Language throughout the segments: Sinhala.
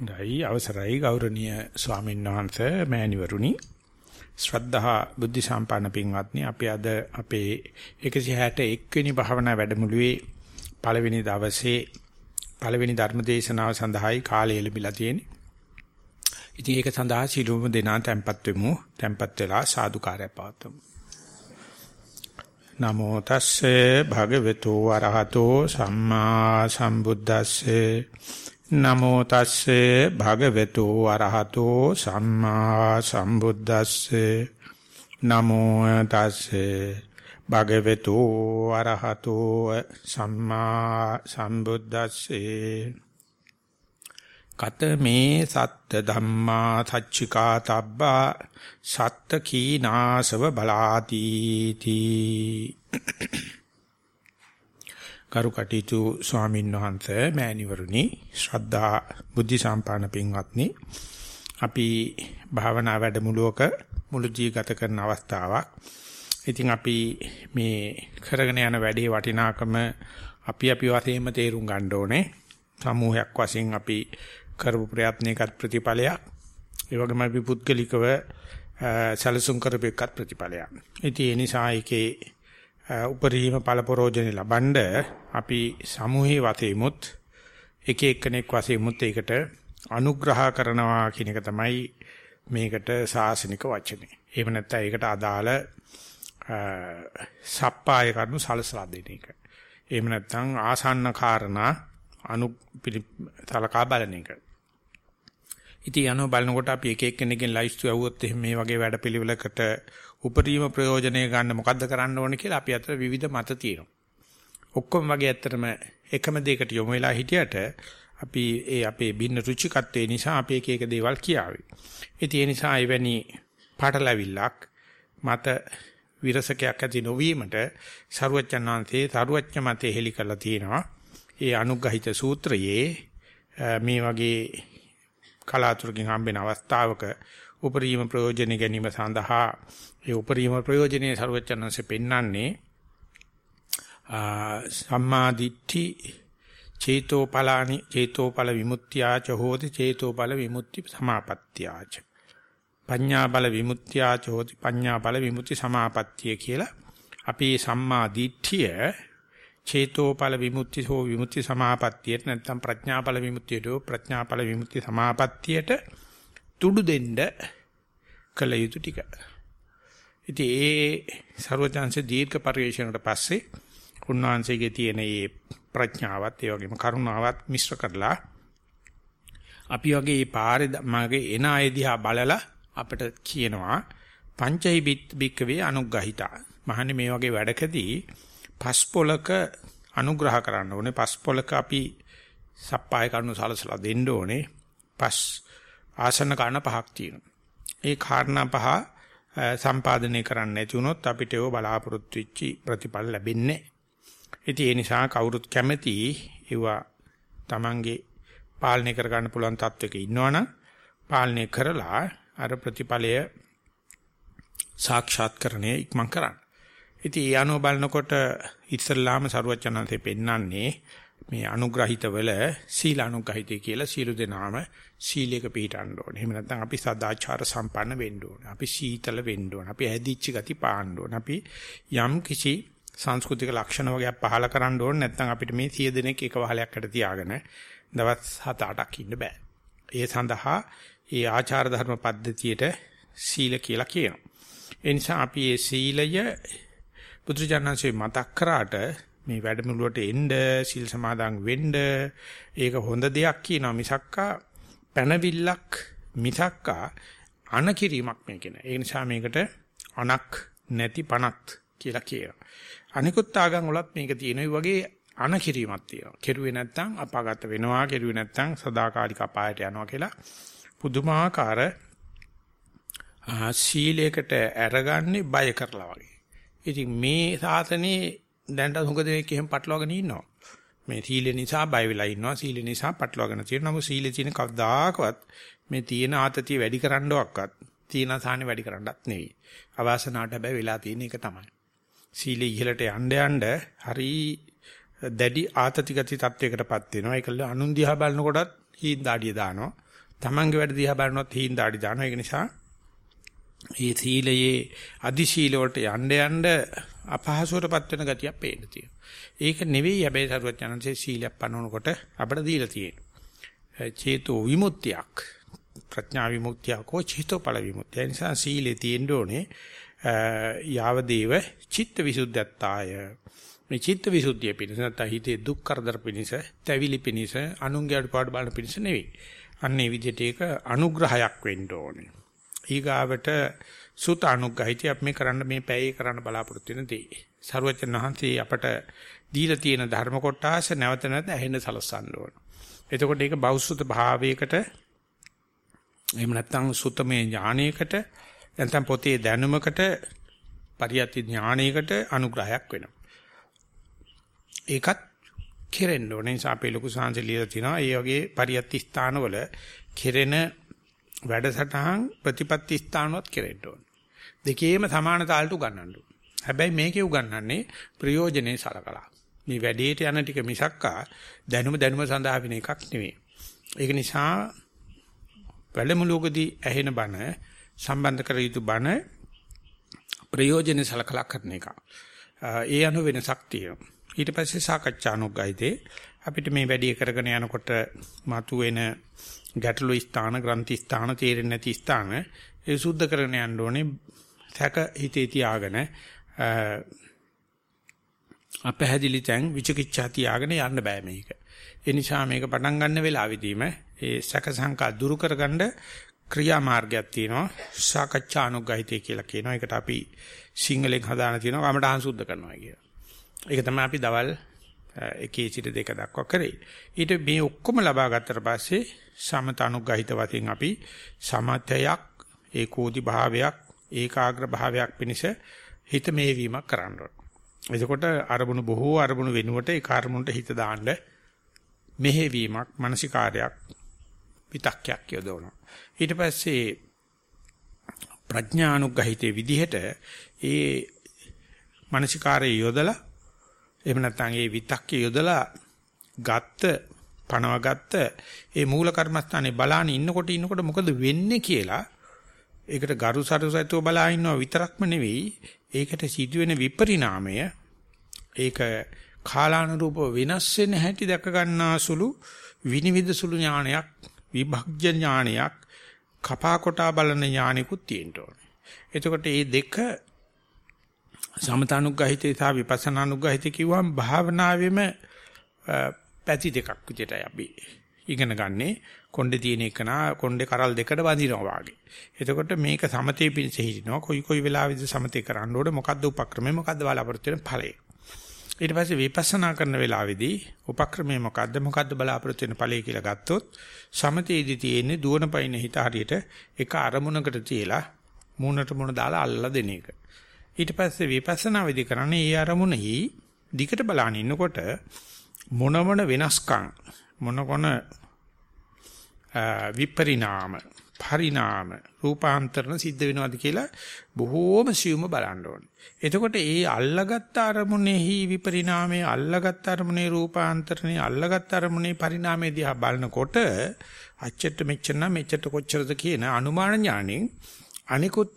දෛ අවසරයි ගෞරවනීය ස්වාමීන් වහන්සේ මෑණිවරුනි ශ්‍රද්ධා බුද්ධ සම්පන්න පින්වත්නි අපි අද අපේ 161 වෙනි භාවනා වැඩමුළුවේ පළවෙනි දවසේ පළවෙනි ධර්ම දේශනාව සඳහායි කාලය ලැබිලා තියෙන්නේ. ඉතින් ඒක සඳහා සිළුම දෙනා tempත් වෙමු. tempත් වෙලා සාදුකාරය පවත්වමු. නමෝ තස්සේ භගවතු වරහතෝ සම්මා සම්බුද්දස්සේ නමෝ තස්සේ භගවතු අරහතෝ සම්මා සම්බුද්දස්සේ. නමෝ තස්සේ භගවතු අරහතෝ සම්මා සම්බුද්දස්සේ. කතමේ සත්ත ධම්මා සච්චිකා තබ්බා සත්ත කීනාසව බලාති තී කරු කටයුතු ස්වාමින් වහන්සේ මෑණිවරුනි ශ්‍රද්ධා බුද්ධ සම්පාදන පින්වත්නි අපි භාවනා වැඩමුළුවක මුළු ජීවිත කරන අවස්ථාවක්. ඉතින් අපි මේ කරගෙන යන වැඩේ වටිනාකම අපි අපි වශයෙන්ම තේරුම් ගන්න ඕනේ. සමූහයක් වශයෙන් අපි කරපු ප්‍රයත්නයකට ප්‍රතිඵලයක්. ඒ වගේම අපි පුද්ගලිකව සැලසුම් කරපු එකත් ප්‍රතිඵලයක්. ඉතින් ඒ නිසා ඒකේ උපරිම පළපරෝජනේ ලබනද අපි සමූහයේ වතේමුත් එක එක්කෙනෙක් වශයෙන්මුත් ඒකට අනුග්‍රහ කරනවා කියන එක තමයි මේකට සාසනික වචනේ. එහෙම නැත්නම් ඒකට අදාළ සප්පාය කරුණු සලසලා දෙන එක. එහෙම නැත්නම් ආසන්න කාරණා අනු සලකා බලන එක. ඉතින් යනෝ බලනකොට අපි එක එක්කෙනෙක්ගෙන් ලයිස්තු ඇව්වොත් එහෙම මේ වගේ වැඩපිළිවෙලකට උපරිම ප්‍රයෝජනය ගන්න මොකද්ද කරන්න ඕනේ කියලා අපි අතර විවිධ මත තියෙනවා. ඔක්කොම වගේ ඇත්තටම එකම දෙයකට යොමු වෙලා හිටියට අපි ඒ අපේ බින්න රුචිකත්වයේ නිසා අපි එක එක දේවල් කියාවේ. ඉතින් ඒ නිසා එවැනි පාටලවිල්ලක් මත විරසකයක් ඇති නොවීමට සරුවච්චන්වන්තේ සරුවච්ච මතේ හෙලි කරලා තියෙනවා. ඒ අනුග්‍රහිත සූත්‍රයේ මේ වගේ කලාතුරකින් හම්බෙන අවස්ථාවක උපරිම ප්‍රයෝජන ගැනීම සඳහා ඒ උපරිම ප්‍රයෝජනේ ਸਰවචනanse පෙන්වන්නේ සම්මා දිට්ඨි චේතෝපලානි චේතෝපල විමුක්ත්‍යාච හෝති චේතෝපල විමුක්ති සමාපත්‍යාච පඤ්ඤා බල විමුක්ත්‍යාච හෝති පඤ්ඤා බල විමුක්ති සමාපත්තිය කියලා අපි සම්මා දිට්ඨිය චේතෝපල විමුක්ති හෝ විමුක්ති සමාපත්තියට නැත්නම් ප්‍රඥාපල විමුක්තියට ප්‍රඥාපල විමුක්ති සමාපත්තියට තුඩු දෙන්න කළ යුතු ටික. ඉතින් ඒ ਸਰවඥාන්සේ දීර්ඝ පරිශ්‍රණයට පස්සේ උන්වහන්සේගේ තියෙන මේ ප්‍රඥාවත් ඒ වගේම කරුණාවත් මිශ්‍ර කරලා අපි වගේ මේ පාරේ මගේ එන අය දිහා බලලා අපිට කියනවා පංචෛ බික්කවේ අනුග්‍රහිතා. මහන්නේ මේ වගේ වැඩකදී පස්පොලක අනුග්‍රහ කරන්න ඕනේ. පස්පොලක අපි සප්පාය කරුණු සලසලා දෙන්න ඕනේ. පස් ආසන්න කාරණා පහක් තියෙනවා. ඒ කාරණා පහ සම්පාදනය කරන්න නැති වුණොත් අපිට ඒව බලාපොරොත්තු වෙච්ච ප්‍රතිඵල ලැබෙන්නේ නැහැ. ඒ නිසා කවුරුත් කැමති ඒවා Tamange පාලනය කර ගන්න පුළුවන් තත්වයක ඉන්නවනම් පාලනය කරලා අර ප්‍රතිඵලය සාක්ෂාත්කරණය ඉක්මන් කරන්න. ඉතින් ඒ අනුව බලනකොට ඉස්සල්ලාම සරුවචනන්තේ පෙන්නන්නේ මේ අනුග්‍රහිතවල සීල අනුග්‍රහිතය කියලා සීල දෙනාම සීලයක පිළිටන්න ඕනේ. එහෙම නැත්නම් අපි සදාචාර සම්පන්න වෙන්න ඕනේ. අපි සීතල වෙන්න ඕනේ. අපි ඇදිච්ච ගති පාන්න ඕනේ. අපි යම් කිසි සංස්කෘතික ලක්ෂණ වගේක් පහල කරන්න ඕනේ. නැත්නම් අපිට මේ 100 දෙනෙක් එක වහලයක්කට තියාගෙන දවස් 7-8ක් ඉන්න බෑ. ඒ සඳහා ඒ ආචාර ධර්ම පද්ධතියට සීල කියලා කියනවා. ඒ නිසා අපි මේ සීලය බුදුජානන්සේ මතක් කරාට මේ වැඩමුළුවට එන්න සිල් සමාදන් වෙන්න ඒක හොඳ දෙයක් කියනවා මිසක්කා පැනවිල්ලක් මිසක්කා අනකිරීමක් මේක නෑ. ඒ නිසා මේකට අනක් නැති පණක් කියලා කියනවා. අනිකුත් ආගම් වලත් මේක තියෙනවා. වගේ අනකිරීමක් තියෙනවා. කෙරුවේ නැත්තම් අපාගත වෙනවා, කෙරුවේ නැත්තම් සදාකාලික අපායට යනවා කියලා පුදුමාකාර සීලයකට අරගන්නේ බය කරලා වගේ. ඉතින් මේ සාසනේ දැන්ට හුඟ දෙනෙක් එහෙම පටලවාගෙන ඉන්නවා. මේ සීල නිසා බය වෙලා ඉන්නවා. සීල නිසා පටලවාගෙන තියෙනවා. නමුත් සීලේ තියෙන කවදාකවත් මේ තියෙන ආතතිය වැඩි කරන්නවක්වත් තියෙන සාහනේ වැඩි කරන්නත් නෙවෙයි. අවාසනාවට හැබැයි වෙලා තියෙන එක තමයි. සීලේ ඉහළට යන්න යන්න හරි දැඩි ආතතිගති තත්වයකටපත් වෙනවා. ඒකල අනුන් දිහා බලනකොටත් හීන් දාඩිය දානවා. තමන්ගේ වැඩ දිහා බලනොත් හීන දාඩි දානවා. ඒක නිසා මේ සීලයේ අදි සීල වලට යන්න යන්න අපහසුවටපත් වෙන ගතියක් පේන්න තියෙනවා. ඒක නෙවෙයි හැබැයි සරුවත් යනන්සේ සීලයක් පනවනකොට අපිට දීලා තියෙන්නේ. චේතෝ විමුක්තියක් ප්‍රඥා විමුක්තියක් හෝ චේතෝපල විමුක්තිය. නිසා සීලේ තියෙන්න ඕනේ යාවදේව චිත්ත විසුද්ධත්තාය. මේ චිත්ත විසුද්ධිය පිණිස නැත්නම් හිතේ දුක් කරදර පිණිස, තැවිලි පිණිස, අනුන්ගේ අඩපාඩු බලන පිණිස නෙවෙයි. අන්න ඒ විදිහට ඒක අනුග්‍රහයක් වෙන්න ඕනේ. ඊගාවට සුත අනුග්‍රහිතය අපි මේ කරන්න මේ පැයේ කරන්න බලාපොරොත්තු වෙන දේ. සරුවචන වහන්සේ අපට දීලා තියෙන ධර්ම කොටස නැවත නැවත ඇහෙන්න සලස්සන්න ඕන. එතකොට ඒක බෞද්ධ භාවයකට එහෙම නැත්නම් සුතමේ ඥානයකට නැත්නම් පොතේ දැනුමකට පරියත්ති ඥානයකට අනුග්‍රහයක් වෙනවා. ඒකත් කෙරෙන්න ඕනේ. නිසා අපේ ලොකු සංසය ලියලා තිනවා. ඒ වගේ පරියත්ති ස්ථානවල කෙරෙන වැඩසටහන් ප්‍රතිපත්ති ස්ථානවත් කෙරෙන්න ඕනේ. දෙකේම සමාන තාලට උගන්වන්න හැබැයි මේකේ උගන්වන්නේ ප්‍රයෝජනේ සලකලා. මේ වැඩේට යන ටික මිසක්කා දැනුම දැනුම සඳහා වෙන එකක් නෙවෙයි. ඒක නිසා වැඩමුළුවකදී ඇහෙන බණ සම්බන්ධ කර යුතු බණ ප්‍රයෝජනේ සලකලා කරන එක. ඒ අනු වෙනසක් තියෙනවා. ඊට පස්සේ සාකච්ඡානුග්ගයිතේ අපිට මේ වැඩි කරගෙන යනකොට මතුවෙන ගැටළු ස්ථාන, ග්‍රන්ථි ස්ථාන, තේරෙන්නේ නැති ස්ථාන ඒ සුද්ධ කරගෙන යන්න ඕනේ. සැක හිතේ තියාගෙන අපහැදිලි තැන් විචිකිච්ඡා තියාගෙන යන්න බෑ මේක. ඒ නිසා මේක පටන් ගන්න වෙලාවෙදීම ඒ සැක සංකා දුරු කරගන්න ක්‍රියාමාර්ගයක් තියෙනවා. සාකච්ඡා අනුග්‍රහිතය කියලා කියනවා. ඒකට අපි සිංහලෙන් හදාන තියෙනවා කමඨහං සුද්ධ කරනවා කියලා. ඒක තමයි අපි දවල් එකේ සිට දෙක දක්වා කරේ. ඊට මේ ඔක්කොම ලබා ගත්තට පස්සේ සමත අනුග්‍රහිත වශයෙන් අපි සමතයක් ඒකෝදි භාවයක් ඒකාග්‍ර භාවයක් පිණිස හිත මේවීමක් කරන්න ඕන. එතකොට අරමුණු බොහෝ අරමුණු වෙනුවට ඒ කර්මුන්ට හිත දාන්න මෙහෙවීමක් මානසිකාරයක් විතක්යක් යොදවනවා. ඊට පස්සේ ප්‍රඥානුග්‍රහිතේ විදිහට ඒ මානසිකාරය යොදලා එහෙම නැත්නම් ඒ විතක්කේ යොදලා ගත්ත පනවගත්ත ඒ මූල කර්මස්ථානේ බලාන ඉන්නකොට ඉන්නකොට මොකද වෙන්නේ කියලා ඒකට ගරු සරුසත්ව බලා ඉන්නව විතරක්ම නෙවෙයි ඒකට සිදුවෙන විපරිණාමය ඒක කාලානුරූපව වෙනස් වෙන හැටි දැක ගන්නාසුළු විනිවිද සුළු ඥානයක් විභග්‍ය ඥානයක් කපා කොටා බලන ඥානිකුත් තියෙන්න ඕනේ. එතකොට මේ දෙක සමතානුග්‍රහිතේ සහ විපස්සනානුග්‍රහිතේ කිව්වම භාවනාවෙම පැති දෙකක් විදිහටයි අපි ඉගෙන ගන්නේ. කොණ්ඩේ තියෙන එකනා කොණ්ඩේ කරල් දෙකට බඳිනවා වාගේ. එතකොට මේක සමතේ පිණිස හිටිනවා. කොයි කොයි වෙලාවෙද සමතේ කරන්න ඕනේ මොකද්ද උපක්‍රමය මොකද්ද බලාපොරොත්තු වෙන ඵලය. ඊට පස්සේ විපස්සනා කරන වෙලාවේදී උපක්‍රමය මොකද්ද මොකද්ද බලාපොරොත්තු වෙන ඵලය කියලා ගත්තොත් සමතේදී තියෙන්නේ දුවන පයින් හිත හරියට එක අරමුණකට තියලා මූණට මූණ දාලා අල්ලලා දෙන එක. ඊට පස්සේ විපස්සනා වෙදි කරන්නේ ඒ අරමුණෙහි දිකට බලන ඉන්නකොට මොන මොන වෙනස්කම් මොන කොන විපරිණාම පරිණාම රූපාන්තරණ සිද්ධ වෙනවද කියලා බොහෝම සියුම බලන්න ඕනේ. එතකොට ඒ අල්ලගත් අරමුණෙහි විපරිණාමයේ අල්ලගත් අරමුණේ රූපාන්තරණේ අල්ලගත් අරමුණේ පරිණාමයේ දිහා බලනකොට අච්චට මෙච්චර නම් මෙච්චර කොච්චරද කියන අනුමාන ඥාණයෙන් අනිකුත්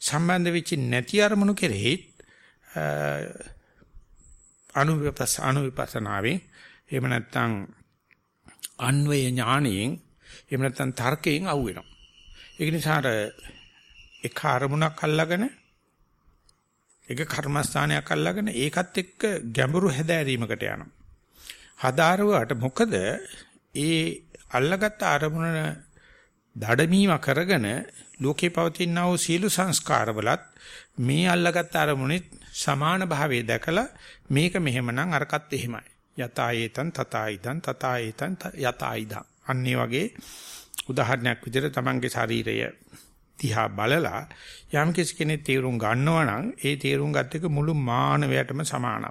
සම්බන්ධ වෙච්ච නැති අරමුණු කෙරෙහි අනුවිපස් අනුවිපසනාවේ එහෙම නැත්නම් අන්වය ඥාණයෙන් එහෙම නැත්නම් තර්කයෙන් අහුවෙනවා. ඒක නිසා අර එක අරමුණක් අල්ලගෙන එක කර්මස්ථානයක් අල්ලගෙන ඒකත් එක්ක ගැඹුරු හැදෑරීමකට යනවා. හදාරුවාට මොකද ඒ අල්ලගත් අරමුණ දඩමීම කරගෙන ලෝකේ පවතිනා වූ සීල සංස්කාරවලත් මේ අල්ලගත් අරමුණෙත් සමාන භාවයේ දැකලා මේක මෙහෙමනම් අරකට එහෙමයි. යතායේතං තතායිතං තතායේතං යතායිදං. අන්නේ වගේ උදාහරණයක් විදිහට තමන්ගේ ශරීරය දිහා බලලා යම් කෙනෙක් තීරුම් ගන්නවා නම් ඒ තීරුම් ගත් එක මුළු මානවයටම සමානයි.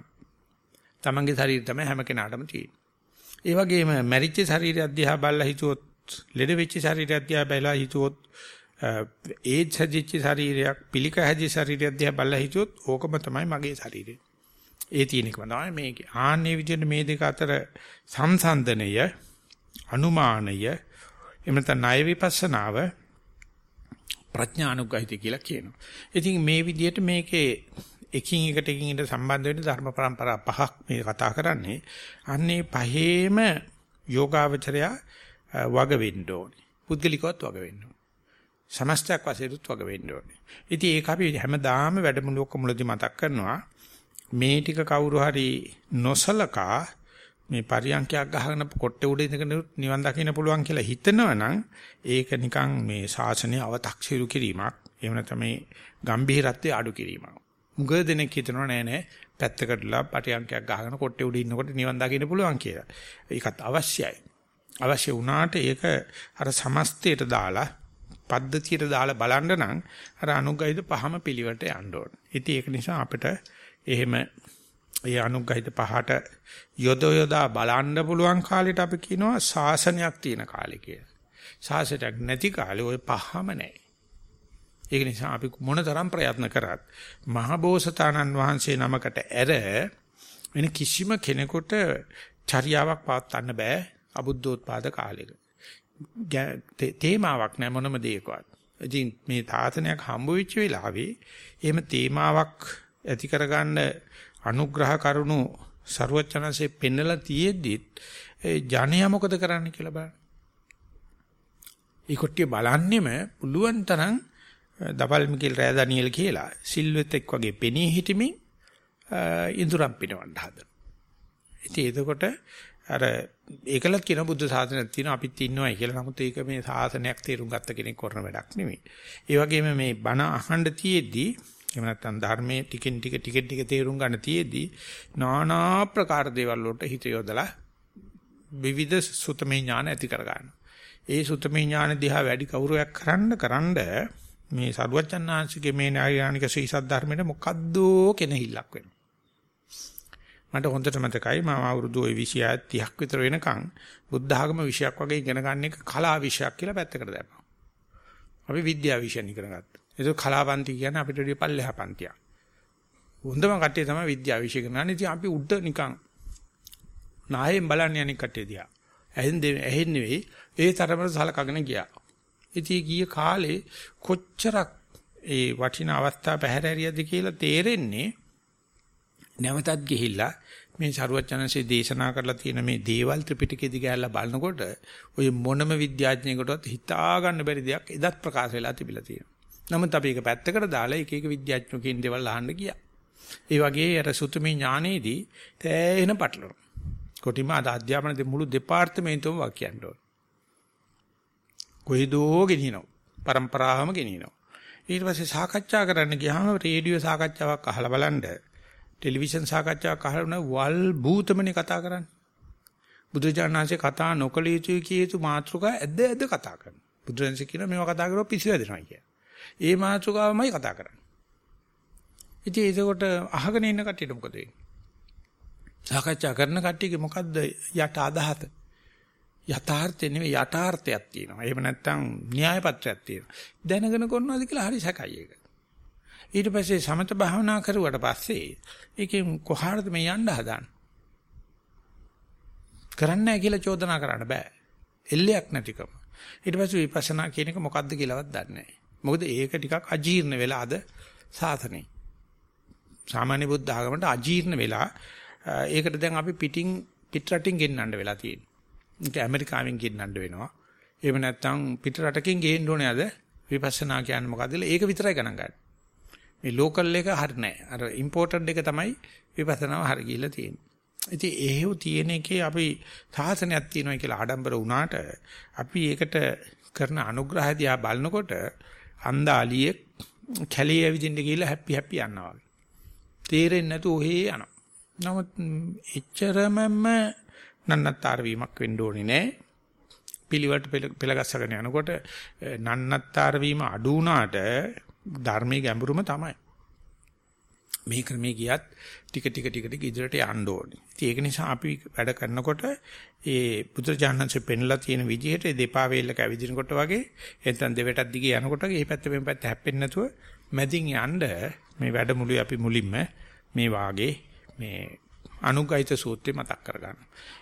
තමන්ගේ ශරීරය තමයි හැම කෙනාටම තියෙන්නේ. ඒ වගේම මැරිච්ච ශරීරය දිහා බලලා හිතුවොත් ලෙඩ වෙච්ච ශරීරය දිහා බලලා හිතුවොත් ඒඩ්ස් හැදිච්ච ශරීරයක් පිළික හැදිච්ච ශරීරයක් දිහා බලලා හිතුවොත් ඕකම තමයි මගේ ශරීරය. ඒ තියෙන එකම තමයි මේකේ. ආන්නේ විදිහට මේ දෙක අතර සංසන්දනය අනුමානය එහෙම නැත්නම් ණය විපස්සනාව ප්‍රඥානුගහිත කියලා කියනවා. ඉතින් මේ විදිහට මේකේ එකින් එකට එකින් එකට සම්බන්ධ වෙන ධර්ම પરම්පරා පහක් මේ කතා කරන්නේ. අන්නේ පහේම යෝගාවචරය වග වෙන්න ඕනේ. පුද්ගලිකවත් වග වෙන්න ඕනේ. සමස්තයක් වශයෙන්ත් වග වෙන්න ඕනේ. ඉතින් ඒක අපි හැමදාම වැඩමුළුවක මුලදී මතක් කරනවා. මේ ටික කවුරු හරි නොසලකා මේ පරියන්කයක් ගහගෙන කොට්ටේ උඩ ඉඳගෙන නිවන් දකින්න පුළුවන් කියලා හිතනවනම් ඒක නිකන් මේ ශාසනය අව탁සිරු කිරීමක්. එහෙම නැත්නම් මේ ගම්භීරත්වයේ අඩු කිරීමක්. මුග දෙනෙක් හිතනවා නෑ නෑ පැත්තකටලා පරියන්කයක් ගහගෙන කොට්ටේ උඩ ඉන්නකොට නිවන් දකින්න පුළුවන් කියලා. ඒකත් අවශ්‍යයි. අවශ්‍ය වුණාට ඒක අර සමස්තයට දාලා පද්ධතියට දාලා බලන්න නම් අර අනුග්‍රහිත පහම පිළිවෙලට යන්න ඕන. ඉතින් ඒක නිසා අපිට එහෙම ඒ අනුග්‍රහිත පහට යොද යොදා බලන්න පුළුවන් කාලෙට අපි කියනවා ශාසනයක් තියෙන කාලේ කියලා. ශාසනයක් නැති කාලේ ওই පහම නැහැ. ඒක නිසා අපි මොනතරම් ප්‍රයත්න කරත් මහබෝසතාණන් වහන්සේ නමකට ඇර වෙන කිසිම කෙනෙකුට චර්යාවක් පවත්වන්න බෑ අබුද්ධෝත්පාද කාලෙක. තේමාවක් නෑ මොනම දෙයකවත්. ඉතින් මේ තාතනයක් හම්බ වෙච්ච වෙලාවේ එහෙම තේමාවක් ඇති කරගන්න අනුග්‍රහ කරුණු ਸਰුවචනanse පෙන්නලා තියෙද්දිත් ඒ ජනයා මොකද කරන්න කියලා බලන්න. ඒ කොට්ටිය බලන්නෙම පුළුවන් තරම් දපල් මිකල් රෑ ඩැනියෙල් කියලා සිල්වෙත් එක් වගේ පෙනී හිටමින් ඉඳුරම් පිනවන්න හදන. ඉතින් එතකොට අර ඒකලත් කියන බුද්ධ ශාසනයක් තියෙනවා අපිත් ඉන්නවයි කියලා. නමුත් ඒක මේ ශාසනයක් තේරුම් ගත්ත කෙනෙක් කරන වැඩක් නෙමෙයි. ඒ වගේම මේ බණ අහන්න තියේදී එහෙම නැත්නම් ධර්මයේ ටිකෙන් ටික ටිකෙන් ටික තේරුම් ගන්න තියේදී নানা ප්‍රකාර දේවල් වලට හිත යොදලා විවිධ සුතමේ ඥාන ඇති කර ගන්නවා. ඒ සුතමේ ඥාන දිහා වැඩි කවුරුයක් කරන්න කරන්න මේ සරුවචන්නාංශිකේ මේ නායනික ශ්‍රීසත් ධර්මෙට මොකද්ද කෙනහිල්ලක් වෙනවා. මට හොඳට මතකයි මම අවුරුදු 20 30ක් විතර වෙනකන් බුද්ධ ආගම විෂයක් වගේ ඉගෙන ගන්න එක කලා විෂයක් කියලා පැත්තකට දැම්මා. අපි විද්‍යා විෂයන් ඉගෙන ගත්තා. ඒක කලාපන්ති කියන්නේ අපිට ඊට පල්ලෙහා පන්තියක්. හොඳම කට්ටිය තමයි විද්‍යාව විෂය කරන්නේ. ඉතින් අපි උඩ නිකන් නායෙන් බලන්නේ අනික් කට්ටිය දිහා. ඇහෙන් ඇහෙන් නෙවෙයි ඒ තරමට සලකගෙන ගියා. ඉතින් ගිය කාලේ කොච්චරක් ඒ වටිනා අවස්ථා පැහැරහැරියද කියලා තේරෙන්නේ නැවතත් ගිහිල්ලා මේ සරුවචනන්සේ දේශනා කරලා තියෙන මේ දේවල් ත්‍රිපිටකෙදි ගෑල්ලා බලනකොට ඔය මොනම විද්‍යාඥයෙකුටවත් හිතා ගන්න බැරි දෙයක් එදත් ප්‍රකාශ වෙලා තිබිලා තියෙනවා. නමුත් අපි ඒක පැත්තකට දාලා එක එක විද්‍යාඥයෝකින් දේවල් අහන්න ගියා. ඒ වගේ අර සුතුමි ඥානයේදී තෑහෙන පටලනවා. කොටිම අද අධ්‍යාපන මුළු දෙපාර්තමේන්තුවම වාක්‍යයන්ට ඕන. කොයිදෝ ගෙනිනවා. પરම්පරාවම ගෙනිනවා. ඊට පස්සේ සාකච්ඡා කරන්න ගියාම රේඩියෝ සාකච්ඡාවක් අහලා බලන්න ටෙලිවිෂන් සාකච්ඡාවක් අහලා වල් භූතමනේ කතා කරන්නේ. බුදුජානනාංශේ කතා නොකළ යුතුයි කියේතු මාතෘකා ඇද්ද ඇද්ද කතා කරනවා. බුදුරජාණන්සේ කියනවා මේවා කතා කරලා පිස්සු වැදෙනවා කියලා. ඒ මාතෘකාවමයි කතා කරන්නේ. ඉතින් ඒකකොට අහගෙන ඉන්න කට්ටියට මොකද වෙන්නේ? සාකච්ඡා කරන කට්ටියගේ මොකද්ද යට අදහත? යථාර්ථය නෙවෙයි යථාර්ථයක් තියෙනවා. එහෙම නැත්නම් න්‍යාය පත්‍රයක් තියෙනවා. දැනගෙන කරනවාද කියලා හරි සැකයි ඒක. ඊට පස්සේ සමත භාවනා කරුවට පස්සේ ඒකෙන් කොහාටද මේ යන්න හදාන්නේ? කරන්නේ නැහැ කියලා චෝදනා කරන්න බෑ. එල්ලයක් නැතිකම. ඊට පස්සේ විපස්සනා කියන එක මොකද්ද කියලාවත් දන්නේ නැහැ. මොකද ඒක ටිකක් අජීර්ණ වෙලා අද සාසනේ. සාමාන්‍ය බුද්ධ ආගමට අජීර්ණ වෙලා ඒකට දැන් අපි පිටින් පිට රටින් ගෙන්නන්න වෙලා තියෙනවා. ඒක ඇමරිකාවෙන් ගෙන්නන්න වෙනවා. එහෙම නැත්නම් පිට රටකින් ගේන්න ඕනේ අද විපස්සනා කියන්නේ මොකද්ද ඒක විතරයි ගණන් ගන්න. මේ ලෝකල් එක හරි නෑ. අර ඉම්පෝටඩ් එක තමයි විපස්සනාව හරි ගිහිල්ලා තියෙන්නේ. ඉතින් එහෙව් තියෙන එකේ අපි සාසනයක් තියෙනවා කියලා ආඩම්බර වුණාට අපි ඒකට කරන අනුග්‍රහය දිහා බලනකොට අන්දාලියෙක් කැලේ ඇවිදින්න ගිහලා හැපි හැපි යනවා වගේ. තේරෙන්නේ නැතුව ඔහේ යනවා. නමුත් එච්චරමම නන්නත්තර වීමක් වෙන්න ඕනේ නෑ. පිළිවෙලට පෙළගස්සගෙන යනකොට නන්නත්තර වීම අඩු වුණාට ධර්මයේ ගැඹුරම තමයි. මේ ක්‍රමයේ ගියත් ටික ටික ටික ටික ඉදිරියට යන්න ඕනේ. ඉතින් ඒක නිසා අපි වැඩ කරනකොට ඒ බුදුරජාණන්සේ පෙන්ලා තියෙන විදිහට දෙපා වේලක ඇවිදිනකොට වගේ එතන දෙවටක් දිගේ යනකොට මේ පැත්ත මේ පැත්ත හැප්පෙන්නේ නැතුව මැදින් යන්න මේ වැඩමුළුවේ අපි මුලින්ම මේ වාගේ මේ අනුග්‍රහිත සූත්‍රය මතක් කරගන්න.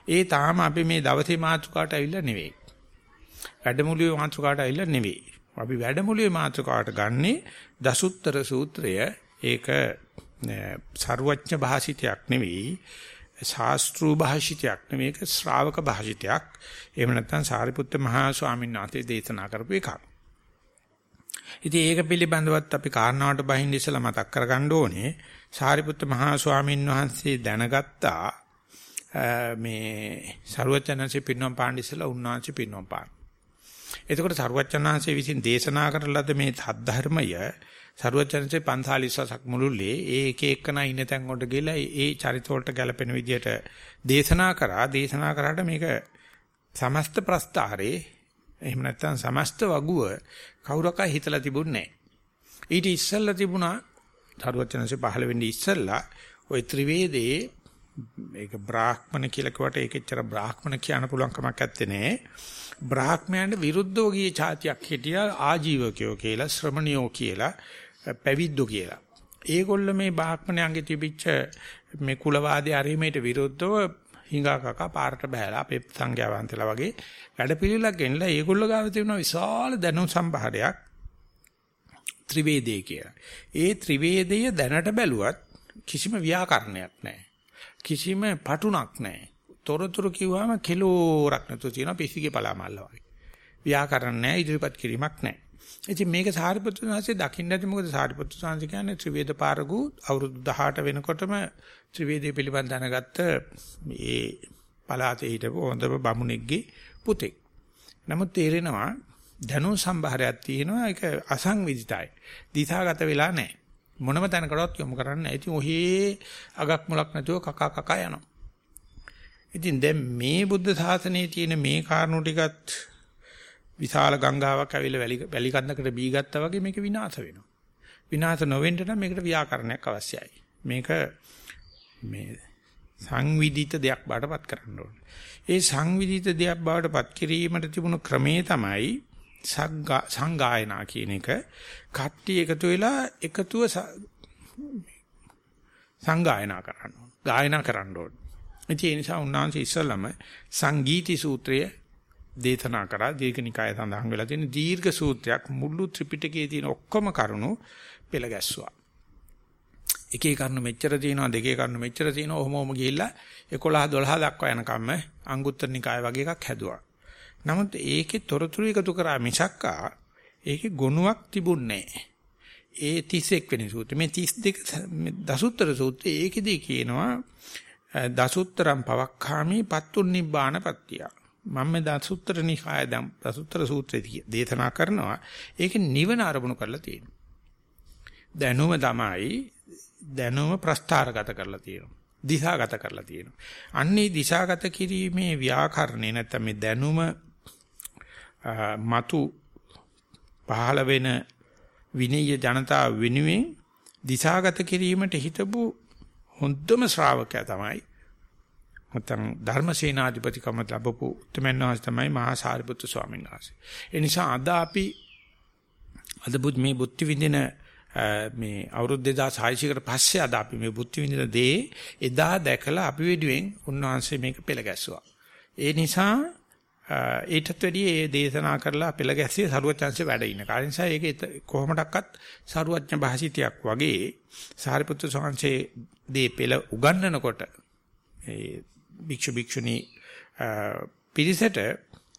ඒ තාම අපි මේ දවසේ මාතෘකාවට ඇවිල්ලා නෙවෙයි. වැඩමුළුවේ මාතෘකාවට ඇවිල්ලා නෙවෙයි. අපි වැඩමුළුවේ මාතෘකාවට ගන්නේ දසුත්තර සූත්‍රය. ඒක සර්වඥ භාෂිතයක් නෙවෙයි. ශාස්ත්‍රීය භාෂිතයක් නෙවෙයි. ඒක ශ්‍රාවක භාෂිතයක්. එහෙම නැත්නම් සාරිපුත්ත මහා ස්වාමීන් වහන්සේ දේශනා කරපු එකක්. ඉතින් ඒක පිළිබඳවත් අපි කාරණාවට බහින්න ඉස්සලා මතක් කරගන්න ඕනේ. සාරිපුත්ත මහා ස්වාමීන් වහන්සේ දැනගත්තා මේ ਸਰුවචනන්සේ පින්නම් පාණ්ඩ ඉස්සලා උන්වහන්සේ පින්නම් පාන. එතකොට සරුවච්චන්හන්සේ විසින් දේශනා කරලද මේ සද්ධර්මය සරුවච්චන්හන්සේ 45ක් මුළුල්ලේ ඒ එක එකනා ඉන්න තැන් වලට ගිහලා ඒ චරිත වලට ගැලපෙන විදියට දේශනා කරා. දේශනා කරාට මේක සමස්ත ප්‍රස්තාරේ එහෙම නැත්නම් සමස්ත වගුව කවුරක් හිතලා තිබුණේ නැහැ. ඊට ඉස්සෙල්ලා තිබුණා සරුවච්චන්හන්සේ පහළ වෙන්නේ ඉස්සෙල්ලා ওই ත්‍රිවේදයේ ඒක බ්‍රාහ්මණ කියලා කිව්වට ඒකෙච්චර බ්‍රාහ්මණ කියන්න පුළුවන් කමක් නැත්තේ. නේ බ්‍රාහ්මණයන්ට විරුද්ධව ගිය જાතියක් හිටියා ආජීවකයෝ කියලා ශ්‍රමණියෝ කියලා පැවිද්දෝ කියලා. ඒගොල්ල මේ බ්‍රාහ්මණයන්ගේ තිබිච්ච මේ කුලවාදී අරීමේට විරුද්ධව හිඟා කකා පාරට බහැලා අපේ සංඝයා වහන්සේලා වගේ වැඩපිළිවෙලක් ගෙනලා ඒගොල්ලෝ ගාව තිබුණ විශාල දැනුම් සම්භාරයක් ත්‍රිවේදයේ කියලා. ඒ ත්‍රිවේදය දැනට බැලුවත් කිසිම ව්‍යාකරණයක් නැහැ. කිසිම පටුණක් නැහැ. තොරතුරු කිව්වම කිලෝරක් නැතුව තියෙනවා පිසිගේ පලාමල්ල වගේ. ව්‍යාකරණ නැහැ ඉදිරිපත් කිරීමක් නැහැ. ඉතින් මේක සාරිපුත්‍ර සාංශේ දකින්න ඇති මොකද සාරිපුත්‍ර සාංශ කියන්නේ ත්‍රිවේද පාරගු අවුරුදු 18 වෙනකොටම ත්‍රිවේදයේ පිළිබඳ දැනගත්ත මේ පලාතේ හිටපු හොඳම බමුණෙක්ගේ පුතෙක්. නමුත් තේරෙනවා දැනුම් සම්භාරයක් තියෙනවා ඒක අසංවිධිතයි. දිසාගත වෙලා නැහැ. මොනම තැනකටවත් යොමු කරන්නේ නැහැ. ඉතින් ඔහේ අගක් මුලක් නැතුව කකා කකා යනවා. ඉතින් දැන් මේ බුද්ධ ශාසනයේ තියෙන මේ කාරණු ටිකත් විශාල ගංගාවක් ඇවිල්ලා වැලි වැලි කන්දකට බී ගත්තා වගේ මේක විනාශ වෙනවා. විනාශ නොවෙන්න නම් මේකට ව්‍යාකරණයක් අවශ්‍යයි. මේක මේ සංවිධිත දෙයක් බාටපත් කරන්න ඕනේ. ඒ සංවිධිත දෙයක් බාටපත් කිරීමට තිබුණු ක්‍රමේ තමයි සංගායනා කියන එක කට්ටිය එකතු වෙලා එකතුව සංගායනා කරන්න ඕන. ගායනා කරන්න ඕන. ඒ නිසා උන්වහන්සේ ඉස්සල්ලාම සංගීති සූත්‍රය දේශනා කරා දීර්ඝනිකාය සඳහන් වෙලා තියෙන දීර්ඝ සූත්‍රයක් මුළු ත්‍රිපිටකයේ තියෙන ඔක්කොම කරුණු පෙළ ගැස්සුවා. එකේ කරුණු මෙච්චර තියෙනවා දෙකේ කරුණු මෙච්චර තියෙනවා ඔහොම ඔහොම ගිහිල්ලා 11 12 දක්වා යනකම් අංගුත්තර නිකාය වගේ එකක් හැදුවා. නමුත් ඒකේ තොරතුරු එකතු කරා මිසක්කා ඒකේ ගුණයක් තිබුණේ ඒ 31 වෙනි සූත්‍රය මේ 32 දසුත්තර සූත්‍රය ඒකෙදී කියනවා දසුත්තරම් පවක්ඛාමි පත්තුන් නිබ්බාන පත්‍තිය. මම දසුත්තර නිකාය දැන් දසුත්තර සූත්‍රයේ දේශනා කරනවා. ඒක නිවන අරමුණු කරලා තියෙනවා. දැනුම තමයි දැනුම ප්‍රස්ථාරගත කරලා තියෙනවා. දිශාගත කරලා තියෙනවා. අන්නේ දිශාගත කිරීමේ ව්‍යාකරණේ නැත්නම් මේ දැනුම මතු පහළ වෙන විනීය ජනතාව වෙනුවෙන් දිශාගත කිරීමට හිතපු හොඳම ශ්‍රාවකයා තමයි නැත්නම් ධර්මසේනාධිපතිකම ලැබපු උත්තරමන් වහන්සේ තමයි මහා සාරිපුත්තු ස්වාමීන් වහන්සේ. ඒ නිසා අද අපි අද බුද් මේ බුද්ධ විඳින මේ අවුරුදු 2600කට පස්සේ අද අපි මේ බුද්ධ විඳින දේ එදා දැකලා අපි වෙනුවෙන් උන්වහන්සේ මේක පෙළ ගැස්සුවා. ඒ නිසා ඊටත් වැඩිය ඒ දේශනා කරලා පෙළ ගැස්සිය සරුවචන්සේ වැඩ ඉන්න. කාල නිසා ඒක කොහොමඩක්වත් සරුවඥ භාෂිතයක් වගේ සාරිපුත්‍ර ස්වාමීන්සේ දේ පෙළ උගන්වනකොට ඒ භික්ෂු භික්ෂුණී පිරිසට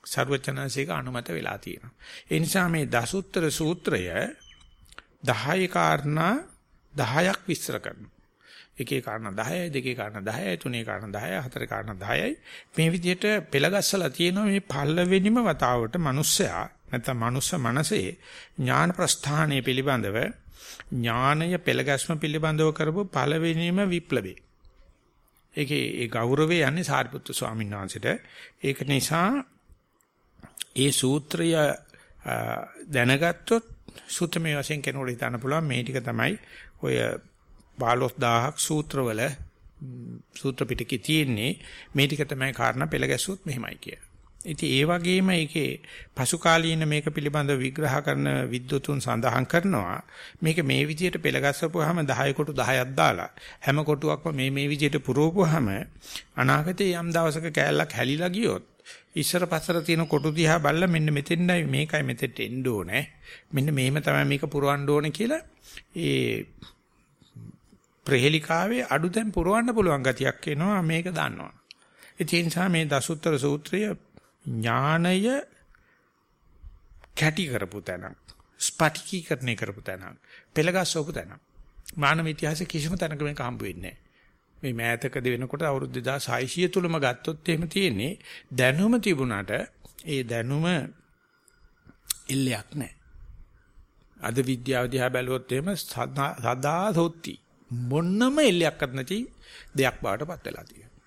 සරුවචනන්සේක අනුමත වෙලා තියෙනවා. ඒ නිසා මේ දසුත්තර සූත්‍රය 10 කාරණා 10ක් විස්තර කරනවා. එකේ කාරණා 10යි දෙකේ කාරණා 10යි තුනේ කාරණා 10යි හතරේ කාරණා 10යි මේ විදිහට පෙළගස්සලා තියෙනවා මේ පල්ලවෙනිම වතාවට මිනිස්සයා නැත්නම් මනුස්ස මනසේ ඥාන ප්‍රස්ථානයේ පිළිබඳව ඥානය පෙළගැස්ම පිළිබඳව කරපු පළවෙනිම විප්ලවේ ඒකේ ඒ ගෞරවය යන්නේ සාරිපුත්තු ස්වාමීන් වහන්සේට. ඒක නිසා ඒ සූත්‍රය දැනගත්තොත් සූත්‍රමය වශයෙන් කෙනෙකුට හිතන්න පුළුවන් මේ ටික තමයි ඔය 15000ක් සූත්‍රවල සූත්‍ර පිටකේ තියෙන්නේ. මේ ටික තමයි කාරණා පෙළ ගැසුවොත් මෙහෙමයි කිය. ඉතින් ඒ වගේම ඒකේ පසු කාලීන මේක පිළිබඳව විග්‍රහ කරන විද්වතුන් සඳහන් කරනවා මේක මේ විදිහට පෙළ ගැස්සපුවාම 10 කොටු 10ක් දාලා හැම කොටුවක්ම මේ මේ විදිහට පුරවපුවාම අනාගතයේ යම් දවසක කෑල්ලක් හැලිලා ගියොත් ඉස්සර පස්සර තියෙන කොටු දිහා බලලා මෙන්න මෙතෙන්යි මේකයි මෙතෙන්ට එන්න ඕනේ. මෙන්න මෙහෙම තමයි මේක පුරවන්න ඕනේ කියලා ඒ ප්‍රහෙලිකාවේ අඩු දැන් පුරවන්න පුළුවන් ගතියක් එනවා මේක දන්නවා. ඒ නිසා මේ දසුත්තර සූත්‍රය ඥානය කැටි කරපු තැන ස්පටිකීකරණය කරපු තැන පෙළගස්සවපු තැන මානව ඉතිහාසයේ කිසිම තැනක මේක හම්බ වෙන්නේ මේ මෑතකද වෙනකොට අවුරුදු 2600 තුලම ගත්තොත් එහෙම තියෙන්නේ දැනුම තිබුණාට ඒ දැනුම එල්ලයක් නැහැ. අද විද්‍යාව දිහා බැලුවොත් එහෙම සදා සොත්ති මොන්නම එල්ලයක්වත් නැති දෙයක් බවට පත් වෙලා තියෙනවා.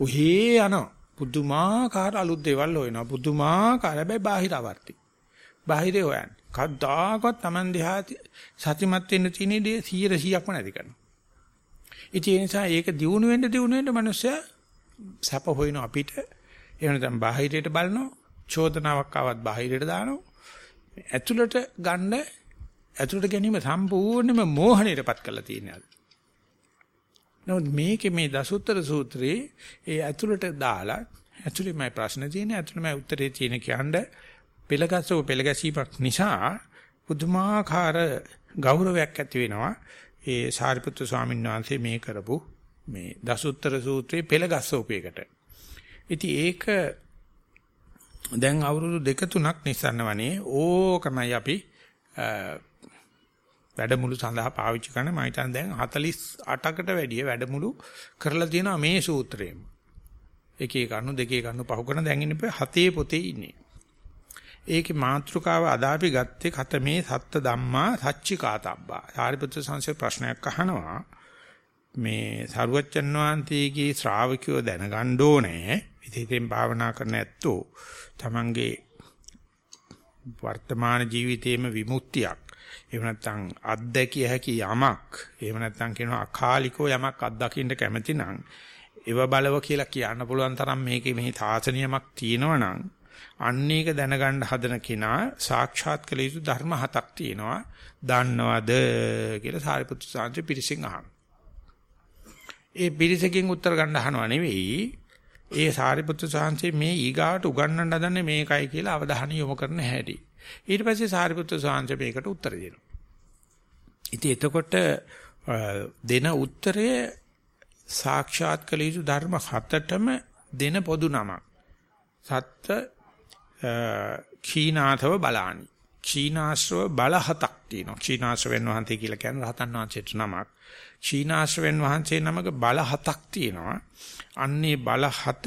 ඔහේ යනවා පුදුමාකාර අලුත් දේවල් හොයනවා පුදුමාකාර හැබැයි බාහිර ආවර්ති. බාහිරේ හොයන්නේ. කවදාකවත් Taman දිහා සතිමත් වෙන්න තියෙන දේ 100%ක්ම නැති කරනවා. ඉතින් ඒ නිසා ඒක දිනු වෙන්න දිනු වෙන්න මිනිස්සයා සැප හොයන අපිට එහෙම නැත්නම් බාහිරයට බලනවා චෝදනාවක් ආවත් බාහිරයට දානවා ඇතුළට ගන්න ඇතුළට ගැනීම සම්පූර්ණයෙන්ම මෝහණයටපත් කරලා තියෙනවා. නමුත් මේකේ මේ දසුත්තර සූත්‍රයේ ඒ ඇතුළට දාලා ඇතුළේමයි ප්‍රශ්න තියෙන්නේ ඇතුළේමයි උත්තරේ තියෙන කියන්නේ පෙළගස්සව පෙළගැසීමක් නිසා පුදුමාකාර ගෞරවයක් ඇති වෙනවා ඒ සාරිපුත්‍ර ස්වාමීන් වහන්සේ මේ කරපු මේ දසුත්තර සූත්‍රයේ පෙළගස්සෝපයකට. ඉතින් ඒක දැන් අවුරුදු දෙක තුනක් නිසන්න වනේ ඕකමයි අපි වැඩමුළු සඳහා පාවිච්චි කරන මම හිතන්නේ දැන් 48කට වැඩිය වැඩමුළු කරලා තියෙනවා මේ සූත්‍රයෙන්. එකේ කණු දෙකේ කණු පහු කරන දැන් ඉන්නේ හතේ පොතේ ඉන්නේ. ඒකේ මාතෘකාව අදාපි ගත්තේ කතමේ සත්ත ධම්මා සච්චිකාතබ්බා. සාරිපුත්‍ර සංසය ප්‍රශ්නයක් අහනවා. මේ සරුවච්චන් වහන්සේගේ ශ්‍රාවකයෝ දැනගන්න ඕනේ. විදිහෙන් භාවනා කරන ඇත්තෝ තමන්ගේ වර්තමාන ජීවිතයේම විමුක්තියක් එහෙම නැත්නම් අත්දැකිය හැකි යමක් එහෙම නැත්නම් කියනවා අකාලිකෝ යමක් අත්දකින්න කැමති නම් ඒව බලව කියලා කියන්න පුළුවන් තරම් මේකේ මෙහි තාසනියමක් තියෙනවා නම් අන්න ඒක දැනගන්න හදන කෙනා සාක්ෂාත් කළ යුතු ධර්ම හතක් තියෙනවා. දන්නවද කියලා සාරිපුත්‍ර සාංශ පිරිසින් අහනවා. ඒ පිරිසකින් උත්තර ගන්න අහනවා නෙවෙයි. ඒ සාරිපුත්‍ර සාංශේ මේ ඊගාට උගන්වන්න හදන්නේ මේකයි කියලා අවධානය යොමු කරන හැටි. ඊට පස්සේ සාරිපුත්‍ර සාංශ මේකට උත්තර දෙනවා. ඉතින් එතකොට දෙන උත්තරය සාක්ෂාත් කළ යුතු ධර්ම හතටම දෙන පොදු නමක්. සත්‍ය ක්ෂීනාතව බලානි. ක්ෂීනාශ්‍රව බල හතක් තියෙනවා. ක්ෂීනාශ්‍රවෙන් වහන්සේ කියලා කියන්නේ රහතන් වහන්සේට නමක්. ක්ෂීනාශ්‍රවෙන් වහන්සේ නමක බල හතක් තියෙනවා. අන්නේ බල හත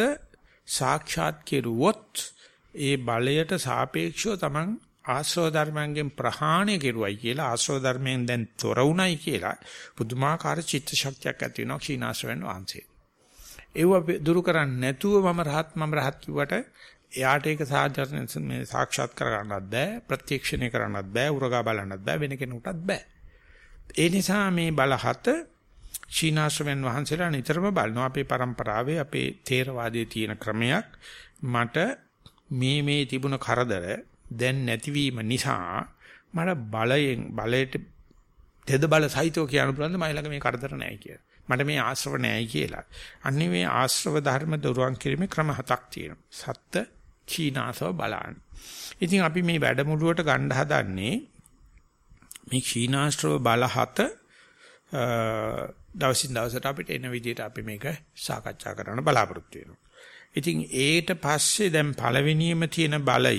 සාක්ෂාත් කෙරුවොත් ඒ බලයට සාපේක්ෂව Taman ආශ්‍රව ධර්මයන්ගෙන් ප්‍රහාණය කෙරුවයි කියලා ආශ්‍රව ධර්මයෙන් දැන් තොර වුණයි කියලා පුදුමාකාර චිත්ත ශක්තියක් ඇති වෙනවා ක්ෂීනාශ්‍රවෙන් වහන්සේ. ඒව දුරු කරන්නේ නැතුව මම රහත් මම රහත් කිව්වට එයාට ඒක සාධාරණ මේ සාක්ෂාත් කරගන්නත් බෑ ප්‍රත්‍යක්ෂණය කරන්නත් බෑ උරගා බලන්නත් බෑ වෙන කෙනෙකුටත් බෑ ඒ නිසා මේ බලහත ශීනාශ්‍රමයන් වහන්සේලා නිතරම බලනවා අපේ પરම්පරාවේ අපේ තේරවාදයේ තියෙන ක්‍රමයක් මට මේ මේ තිබුණ කරදර දැන් නැතිවීම නිසා මට බලයෙන් බලයට තෙද බල සහිතව කියන්න පුළුවන් මයි ළඟ මේ කරදර නැහැ කියලා. මට මේ ආශ්‍රව නැහැ කියලා. අන්නේ මේ ආශ්‍රව ධර්ම දුරුවන් කිරීමේ ක්‍රම හතක් තියෙනවා. සත්‍ය ක්ෂීනාසව බලන්න. ඉතින් අපි මේ වැඩමුළුවට ගන්න හදන්නේ මේ ක්ෂීනාශ්‍රව බලහත දවසින් දවසට අපිට එන විදිහට අපි මේක සාකච්ඡා කරන්න බලාපොරොත්තු වෙනවා. ඉතින් ඒට පස්සේ දැන් පළවෙනියම තියෙන බලය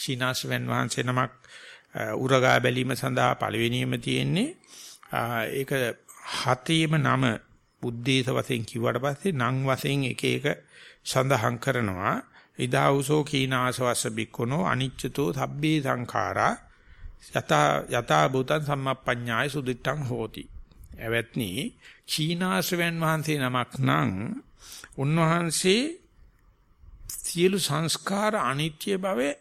ක්ෂීනාශ්‍රවෙන් වහන්සේ නමක් උරගා බැලීම සඳහා පළවෙනියම තියෙන්නේ ඒක හතේම නම බුද්ධේස වශයෙන් කිව්වට පස්සේ නම් වශයෙන් එක එක සඳහන් කරනවා ඉදාවුසෝ කීනාසවස්ස බික්කොනෝ අනිච්චතෝ සබ්බේ සංඛාරා යතා යතා භූතං සම්මප්පඤ්ඤාය සුදිත්තං හෝති. එවත්නි කීනාසවෙන් වහන්සේ නමක් නම් උන්වහන්සේ සියලු සංස්කාර අනිත්‍ය භවයේ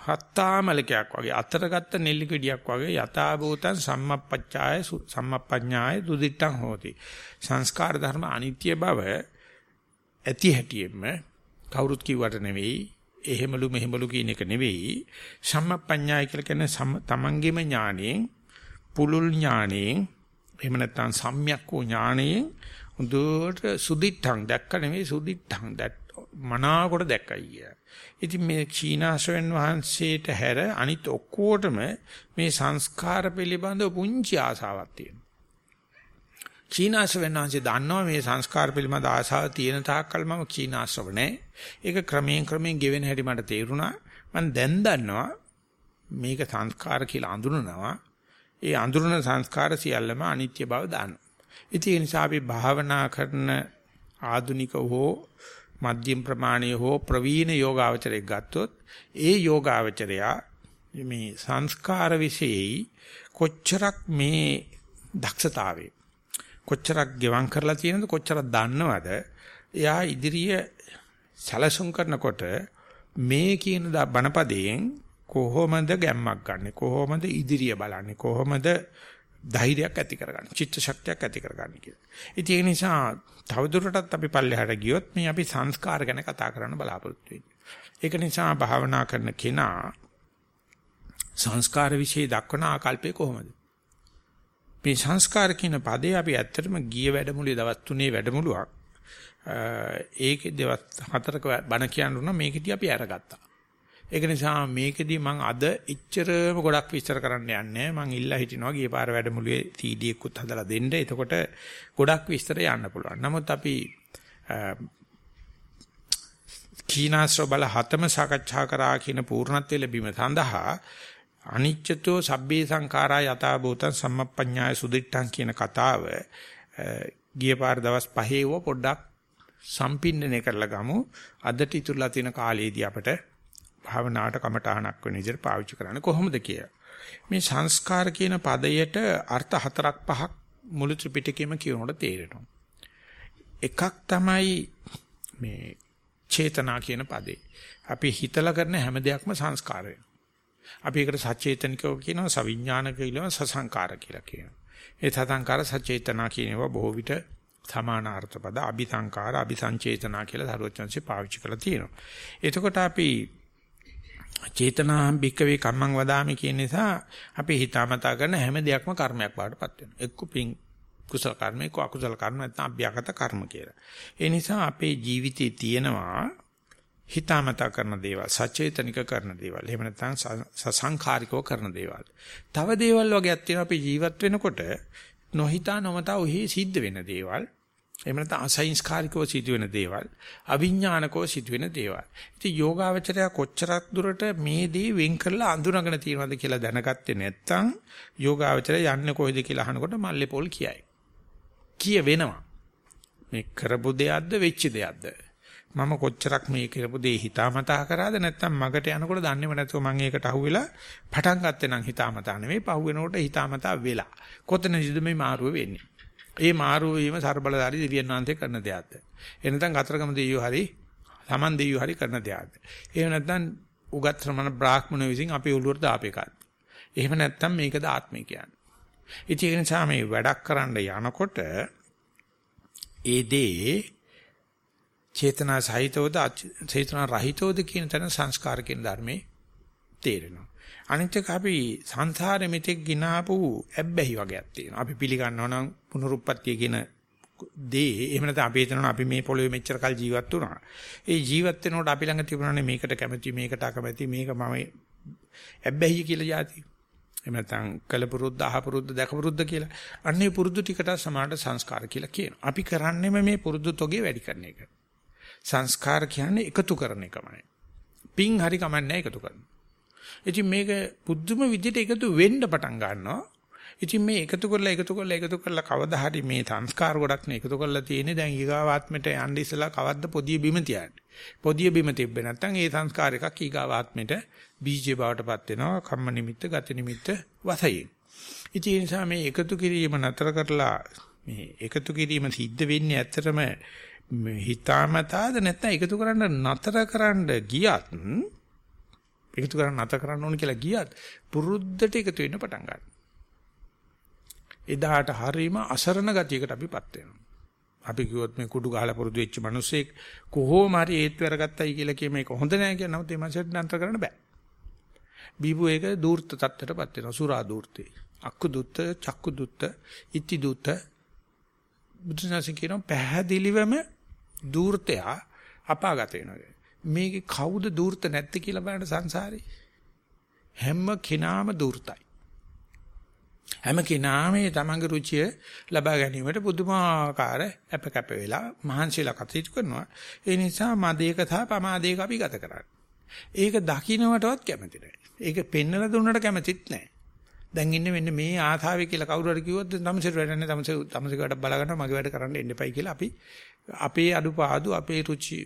හත්තාමලකයක් වගේ අතරගත්ත නෙල්ලි ගෙඩියක් වගේ යථා භූතං සම්මප්පච්චාය සම්මප්පඤ්ඤාය දුදිත්තං හෝති සංස්කාර ධර්ම අනිත්‍ය බව ඇති හැටියෙම කවුරුත් කිව්වට නෙවෙයි එහෙමලු මෙහෙමලු කියන එක නෙවෙයි සම්මප්පඤ්ඤාය කියලා කියන්නේ තමන්ගේම ඥාණයෙන් පුලුල් ඥාණයෙන් එහෙම නැත්නම් සම්‍යක් වූ ඥාණයෙන් හොඳට සුදිට්ඨං දැක්ක නෙමෙයි සුදිට්ඨං දැක් මනාකොට දැක්කයි කිය. ඉතින් මේ චීනාශ්‍රවෙන් වහන්සේට හැර අනිත් ඔක්කොටම මේ සංස්කාර පිළිබඳව පුංචි ආසාවක් තියෙනවා. චීනාශ්‍රවෙන් වහන්සේ දන්නවා මේ සංස්කාර පිළිබඳ ආසාව තියෙන තාක්කල් මම චීනාශ්‍රව නැහැ. ඒක ක්‍රමයෙන් ක්‍රමයෙන් ගෙවෙන හැටි මට තේරුණා. මම දැන් දන්නවා මේක සංස්කාර කියලා අඳුනනවා. ඒ අඳුරන සංස්කාර සියල්ලම අනිත්‍ය බව දන්නවා. ඉතින් ඒ නිසා අපි භාවනා කරන ආදුනික හෝ මධ්‍යම ප්‍රමාණීය හෝ ප්‍රවීණ යෝගාවචරයක් ගත්තොත් ඒ යෝගාවචරයා මේ සංස්කාර વિશેයි කොච්චරක් මේ දක්ෂතාවේ කොච්චරක් ගෙවම් කරලා තියෙනවද කොච්චරක් දන්නවද? එයා ඉදිරිය සැලසුම් කරනකොට මේ කියන බණපදයෙන් කොහොමද ගැම්මක් ගන්නෙ? කොහොමද ඉදිරිය බලන්නේ? කොහොමද ධෛර්යයක් ඇති කරගන්නේ චිත්ත ශක්තියක් ඇති කරගන්නේ කියලා. ඉතින් ඒ නිසා තවදුරටත් අපි පල්ලෙහාට ගියොත් මේ අපි සංස්කාර ගැන කතා කරන්න බලාපොරොත්තු වෙන්නේ. ඒක නිසා භාවනා කරන කෙනා සංස්කාර વિશે දක්වන ආකල්පය කොහොමද? මේ සංස්කාර කියන පදේ අපි ඇත්තටම ගිය වැඩමුළුවේ දවස් තුනේ වැඩමුළුවක් ඒකේ දවස් හතරක බණ කියන්න උනා මේකෙදී අපි අරගත්තා. ඒක නිසා මේකෙදී මම අද එච්චරම ගොඩක් විස්තර කරන්න යන්නේ මම ඉල්ලා හිටිනවා ගිය පාර වැඩමුළුවේ CD එකකුත් හදලා දෙන්න. එතකොට ගොඩක් විස්තර යන්න පුළුවන්. නමුත් අපි කීනාස්ත්‍ර බල හතම සාකච්ඡා කරා කියන පූර්ණත්වයේ ලැබීම සඳහා අනිච්චතෝ සබ්බේ සංඛාරා යථා භූතං සම්මප්පඤ්ඤාය සුදිට්ඨං කියන කතාව ගිය පාර දවස් පහේව පොඩ්ඩක් සම්පින්නනය කරලා ගමු අදට ඉතුරුලා තියෙන කාලයේදී අපට භාවනාවට කමටහනක් වෙන විදිහට පාවිච්චි කරන්න කොහොමද කියලා. මේ සංස්කාර කියන පදයට අර්ථ හතරක් පහක් මුළු ත්‍රිපිටකෙම කියනකොට තේරෙනවා. එකක් තමයි මේ චේතනා කියන පදේ. අපි හිතලා කරන හැම දෙයක්ම සංස්කාර අපි ඒකට සචේතනිකව කියනවා සවිඥානික කියනවා සසංකාර කියලා කියනවා. ඒ සසංකාර සචේතනා කියනවා බොහෝ විට සමානාර්ථ පද අபிසංකාර අபிසංචේතනා කියලා සරුවචන්සේ පාවිච්චි කරලා තියෙනවා. එතකොට අපි චේතනාහම් භික්කවේ කම්මං වදාමි කියන නිසා අපි හිතාමතා කරන හැම දෙයක්ම කර්මයක් බවටපත් වෙනවා. එක්ක පිං කුසල කර්ම එක්ක අකුසල කර්ම නැත්නම් අභ්‍යාගත කර්ම කියලා. ඒ නිසා අපේ ජීවිතේ තියෙනවා හිතාමතා කරන දේවල්, සචේතනික කරන දේවල්. එහෙම නැත්නම් සසංඛාරිකව කරන දේවල්. තව දේවල් වගේක් තියෙනවා අපි ජීවත් වෙනකොට නොහිතා නොමතා ඔහි සිද්ධ වෙන දේවල්. එහෙම නැත්නම් අසංස්කාරිකව සිදුවෙන දේවල්, අවිඥානිකව සිදුවෙන දේවල්. ඉතින් යෝගාවචරය කොච්චරක් දුරට මේ දේ වෙන් කරලා අඳුනගෙන තියෙනවද කියලා දැනගත්තේ නැත්නම් යෝගාවචරය යන්නේ කොහෙද කියලා අහනකොට මල්ලේ පොල් කියයි. කිය වෙනවා. මේ කරපු දෙයක්ද වෙච්ච දෙයක්ද? මම කොච්චරක් මේ කරපු දේ හිතාමතා කරාද නැත්නම් මගට යනකොට දන්නේම නැතුව මම ඒකට අහුවෙලා පටන් ගත්තේ නම් හිතාමතා නෙවෙයි පහු වෙනකොට හිතාමතා වෙලා. කොතනදද මේ මාරුව වෙන්නේ? ඒ මාරු වීම ਸਰබලධාරී දෙවියන් වහන්සේ කරන දෙයක්ද? එහෙනම් ගතරගම දෙවියෝ හරි සමන් දෙවියෝ හරි කරන දෙයක්ද? එහෙම නැත්නම් උගත් ශ්‍රමණ බ්‍රාහ්මණ විසින් අපේ ඔළුවට දාපේකක්ද? එහෙම නැත්නම් මේකද ආත්මය කියන්නේ. ඉතින් ඒ නිසා මේ වැඩක් කරන්න යනකොට ඒ දේ චේතනා සහිතවද චේතනා රහිතවද කියන තැන සංස්කාර කියන ධර්මයේ තේරෙනවා. අනිත් එක අපි සංසාරෙ මෙතෙක් ගినాපු ඇබ්බැහි වගේක් තියෙනවා. අපි පිළිගන්නවා නම් පුනරුත්පත්තිය කියන දේ එහෙම නැත්නම් අපි හිතනවා අපි මේ පොළොවේ මෙච්චර කල් ජීවත් වුණා. ඒ ජීවත් වෙනකොට අපි ළඟ තිබුණානේ මේකට කැමති මේකට අකමැති මේක මම ඇබ්බැහි කියලා જાති. එහෙම නැත්නම් කලපුරුද්ද අහපුරුද්ද දැකපුරුද්ද කියලා. අන්නේ පුරුදු ටිකට සමානට සංස්කාර කියලා කියනවා. අපි කරන්නේම මේ පුරුදු තොගේ වැඩි කරන එක. සංස්කාර කියන්නේ එකතු කරන එකමයි. පිං හරි කමන්නේ එකතු කරන. ඉතින් මේක පුදුම විදිහට එකතු වෙන්න පටන් ගන්නවා. ඉතින් මේ එකතු කරලා එකතු කරලා එකතු කරලා කවදා හරි මේ සංස්කාර ගොඩක් නේ එකතු කරලා තියෙන්නේ දැන් ඊගාවාත්මෙට යන්න ඉස්සලා කවද්ද පොදිය බිම තියන්නේ. පොදිය බිම තිබ්බේ නැත්නම් ඒ සංස්කාර එකක් ඊගාවාත්මෙට බීජේ බවටපත් වෙනවා කම්ම නිමිත්ත ගති නිමිත්ත වශයෙන්. ඉතින් ඒ නිසා මේ එකතු කිරීම නතර කරලා මේ එකතු කිරීම සිද්ධ වෙන්නේ ඇත්තටම හිතාමතාද නැත්නම් එකතු කරන්න නතර කරන්න ගියත් එකතු කරන්න නැත කරන්න ඕන කියලා ගියත් පුරුද්දට එකතු වෙන්න පටන් ගන්නවා. එදාට හරීම අසරණ ගතියකට අපිපත් වෙනවා. අපි කිව්වොත් මේ කුඩු ගහලා පුරුදු වෙච්ච මිනිස්සෙක් කොහොම හරි ඒත්තු අරගත්තයි කියලා කිය මේක හොඳ නෑ කියන නමුත් මේ මනසට නතර කරන්න බෑ. බීබු එක දූර්ත තත්ත්වයටපත් වෙනවා සුරා දූර්තේ. අක්කු දුත්ත, චක්කු දුත්ත, ඉති දුත්ත බුදුසසුන කියනවා පැහැදිලිවම දූර්තයා අපාගත වෙනවා. මේකේ කවුද දූර්ත නැත්තේ කියලා බලන්න සංසාරේ. හැම කෙනාම දූර්තයි. හැම කෙනාම මේ තමන්ගේ රුචිය ලබා ගැනීමට පුදුමාකාර අප කැප වෙලා මහන්සිලා කටයුතු කරනවා. ඒ නිසා මදේක සහ පමාදේක අපි ගත කරන්නේ. ඒක දකින්නවටවත් කැමති නැහැ. ඒක පෙන්නලා දුන්නට කැමතිත් නැහැ. දැන් ඉන්නේ මෙන්න මේ ආතාවේ කියලා කවුරු හරි කිව්වොත් තමසෙට වැඩන්නේ තමසෙ තමසෙ වැඩ බලා ගන්නවා මගේ වැඩ කරන්න එන්න එපයි කියලා අපි අපේ අඩුපාඩු අපේ රුචි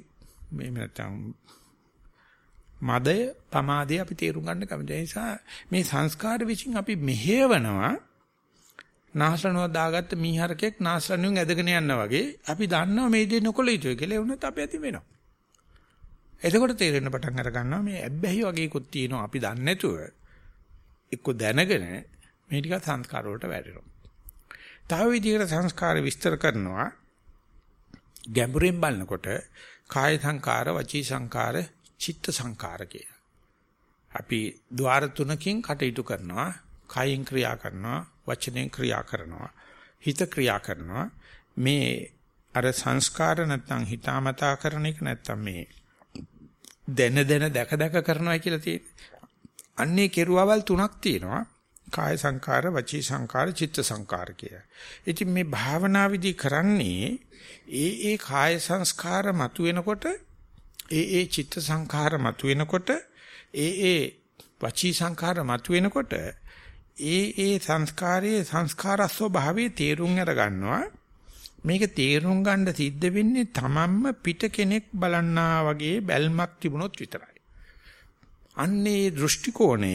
මේ නැත්තම් මදය පමාදය අපි තේරුම් ගන්න කැමති. නිසා මේ සංස්කාර විශ්ින් අපි මෙහෙවනවා. නාසලනුව දාගත්ත මීහරකෙක් නාසලනුවෙන් ඇදගෙන යනවා වගේ අපි දන්නවා මේ දේ නොකළ යුතුයි කියලා. ඒ වුණත් අපි ඇති වෙනවා. එතකොට තේරෙන්න පටන් අර ගන්නවා මේ ඇබ්බැහි වගේකුත් තියෙනවා. අපි දන්නේ නැතුව එක්ක දැනගෙන මේ ටික සංස්කාර වලට වැටෙනවා. තව විදිහකට සංස්කාර විස්තර කරනවා. ගැඹුරෙන් බලනකොට කාය සංකාර, වචී සංකාර, චිත්ත සංකාර කියලා. අපි ద్వාර තුනකින් කටයුතු කරනවා. කායෙන් ක්‍රියා කරනවා, වචනෙන් ක්‍රියා කරනවා, හිත ක්‍රියා කරනවා. මේ අර සංස්කාර නැත්තම් හිතාමතා කරන එක නැත්තම් මේ දැන දැන දැක දැක කරනවා කියලා තියෙන්නේ. අන්නේ කෙරුවවල් තුනක් තියෙනවා. කාය සංකාර, වචී සංකාර, චිත්ත සංකාර කිය. ඉතින් මේ භාවනා විදි කරන්නේ ඒ ඒ කාය සංස්කාර මතුවෙනකොට ඒ ඒ චිත්ත සංඛාර මතුවෙනකොට ඒ ඒ වචී සංඛාර මතුවෙනකොට ඒ ඒ සංස්කාරයේ සංස්කාරස්ව භාවයේ තේරුම් අර ගන්නවා මේක තේරුම් ගන්න සිද්ධ වෙන්නේ තමන්ම පිට කෙනෙක් බලන්නා වගේ බැල්මක් තිබුණොත් විතරයි. අන්නේ දෘෂ්ටි කෝණය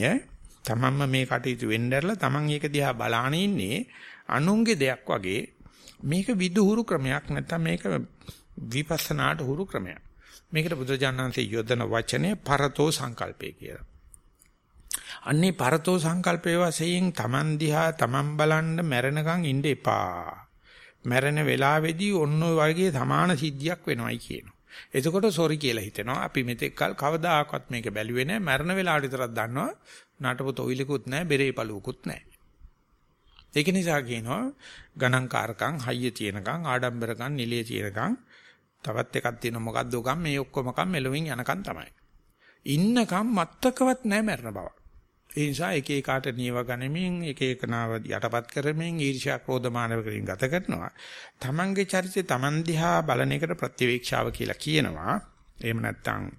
තමන්ම මේ කටයුතු වෙnderලා තමන් ඒක දිහා බලාන ඉන්නේ අනුන්ගේ දෙයක් වගේ මේක විදුහුරු ක්‍රමයක් නැත්නම් මේක විපස්සනාට හුරු ක්‍රමයක්. මේකට බුදුජානන්සේ යොදන වචනේ පරතෝ සංකල්පය කියලා. අන්නේ පරතෝ සංකල්පයේ වශයෙන් Taman දිහා Taman බලන්න මැරෙනකන් ඉන්න එපා. මැරෙන වෙලාවේදී ඔන්න ඔය වගේ සමාන සිද්ධියක් වෙනවයි කියනවා. එතකොට සෝරි කියලා හිතෙනවා. අපි මෙතෙක් කල කවදාකවත් මේක බැලුවේ නැහැ. මැරෙන වෙලාවට විතරක් දන්නවා. නටපු තොইলකුත් නැහැ, බෙරේ පළුවකුත් නැහැ. ඒක නිසා කියනවා ගණන්කාරකම්, හයිය තියෙනකම්, ආඩම්බරකම්, නිලිය තියෙනකම් තවත් එකක් තියෙනවා මොකද්ද උකම් මේ ඔක්කොමකම් මෙලොවින් යනකම් තමයි. ඉන්නකම් මත්තකවත් නැහැ මරණ බව. ඒ නිසා එක එකාට නියව ගනිමින් එක එකනාව යටපත් කරමින් ඊර්ෂ්‍යා ක්‍රෝධ මානව කරින් ගත කරනවා. Tamange චරිතය Taman දිහා බලන එකට ප්‍රතිවේක්ෂාව කියලා කියනවා. එහෙම නැත්නම්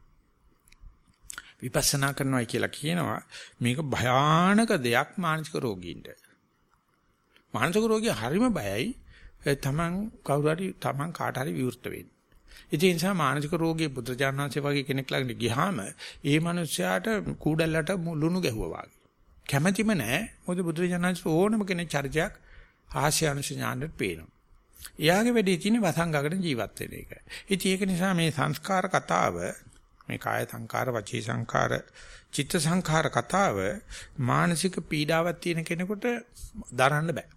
විපස්සනා කරනවා කියලා කියනවා. මේක භයානක දෙයක් මානසික රෝගීන්ට. මානසික රෝගී හරිම බයයි. තමන් කවුරු හරි තමන් කාට හරි විවෘත වෙන්න. ඒ නිසා මානසික රෝගී බුද්ධජානනාංශය වගේ කෙනෙක් ළඟට ගියාම ඒ මනුස්සයාට කූඩල්ලට ලුණු ගැහුවා වගේ. කැමැතිම නැහැ. මොකද බුද්ධජානනාංශ ඕනම කෙනෙක් චර්චයක් ආශ්‍යානුෂ ඥානෙත් පේනවා. එයාගේ වැඩේ තියෙන්නේ වසංගකට ජීවත් වෙන එක. ඉතින් ඒක නිසා මේ සංස්කාර කතාව මේ කාය සංකාර, වචී සංකාර, චිත්ත සංකාර කතාව මානසික පීඩාවක් තියෙන කෙනෙකුට දරන්න බෑ.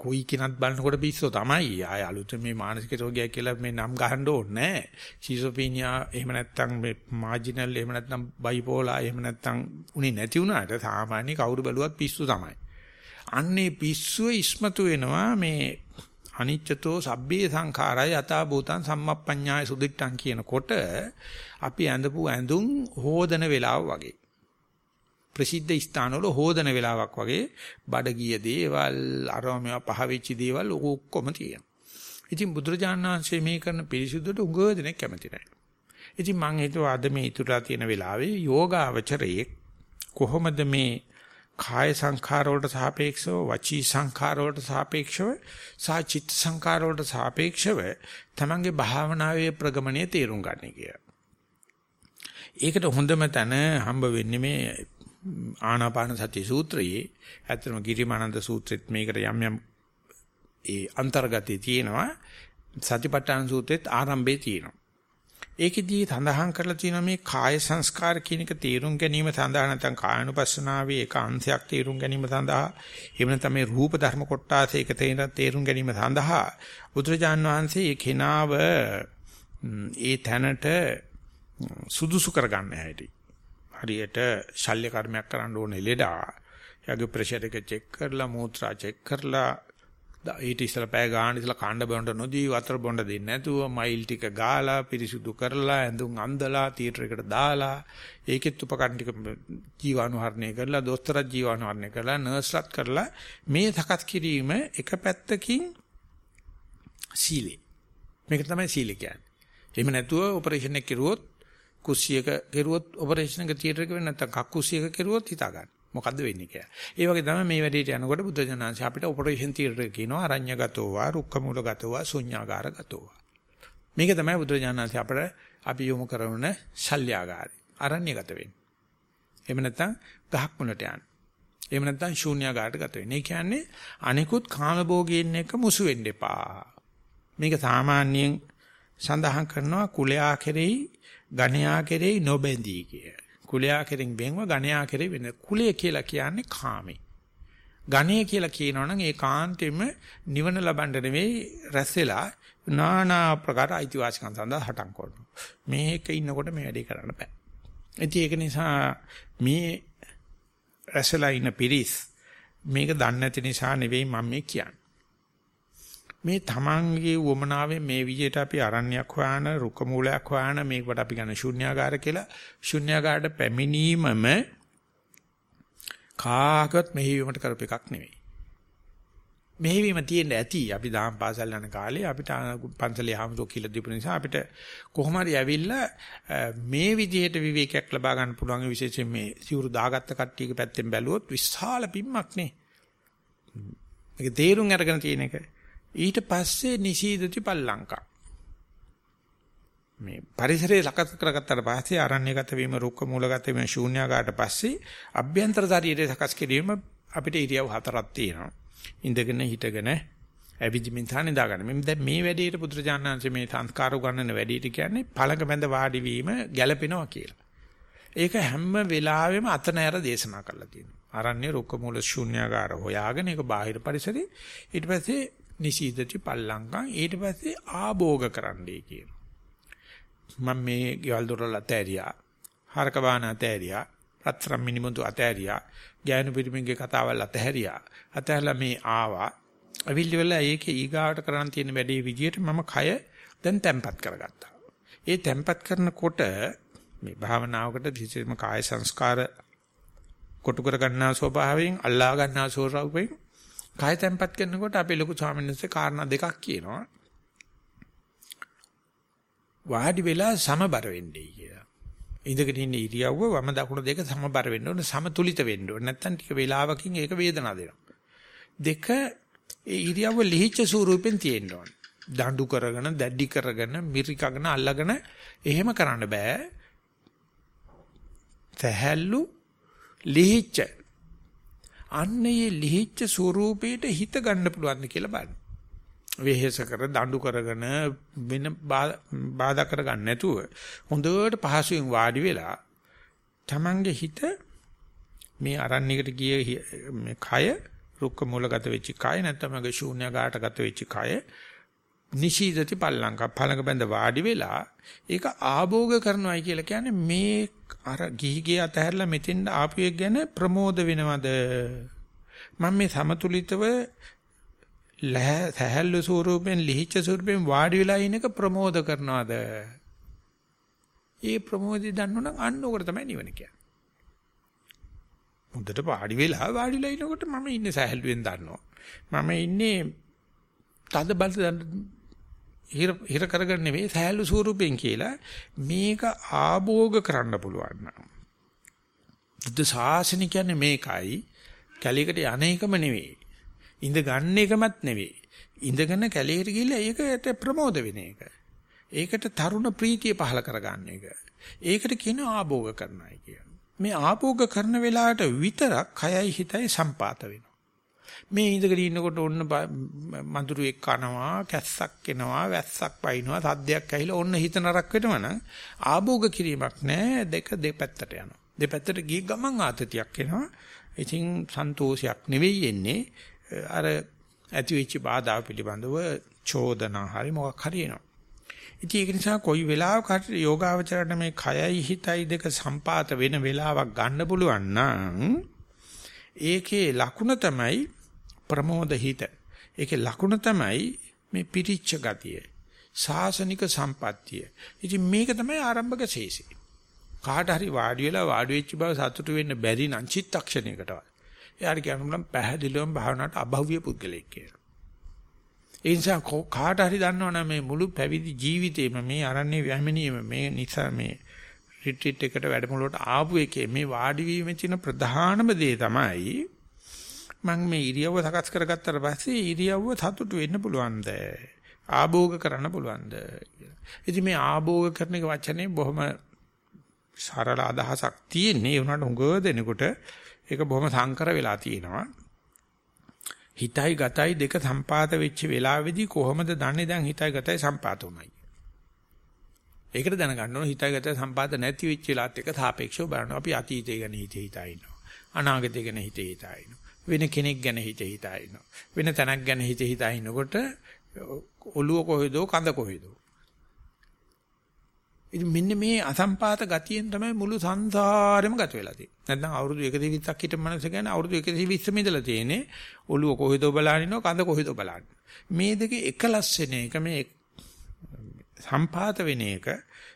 කොයි කෙනත් බලනකොට පිස්සෝ තමයි. ආය අලුත මේ මානසික රෝගයක් කියලා මේ නම් ගහන්න ඕනේ නැහැ. ෂිසොපීනියා එහෙම නැත්නම් මේ මාජිනල් එහෙම නැත්නම් බයිපෝලා එහෙම නැත්නම් උනේ නැති වුණාට සාමාන්‍ය කවුරු බැලුවත් පිස්සු තමයි. අන්නේ පිස්සුව ඉස්මතු වෙනවා මේ අනිච්චතෝ සබ්බේ සංඛාරය යථා භූතං සම්මප්පඤ්ඤාය සුදිට්ඨං කියනකොට අපි ඇඳපු ඇඳුම් හෝදන වෙලාව වගේ. ප්‍රසිද්ධ ස්ථානවල හෝදන වෙලාවක් වගේ බඩගිය දේවල් අරම පහ වෙච්ච දේවල් ඔක්කොම තියෙනවා. ඉතින් බුදුරජාණන් වහන්සේ මේ කරන පිරිසුදුට උගව දෙනෙක් කැමති නැහැ. ඉතින් මම හිතුවා අද මේ ඉතුරුලා තියෙන වෙලාවේ යෝගාවචරයේ කොහොමද මේ කාය සංඛාර වලට සාපේක්ෂව වචී සංඛාර වලට සාපේක්ෂව සහ චිත්ත සංඛාර වලට සාපේක්ෂව තමන්ගේ භාවනාවේ ප්‍රගමණය තේරුම් ගන්න කියලා. ඒකට හොඳම තැන හම්බ වෙන්නේ මේ ආනාපාන සති සූත්‍රයේ ඇත්තම ගිරිමානන්ද සූත්‍රෙත් මේකට යම් යම් ඒ අන්තර්ගතයේ තියෙනවා සතිපට්ඨාන සූත්‍රෙත් ආරම්භයේ තියෙනවා. ඒකෙදී සඳහන් කරලා තියෙනවා මේ කාය සංස්කාර කියන එක තේරුම් ගැනීම සඳහා නැත්නම් කායනුපස්සනාවේ එක අංශයක් තේරුම් ගැනීම සඳහා එහෙම නැත්නම් මේ රූප ධර්ම කොටස එක තේරුම් ගැනීම සඳහා බුදුරජාන් වහන්සේ ඒ කෙනාව ඒ තැනට සුදුසු කරගන්න හැටි හරියට ශල්‍ය කර්මයක් කරන්න ඕනේ ලෙඩා. එයාගේ ප්‍රෙෂර් එක චෙක් කරලා මූත්‍රා චෙක් කරලා ඊට ඉස්සලා පය ගාන ඉස්සලා කාණ්ඩ බොන්න නොදී වතුර බොන්න දෙන්නේ නැතුව මයිල් ටික ගාලා පිරිසුදු කරලා ඇඳුම් අඳලා තියටරයකට දාලා ඒකෙත් උපකරණ ටික ජීවාණුහරණය කරලා දොස්තරත් ජීවාණුහරණය කරලා නර්ස්ලත් කරලා මේ සකස් කිරීම එක පැත්තකින් සීලේ මේක තමයි සීල කියන්නේ. එහෙම නැතුව ඔපරේෂන් එක කෙරුවොත් කුස්සියක කෙරුවොත් ඔපරේෂන් එක තියටර් එක වෙන්නේ නැත්නම් කක්කුස්සියක කෙරුවොත් හිතා ගන්න. මොකද්ද වෙන්නේ කියලා. ඒ වගේ තමයි මේ වැඩේට යනකොට බුද්ධ ජනනාංශ අපිට ඔපරේෂන් තියටර් එක කියනවා අරඤ්‍යගතෝ වා රුක්කමූලගතෝ වා ශුඤ්ඤාගාරගතෝ වා. මේක තමයි බුද්ධ ජනනාංශ අපිට අපි යොමු කරන ශල්‍යාගාරය. අරඤ්‍යගත වෙන්නේ. එහෙම නැත්නම් ගහක් මුලට යන්න. එහෙම නැත්නම් ශූන්‍යාගාරට ගත වෙන්නේ. ඒ කියන්නේ අනිකුත් කාමභෝගීන් එක්ක මුසු වෙන්න එපා. මේක සාමාන්‍යයෙන් සඳහන් කරනවා කුලයා කෙරෙහි ගණයා කෙරෙහි නොබැඳී කිය. කුලයා කෙරෙන් වෙන්ව ගණයා කෙරෙහි වෙන. කුලය කියලා කියන්නේ කාමේ. ගණය කියලා කියනවනම් ඒ කාන්තෙම නිවන ලබන්න නෙවෙයි රැස් වෙලා নানা ප්‍රකාර අයිතිවාසිකම් සඳහා හටන් කරනවා. මේක ඉන්නකොට මේ වැඩේ කරන්න බෑ. ඉතින් ඒක නිසා මේ රැස්ලා ඉන්න පිරිස් මේක දන්නේ නැති නිසා නෙවෙයි මම මේ කියන්නේ. මේ තමන්ගේ වමනාවෙන් මේ විදිහට අපි අරණ්‍යයක් හොයාන රුක මූලයක් හොයාන මේකට අපි ගන්න ශුන්‍යාගාර කියලා ශුන්‍යාගාරට පැමිණීමම කාගවත් මෙහෙයීමට කරප එකක් නෙවෙයි. මෙහෙවීම තියෙන්න ඇති අපි දහම් පාසල් යන කාලේ අපිට පන්සලේ ආමසෝ කියලා දීපු නිසා අපිට කොහොම හරි ඇවිල්ලා මේ විදිහට විවේකයක් ලබා ගන්න පුළුවන් විශේෂයෙන් මේ සිවුරු දාගත්ත කට්ටියක පැත්තෙන් බැලුවොත් විශාල පිම්මක් නේ. මේක තේරුම් අරගෙන තියෙන එක. ඊට පස්සේ නිශීදති පල්ලංකා. මේ පරිසරය ලකත් කරගත්තාට පස්සේ ආරණ්‍යගත වීම රුක්ක මූලගත වීම ශූන්‍යාකාරට පස්සේ අභ්‍යන්තර ශරීරයේ සකස් කිරීම අපිට ඉරියව් හතරක් තියෙනවා. ඉඳගෙන හිටගෙන ඇවිදිමින් තානේ දාගන්න. මේ දැන් මේ වැඩේට පුදුරජානංශ මේ සංස්කාර උගන්නන වැඩේට කියන්නේ පළඟ බැඳ වාඩි වීම ගැළපෙනවා කියලා. ඒක හැම වෙලාවෙම අත නැර දේශනා කරලා තියෙනවා. ආරණ්‍ය රුක්ක මූල ශූන්‍යාකාර හොයාගෙන ඒක බාහිර පරිසරේ ඊට පස්සේ නිසීදති පල්ලංකම් ඊට පස්සේ ආභෝග කරන්නයි කියන. මම මේ ගෙවල් දොරල අතෑරියා. හරක බාන අතෑරියා. රත්තරන් මිනිමුතු අතෑරියා. ගෑනු පිරිමින්ගේ කතාවල් අතහැරියා. අතහැරලා මේ ආවා. අවිල්ලි වෙලා ඒකේ ඊගාවට කරන්න තියෙන වැඩේ විදියට මම කය දැන් තැම්පත් කරගත්තා. ඒ තැම්පත් කරනකොට මේ භාවනාවකට විශේෂම කාය සංස්කාර කොටු කර ගන්නා ස්වභාවයෙන් අල්ලා ගන්නා ස්වභාවයෙන් කය තැම්පත් කරනකොට අපි ලොකු ස්වාමීන් වහන්සේ කාරණා දෙකක් කියනවා. වාඩි වෙලා සමබර වෙන්නයි කියලා. ඉඳගෙන ඉන්න ඉරියව්ව වම දකුණ දෙක සමබර වෙන්න ඕන සමතුලිත වෙන්න ඕන. නැත්තම් ටික වේලාවකින් ඒක වේදනාව දෙනවා. දෙක ඒ ඉරියව්ව ලිහිච්ච ස්වරූපෙන් තියෙන්න ඕන. දඬු කරගෙන, දැඩි කරගෙන, මිරිකගෙන අල්ලගෙන එහෙම කරන්න බෑ. සහැල්ලු ලිහිච්ච අන්නේ ලිහිච්ච ස්වරූපේට හිත ගන්න පුළුවන්ද කියලා බලන්න. වෙහෙස කර දඬු කරගෙන වෙන බාධා කරගන්න නැතුව හොඳට පහසුවෙන් වාඩි වෙලා Tamange හිත මේ අරණ්‍යයකට ගිය මේ කය රුක්ක මූලගත වෙච්ච කය නැත්නම් මගේ ශූන්‍යගාටගත වෙච්ච කය නිශීදති පල්ලංක පළඟ බඳ වාඩි වෙලා ඒක ආභෝග කරනවායි කියලා කියන්නේ මේ අර ගිහිගේ අතහැරලා මෙතෙන් ආපු එක ගැන ප්‍රමෝද වෙනවද? මම මේ සමතුලිතව සහැල්ලු ස්වරූපෙන් ලිහිච්ච ස්වරූපෙන් වාඩි වෙලා ඉන්න එක ප්‍රමෝද කරනවද? ඒ ප්‍රමෝදي දන්නවනම් අන්න උකට තමයි නිවන කියන්නේ. හොඳට වාඩි වෙලා වාඩිලා ඉනකොට මම ඉන්නේ සහැල්ලුවෙන් දන්නවා. මම ඉන්නේ තද බල හිර හිර කරගෙන නෙවෙයි සෑහළු ස්වරූපෙන් කියලා මේක ආභෝග කරන්න පුළුවන්. නම් බුද්ධ ශාසනය කියන්නේ මේකයි. කැලේකට යන්නේකම නෙවෙයි. ඉඳ ගන්න එකමත් නෙවෙයි. ඉඳගෙන කැලේට ගිහිල්ලා ඒකට ප්‍රමෝද වෙන එක. ඒකට තරුණ ප්‍රීතිය පහල කරගන්න එක. ඒකට කියන ආභෝග කරනයි කිය මේ ආභෝග කරන වෙලාවට විතරක් කයයි හිතයි සම්පාත වෙනවා. මේ ඉඳගෙන ඉන්නකොට ඔන්න මඳුරුවෙක් කනවා කැස්සක් එනවා වැස්සක් වයින්නවා සද්දයක් ඇහිලා ඔන්න හිත නරක වෙනවනම් ආභෝග කිරීමක් නැහැ දෙක දෙපැත්තට යනවා. දෙපැත්තට ගිය ගමන් ආතතියක් එනවා. ඉතින් සන්තෝෂයක් නෙවෙයි එන්නේ. අර ඇති වෙච්ච බාධා පිළිබඳව චෝදනා හරි මොකක් හරි එනවා. ඉතින් ඒක නිසා කොයි වෙලාවක හරි යෝගාවචරයට මේ කයයි හිතයි දෙක සම්පාත වෙන වෙලාවක් ගන්න පුළුවන් නම් ඒකේ ලකුණ තමයි ප්‍රමෝද හිත. ඒකේ ලකුණ තමයි මේ පිරිච්ච ගතිය. සාසනික සම්පත්තිය. ඉතින් මේක තමයි ආරම්භක ශේෂය. කාට හරි වාඩි වෙලා වාඩි වෙච්ච බව සතුටු වෙන්න බැරි නම් චිත්තක්ෂණයකටවත්. එයාට කියන්න පැහැදිලිවම භාවනාවට අභව්‍ය පුද්ගලෙක් කියලා. ඒ නිසා කාට හරි දන්නවනම් මේ මුළු පැවිදි ජීවිතේම මේ අරන්නේ වැමිනීම මේ නිසා මේ රිට්‍රීට් එකට වැඩමුළුවට ආපු එකේ මේ වාඩි වීමේ තියෙන ප්‍රධානම දේ තමයි මම මේ ඉරියව්ව සකස් කරගත්තට පස්සේ ඉරියව්ව සතුටු වෙන්න පුළුවන්ද? ආභෝග කරන්න පුළුවන්ද ඉතින් මේ ආභෝග කරන එක වචනේ බොහොම සරල අදහසක් තියෙන්නේ. ඒ උනාට හුඟ දෙනකොට ඒක බොහොම සංකර වෙලා තියෙනවා. හිතයි ගතයි දෙක සම්පාත වෙච්ච වෙලාවේදී කොහොමද දන්නේ? දැන් හිතයි ගතයි සම්පාත උනායි ඒකට දැනගන්න ඕන හිතයි ගතයි සම්පාත නැති වෙච්ච වෙලාවත් එක සාපේක්ෂව බලනවා අපි අතීතය ගැන හිතේ හිතා ඉන්නවා. අනාගතය ගැන හිතේ හිතා ඉන්නවා. වෙන කෙනෙක් ගැන හිතේ හිතා ඉන්නවා වෙන තැනක් ගැන හිතේ හිතා ඉන්නකොට ඔළුව කොහෙදෝ කඳ කොහෙදෝ ඉතින් මෙන්න මේ අසම්පාත ගතියෙන් තමයි මුළු සංසාරෙම ගත වෙලා තියෙන්නේ. නැත්නම් අවුරුදු 120ක් හිටපු මනස ගැන අවුරුදු 120 ඉඳලා තියෙන්නේ ඔළුව කොහෙදෝ බලනිනව කඳ කොහෙදෝ බලන්න. මේ දෙකේ එකලස් වෙන එක මේ සම්පාත වෙන එක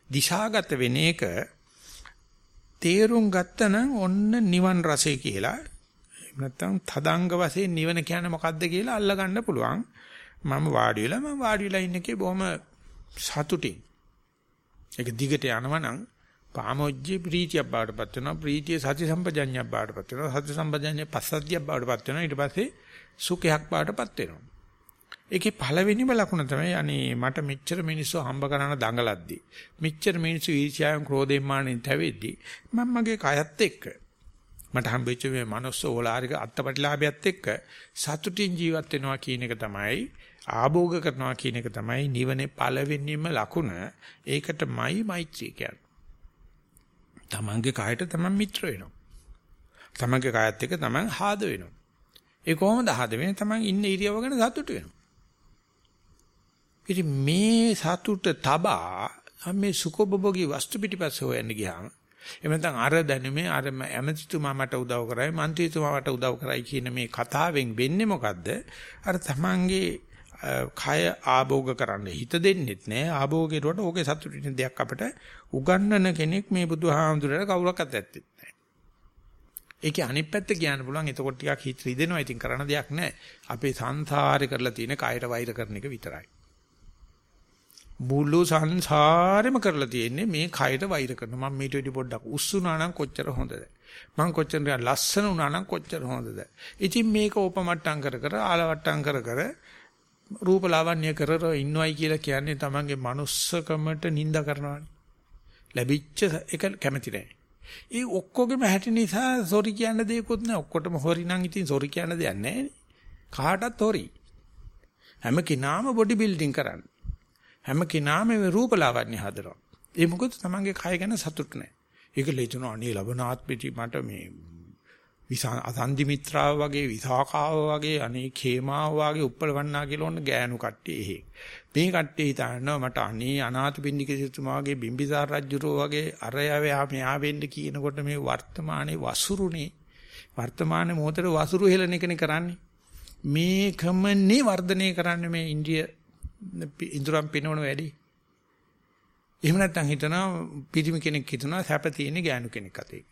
දිශාගත වෙන එක තේරුම් ගත්තනම් ඔන්න නිවන් රසය කියලා නැත්නම් තදංග වශයෙන් නිවන කියන්නේ මොකද්ද කියලා අල්ල ගන්න පුළුවන්. මම වාඩි වෙලා මම වාඩි වෙලා ඉන්නකේ බොහොම සතුටින්. ඒක දිගට යනවා නම් පාමොජ්ජේ ප්‍රීතියක් බාටපත් වෙනවා. ප්‍රීතිය සති සම්පජඤ්ඤයක් බාටපත් වෙනවා. සති සම්පජඤ්ඤය පස්සද්ධියක් බාටපත් වෙනවා. ඊට පස්සේ සුඛයක් බාටපත් වෙනවා. ඒකේ පළවෙනිම ලකුණ තමයි අනේ මට මෙච්චර මිනිස්සු හම්බ කරන දඟලද්දි මෙච්චර මිනිස්සු ඊර්ෂ්‍යාවෙන් ක්‍රෝධයෙන් මානෙන් තැවෙද්දි මම මගේ කයත් එක්ක මට හම්බෙච්ච මේ මනුස්ස ඕලාරික අත්පටිලාභයත් එක්ක සතුටින් ජීවත් වෙනවා කියන එක තමයි ආභෝග කරනවා කියන එක තමයි නිවනේ පළවෙනිම ලකුණ. ඒකටමයි මෛත්‍රිය කියන්නේ. තමන්ගේ කායට තමන් මිත්‍ර වෙනවා. තමන්ගේ කායත් එක්ක තමන් හාද වෙනවා. ඒ කොහොමද හාද වෙන්නේ? තමන් ඉන්න ඉරියව ගැන සතුටු වෙනවා. ඉතින් මේ සතුට තබා මේ සුකොබබෝගී වස්තු පිටිපස්ස හොයන්න ගියාම එහෙම නැත්නම් අර දැනුමේ අර ඇමතිතුමා මට උදව් කරයි മന്ത്രിතුමා මට උදව් කරයි කියන මේ කතාවෙන් වෙන්නේ මොකද්ද? අර තමන්ගේ කය ආභෝග කරන්න හිත දෙන්නෙත් නෑ ආභෝගයට ඕකේ සතුටින් දෙයක් අපිට උගන්වන කෙනෙක් මේ බුදුහාමුදුරට කවුරක්වත් ඇත්තෙත් නෑ. ඒකේ අනිත් පැත්ත කියන්න පුළුවන් එතකොට ටිකක් හිත රිදෙනවා. ඉතින් කරන්න දෙයක් නෑ. අපේ සංසාරේ කරලා තියෙන කයර වෛර කරන එක විතරයි. මුළු සංසාරෙම කරලා තියෙන්නේ මේ කයට වෛර කරන මම මේට වෙඩි පොඩ්ඩක් උස්සුනා නම් කොච්චර හොඳද මං කොච්චර ලස්සන වුණා නම් කොච්චර හොඳද ඉතින් මේක ඕපමට්ටම් කර කර ආලවට්ටම් කර කර රූප ලාවන්‍ය කරර ඉන්නවයි කියලා කියන්නේ තමන්ගේ manussකමට නිඳා කරනවානේ. ලැබිච්ච එක කැමති නැහැ. ඒ ඔක්කොගෙම හැටි නිසා සෝරි කියන්න දෙයක්වත් නැහැ. ඔක්කොටම හොරි නම් ඉතින් සෝරි කියන්න දෙයක් නැහැ කාටත් හොරි. හැම කෙනාම බොඩි බිල්ඩින් කරන්නේ. හැම කෙනාම මේ රූප ලාවන්‍ය හදනවා. ඒ මොකද තමන්ගේ කය ගැන සතුට නැහැ. ඒක ලේතුන අනේ ලබනාත්මිටි මට මේ අසන්දි මිත්‍රාව වගේ විසාකාව වගේ අනේ khේමාව වගේ උප්පලවන්නා කියලා ඔන්න ගෑනු කට්ටිය එහෙ. මේ කට්ටිය හිතනවා මට අනේ අනාථපිණ්ඩික සිතුමා වගේ බිම්බිසාර රජුරෝ වගේ අරයව මෙහා වෙන්න කියනකොට මේ වර්තමානයේ වසුරුනේ වර්තමාන මොහොතේ වසුරු හෙලන එකනේ කරන්නේ. මේකමනේ වර්ධනය කරන්නේ මේ ඉන්දිය ඉඳුරම් පිනවන වැඩි. එහෙම නැත්නම් හිතනවා පිරිමි කෙනෙක් හිතනවා සැප තියෙන ගෑනු කෙනෙක් අතේ.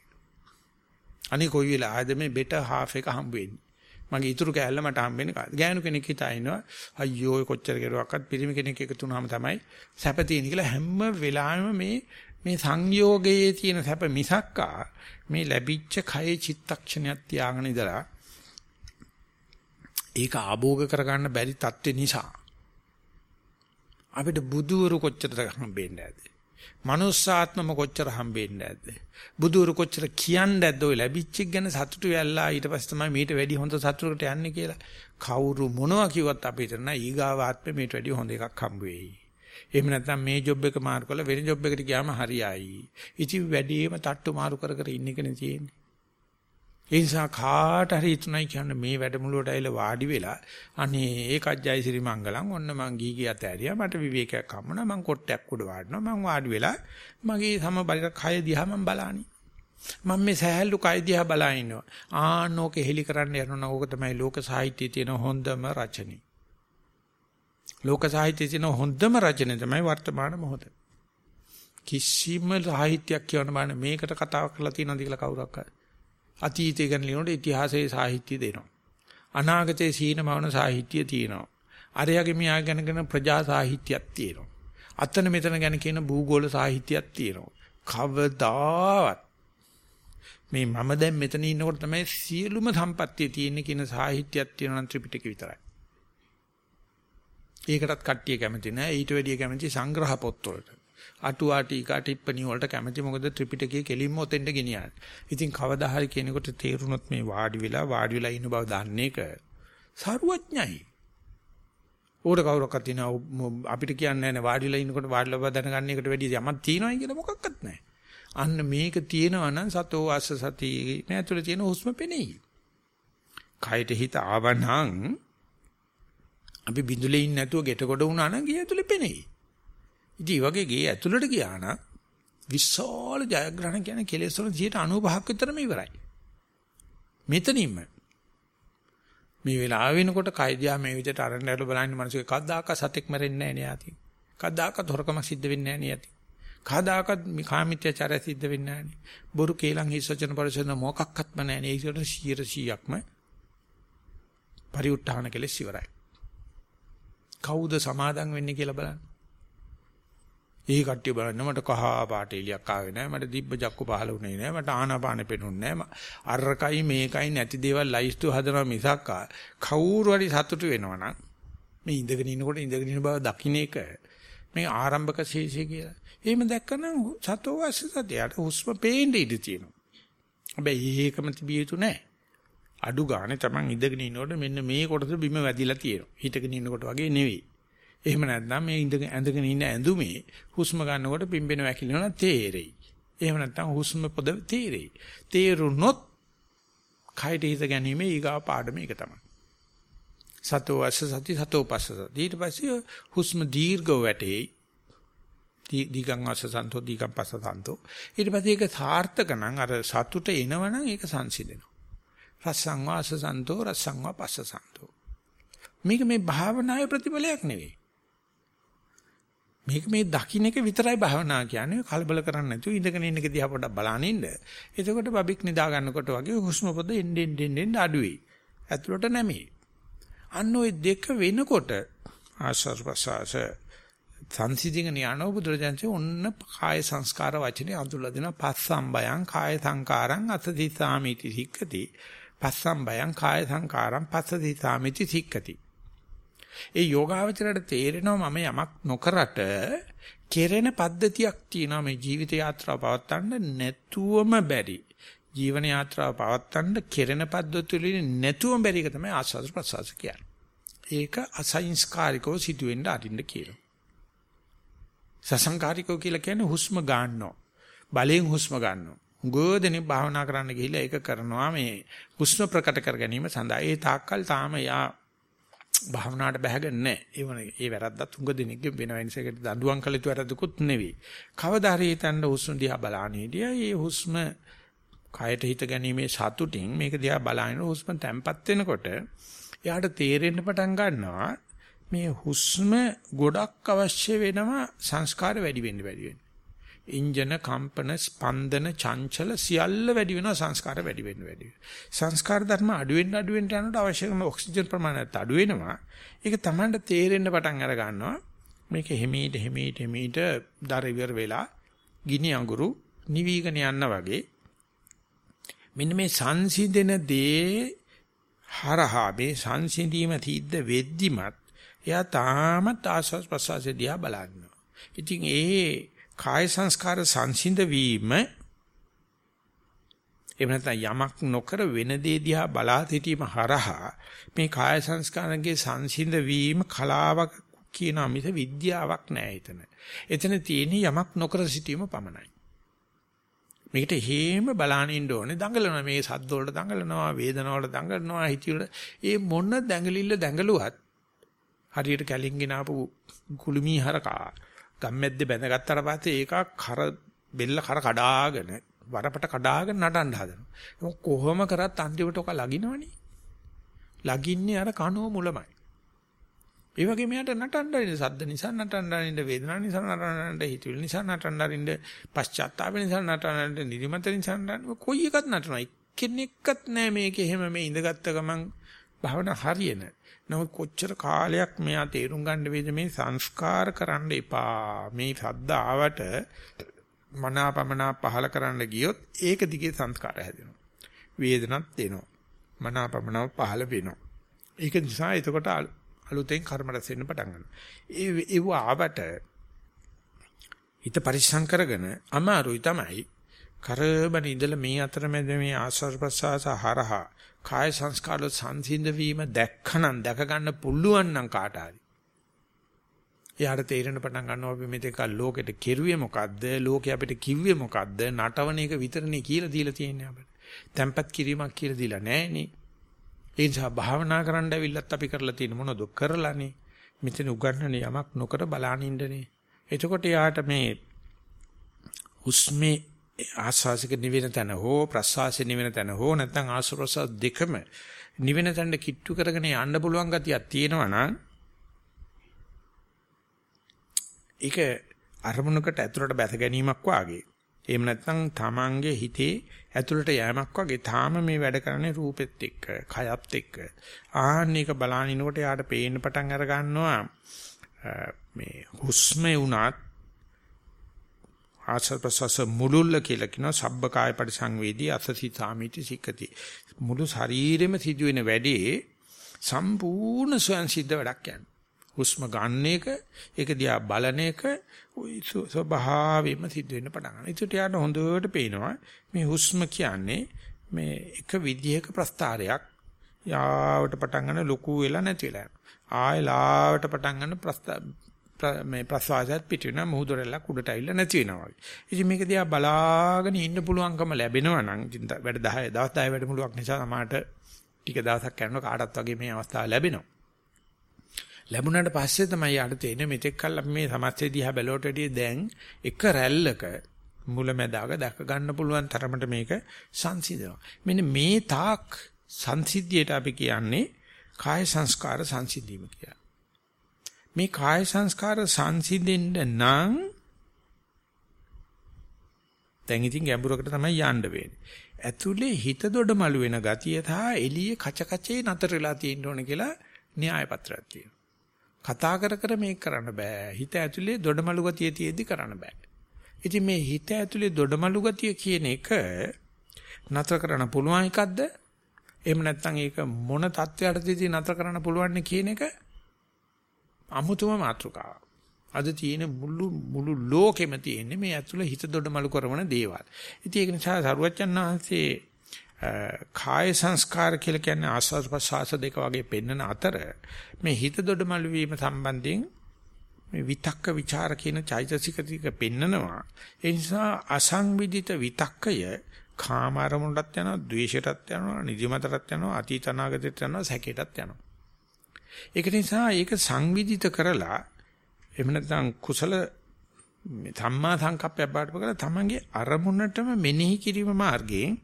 අනේ කොයි වෙලාවද මේ බෙටර් half එක හම්බ වෙන්නේ. මගේ ඉතුරු කෑල්ල මට හම්බෙන්නේ කාද? ගෑනු කෙනෙක් හිතා ඉනවා අයියෝ කොච්චර කෙරුවක්වත් පිරිමි කෙනෙක් එකතු වුනහම තමයි සැප තියෙන කියලා හැම වෙලාවෙම මේ මේ සංයෝගයේ තියෙන සැප මිසක්කා මේ ලැබිච්ච කයේ චිත්තක්ෂණයක් තියාගෙන ඉඳලා ඒක ආභෝග කරගන්න බැරි තත්ත්වේ නිසා අපිට බුදුවරු කොච්චරද හම්බෙන්නේ නැද්ද? මනුස්සාත්මම කොච්චර හම්බෙන්නේ නැද්ද? බුදුරු කොච්චර කියන්නේ නැද්ද ඔය ලැබිච්ච එක ගැන සතුටු වෙලා ඊට පස්සේ තමයි මීට වැඩි හොඳ සතුටකට යන්නේ කියලා. කවුරු මොනවා කිව්වත් අපිට නෑ ඊගාව ආත්මෙ මීට වැඩි හොඳ එකක් හම්බ වෙයි. එහෙම නැත්නම් මේ ජොබ් එක මාරු කරලා වෙන ජොබ් එකට ගියාම හරියයි. ඉතින් වැඩිම තට්ටු මාරු කර කර ඉන්න එකනේ තියෙන්නේ. ඒ නිසා කාට හරි හිතුණයි කියන්නේ මේ වැඩමුළුවට ඇවිල්ලා වාඩි වෙලා අනේ ඒකත් ජයසිරි මංගලම් ඔන්න මං ගී ගියත් ඇරියා මට විවේකයක් හම්බුණා මං කොට්ටයක් උඩ වාඩිනවා මං වාඩි වෙලා මගේ සමබරික කය දිහා මං බලાની මම මේ සහැල්ලු කය දිහා බලා ඉන්නවා. ආනෝක හෙලි කරන්න යනවා ඕක තමයි ලෝක සාහිත්‍යයේ තියෙන හොඳම රචනෙ ලෝක සාහිත්‍යයේ තියෙන හොඳම රචනය තමයි වර්තමාන මොහොත. කිසිම සාහිත්‍යයක් කියවන්න බෑ මේකට කතාවක් කරලා තියෙනවද කියලා කවුරක් අතීතය ගැන ලියනකොට ඉතිහාසයේ සාහිත්‍ය දෙනවා. අනාගතයේ සීනමවන සාහිත්‍ය තියෙනවා. අරයාගේ මියා ගැනගෙන ප්‍රජා සාහිත්‍යයක් තියෙනවා. අතන මෙතන ගැන කියන භූගෝල සාහිත්‍යයක් තියෙනවා. කවදාවත් මේ මම දැන් මෙතන ඉන්නකොට තමයි සියලුම සම්පත්තිය තියෙන්නේ කියන සාහිත්‍යයක් තියෙනවා නම් ත්‍රිපිටක විතරයි. ඒකටත් කට්ටිය කැමති නෑ ඊට වැඩිය කැමති සංග්‍රහ පොත්වලට. අටුවා ටීකා ටිප්පණි වලට කැමති මොකද ත්‍රිපිටකයේ කෙලින්ම ඔතෙන්ට ගෙනියන්නේ. ඉතින් කවදා හරි කෙනෙකුට තේරුනොත් මේ වාඩි වෙලා වාඩි වෙලා ඉන්න බව දන්නේ එක සරුවඥයි. ඕකට කවුරක්වත් තියන අපිට කියන්නේ නැහැ වාඩිලා ඉන්නකොට වාඩිලා බව දැනගන්න එකට වැඩිය යමක් තියෙනවයි කියලා මොකක්වත් නැහැ. අන්න මේක තියෙනවා නම් සතෝ අස්ස සති නෑතුල තියෙන හුස්ම පෙනෙයි. කයට හිත ආවනම් අපි බිඳුලේ ඉන්නේ නැතුව ගෙට කොට වුණා නම් ගේ ඇතුලේ පෙනෙයි. ඉතින් වගේ ගේ ඇතුළට ගියා නම් විශාල ජයග්‍රහණ කියන්නේ කෙලෙස් වලින් 95ක් විතරම ඉවරයි. මෙතනින්ම මේ වෙලාව වෙනකොට කයිදියා මේ විදිහට අරන් ඇරලා බලන්න මිනිස්සු කද්දාක සතෙක් මැරෙන්නේ නැහැ නේ යති. කද්දාක තොරකම සිද්ධ වෙන්නේ නැහැ නේ යති. කදාකත් කාමිත්‍යචාරය සිද්ධ වෙන්නේ නැහැ. බොරු කේලම් හිස්සචන පරිසන මොකක්වත්ම නැහැ. ඒකට 100%ක්ම පරිඋත්ථාන කෙලෙස් ඉවරයි. කවුද සමාදන් වෙන්නේ කියලා බලන්න. ඒ කට්ටිය බලන්න මට කහ පාට එලියක් ආවේ නැහැ මට දිබ්බ ජක්කු පහල වුණේ නැහැ මට ආනාපානෙ පෙනුන්නේ නැහැ අරකයි මේකයි නැති දේවල් ලයිස්තු හදනවා මිසක් කවුරු හරි සතුටු වෙනවනම් මේ ඉඳගෙන ඉන්නකොට ඉඳගෙන ඉන්න බව දකින්න එක මේ ආරම්භක ශේෂය කියලා. එහෙම දැක්කනම් සතෝ වාස සතියට හුස්ම පේන්න ඉඩ තියෙනවා. හැබැයි ඒකම තිබිය යුතු නැහැ. අඩු ගානේ Taman ඉඳගෙන ඉන්නකොට මෙන්න මේ කොටස බිම වැදිලා තියෙනවා. හිටගෙන ඉන්නකොට වගේ නෙවෙයි. එහෙම නැත්නම් මේ ඉඳගෙන ඇඳගෙන ඉන්න ඇඳුමේ හුස්ම ගන්නකොට පිම්බෙන වැකිලෙනවා තේරෙයි. එහෙම නැත්නම් හුස්ම පොද තේරෙයි. තේරුනොත් කයට හිත ගැනීම ඊගා පාඩම ඒක තමයි. සතෝ අස්ස සති සතෝ පස්ස සති. ඊට පස්සේ හුස්ම දීර්ඝව වැටේ. දීගං අස්ස සන්තෝ දීගං පස්ස සන්තෝ. ඊට පස්සේ ඒක සාර්ථක නම් අර සතුට එනවනම් ඒක සංසිඳෙනවා. රසං වාස සන්තෝ රසං වා පස්ස සන්තෝ. මේක මේ භාවනාවේ ප්‍රතිඵලයක් නෙවෙයි. මේක මේ දකින්න එක විතරයි භාවනා කියන්නේ කලබල කරන්නේ නැතුව ඉඳගෙන ඉන්න එක දිහා පොඩ්ඩක් බලන්න ඉන්න. එතකොට බබික් නිදා ගන්නකොට වගේ හුස්ම පොද එන්න එන්න එන්න අඩුවේ. ඇතුළට නැමේ. අන්න ওই දෙක වෙනකොට ආශ්වාස ප්‍රශ්වාස සංසිඳිගෙන යන බුදුරජාණන්සේ ඔන්න කාය සංස්කාර වචනේ අඳුල්ලා දෙන පස්සම්බයං කාය සංකාරං අතදිසාමිති සික්කති. පස්සම්බයං කාය සංකාරං පස්සදිසාමිති සික්කති. ඒ යෝගාවචරයට තේරෙනවා මම යමක් නොකරට කෙරෙන පද්ධතියක් තියෙනවා මේ ජීවිත යාත්‍රාව පවත්වන්න නැතුවම බැරි. ජීවන යාත්‍රාව පවත්වන්න කෙරෙන පද්ධතිවලින් නැතුවම බැරි එක තමයි ආස්වාද ප්‍රසවාස කියන්නේ. ඒක අසංස්කාරිකව සිදුවෙන්න අරින්න කියනවා. සසංකාරිකව කියලා කියන්නේ හුස්ම ගන්නවා. බලෙන් හුස්ම ගන්නවා. ගෝධනේ භාවනා කරන්න ගිහිල්ලා ඒක කරනවා මේ හුස්ම ප්‍රකට කර ගැනීම සඳහා. ඒ තාක්කල් තාම යා භාවනාවට බැහැගන්නේ නැහැ. ඒ වගේ ඒ වැරද්දත් උඟ දෙනෙක්ගේ වෙන වෙනසකට දඬුවම් කළ යුතු වැරද්දකුත් නෙවෙයි. කවදා හරි හිතන්න හුස්ම දිහා බලාන හිටියා. ඒ හුස්ම කයට හිත ගැනීමේ සතුටින් මේක දිහා බලාගෙන හුස්ම තැම්පත් වෙනකොට එයාට තේරෙන්න පටන් ගන්නවා මේ හුස්ම ගොඩක් අවශ්‍ය වෙනවා සංස්කාර වැඩි වෙන්න වැඩි වෙන්න. ඉන්ජන කම්පන ස්පන්දන චංචල සියල්ල වැඩි වෙනවා සංස්කාර වැඩි වෙන්න වැඩි සංස්කාර ධර්ම අඩු වෙන්න අඩු වෙන්න යනකොට අවශ්‍ය කරන ඔක්සිජන් ප්‍රමාණයත් අඩු වෙනවා. ඒක Tamanට තේරෙන්න පටන් අර ගන්නවා. මේක හිමීට හිමීට හිමීට දර ඉවර වෙලා ගිනි අඟුරු නිවිගෙන යන්න වගේ මෙන්න මේ සංසිඳෙන දේ හරහා මේ සංසිඳීම තීද්ද වෙද්දිමත් එයා තාමත් ආස්වාස් ප්‍රසවාසය දිහා බලනවා. ඉතින් ඒ කාය සංස්කාර සංසිඳ වීම එහෙම නැත්නම් යමක් නොකර වෙන දේ දිහා බලා සිටීම හරහා මේ කාය සංස්කාරයේ සංසිඳ වීම කලාවක් කියන මිස විද්‍යාවක් නෑ එතන. එතන තියෙන්නේ යමක් නොකර සිටීම පමණයි. මේකට හේම බලාන ඉන්න ඕනේ දඟලනවා මේ සද්ද වලට දඟලනවා වේදනාව වලට දඟලනවා හිතිවල ඒ මොන දඟලිල්ල දඟලුවත් හරියට කැලින් ගෙන ආපු කුළුමී හරකා ගම්මැද්ද බැඳගත්තට පස්සේ ඒක කර බෙල්ල කර කඩාගෙන වරපට කඩාගෙන නටන්න හදනවා. කොහොම කරත් අන්තිමට ඔක ලගිනවනේ. ලගින්නේ අර කනෝ මුලමයි. ඒ වගේ මෙයාට නටන්න අරින්න සද්ද නිසා නටන්න අරින්න වේදනාව නිසා නටන්න අරින්න හිතවිලි නිසා නටන්න අරින්න පශ්චාත්තාප නිසා නටන්න අරින්න නිදිමත නිසා නටන්න කොයි එකක් නටනවා කෙනෙක්වත් නැහැ මේකේ එහෙම මේ ඉඳගත්ත ගමන් භාවනා හරියන. නමුත් කොච්චර කාලයක් මෙයා තේරුම් ගන්න වේද මේ සංස්කාර කරන්න එපා. මේ සද්ද ආවට මනාපමනා පහල කරන්න ගියොත් ඒක දිගේ සංස්කාර හැදෙනවා. වේදනක් දෙනවා. මනාපමනාව පහල වෙනවා. ඒක නිසා එතකොට අලුතෙන් කර්ම රැස් වෙන්න පටන් ගන්නවා. ඒ ඒව ආවට හිත පරිස්සම් කරගෙන අමාරුයි තමයි. කරබන ඉඳලා මේ අතරමැද මේ ආස්වාද ප්‍රසආස හරහා කාය සංස්කාර සංසිඳ වීම දැක්කනම් දැක ගන්න පුළුවන් නම් කාට හරි. එයාට තේරෙන පටන් ගන්නවා අපි මෙතෙක් ලෝකෙට කෙරුවේ මොකද්ද? ලෝකේ අපිට කිව්වේ මොකද්ද? නටවන එක විතරනේ කියලා දීලා තියෙන්නේ අපිට. tempat කිරීමක් කියලා දීලා නැහනේ. ඒ නිසා භාවනා කරන්න ඇවිල්ලත් අපි කරලා තියෙන මොනවද කරලානේ. මෙතන උගන්වන යමක් නොකර බලානින්නනේ. එතකොට යාට මේ හුස්මේ ආස්වාසික නිවෙන තැන හෝ ප්‍රස්වාසික නිවෙන තැන හෝ නැත්නම් ආස්වාස දෙකම නිවෙන තැනට කිට්ටු කරගෙන යන්න පුළුවන් ගතියක් තියෙනවා නම් ඒක අරමුණකට ඇතුළට බැස ගැනීමක් වාගේ එහෙම නැත්නම් තමන්ගේ හිතේ ඇතුළට යෑමක් වගේ තාම මේ වැඩ කරන්නේ රූපෙත් එක්ක, කයත් එක්ක. ආන්නේක බලානිනකොට යාට පේන්න පටන් අර ගන්නවා මේ හුස්මේ උනත් ආසල් ප්‍රසස මුලුල්ල කියලා කියනවා සබ්බකාය පරිසංවේදී අසසි සාමිති සික්කති. මුළු ශරීරෙම සිදුවෙන වැඩේ සම්පූර්ණ ස්වයන් සිද්ධ වැඩක් යනවා. හුස්ම ගන්න එක ඒක දිහා බලන එක ස්වභාවයෙන්ම සිද්ධ වෙන්න පටන් ගන්නවා. ඒකට යාට හොඳට පේනවා මේ හුස්ම කියන්නේ මේ එක විදිහක ප්‍රස්තාරයක් යාවට පටන් ගන්න ලොකු වෙලා නැති වෙලා යනවා. ආය ලාවට පටන් ගන්න ප්‍රස්තා මේ ප්‍රසවාසයත් පිට වෙනවා මුහුදරෙල්ල කුඩට ඇවිල්ලා නැති වෙනවා වගේ. ඉතින් මේක දිහා බලාගෙන ඉන්න පුළුවන්කම ලැබෙනවා නම් වැඩ 10 දවස් 10 වැඩමුළුවක් නිසා සමහරට ටික දවසක් කරනකොට කාටත් වගේ මේ අවස්ථාව ලැබෙනවා. ලැබුණාට පස්සේ තමයි යාට තේරෙන්නේ මෙතෙක් කල් අපි මේ සමස්තය දිහා බැලුවට වැඩිය දැන් එක රැල්ලක මුලැමැදාක දැක ගන්න පුළුවන් තරමට මේක සංසිඳනවා. මෙන්න මේ තාක් සංසිද්ධියට අපි කියන්නේ කාය සංස්කාර සංසිද්ධීම කියලා. මේ කාය සංස්කාර සංසිඳෙන්න නම් දැන් ඉතින් ගැඹුරකට තමයි යන්න වෙන්නේ. ඇතුලේ හිත දොඩමළු වෙන ගතිය සහ එළියේ කච කචේ නතර වෙලා තියෙන්න ඕන කියලා න්‍යාය පත්‍රයක් තියෙනවා. කතා කර කර මේක කරන්න බෑ. හිත ඇතුලේ දොඩමලු ගතිය තියෙද්දි කරන්න බෑ. ඉතින් මේ හිත ඇතුලේ දොඩමලු ගතිය කියන එක නතර කරන්න පුළුවන් එකක්ද? එහෙම නැත්නම් ඒක මොන தත්වයකටදී නතර කරන්න පුළුවන් කියන එක අමුතුම මාතෘකාවක්. අද තියෙන මුළු මුළු ලෝකෙම තියෙන්නේ මේ ඇතුළේ හිත දොඩමලු කරන දේවල්. ඉතින් ඒක නිසා සරුවච්චන් වහන්සේ කාය සංස්කාර කියලා කියන්නේ ආස්වාද ප්‍රසආස දෙක වගේ පෙන්වන අතර මේ හිත දොඩමළු වීම සම්බන්ධයෙන් මේ විතක්ක ਵਿਚාර කියන චෛතසික ටික පෙන්නනවා ඒ නිසා අසංවිධිත විතක්කය කාම අරමුණටත් යනවා ද්වේෂයටත් යනවා නිදිමතටත් යනවා අතීත අනාගතයට යනවා සැකයටත් යනවා ඒක නිසා ඒක සංවිධිත කරලා එහෙම නැත්නම් කුසල සම්මා සංකප්පයක් බාටපත් කරලා තමන්ගේ අරමුණටම මෙනෙහි කිරීම මාර්ගයෙන්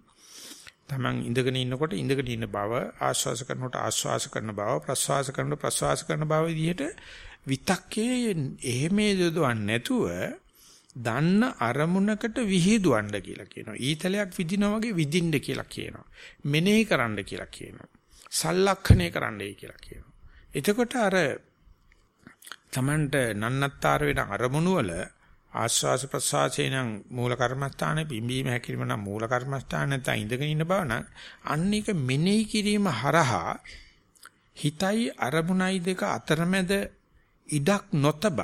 තමන් ඉඳගෙන ඉන්නකොට ඉඳගෙන ඉන්න බව ආශ්වාස කරනකොට ආශ්වාස කරන බව ප්‍රශ්වාස කරනකොට ප්‍රශ්වාස කරන බව විදිහට විතක්කේ එහෙමේ යොදවන්නේ නැතුව දන්න අරමුණකට විහිදුවන්න කියලා කියනවා. ඊතලයක් විදිනා වගේ විදින්න කියලා කියනවා. මෙනෙහි කරන්න කියලා කියනවා. සල්ලක්ෂණය කරන්නයි කියලා කියනවා. එතකොට අර තමන්ට නන්නත්තර වෙන අරමුණු වල ආස්වාස ප්‍රසආසේ නම් මූල කර්මස්ථානේ පිම්බීම හැකිලිම නම් මූල කර්මස්ථාන නැත්නම් ඉඳගෙන ඉන්න බව නම් අන්න එක මෙනෙහි කිරීම හරහා හිතයි අරමුණයි දෙක අතරමැද ඉඩක් නොතබ.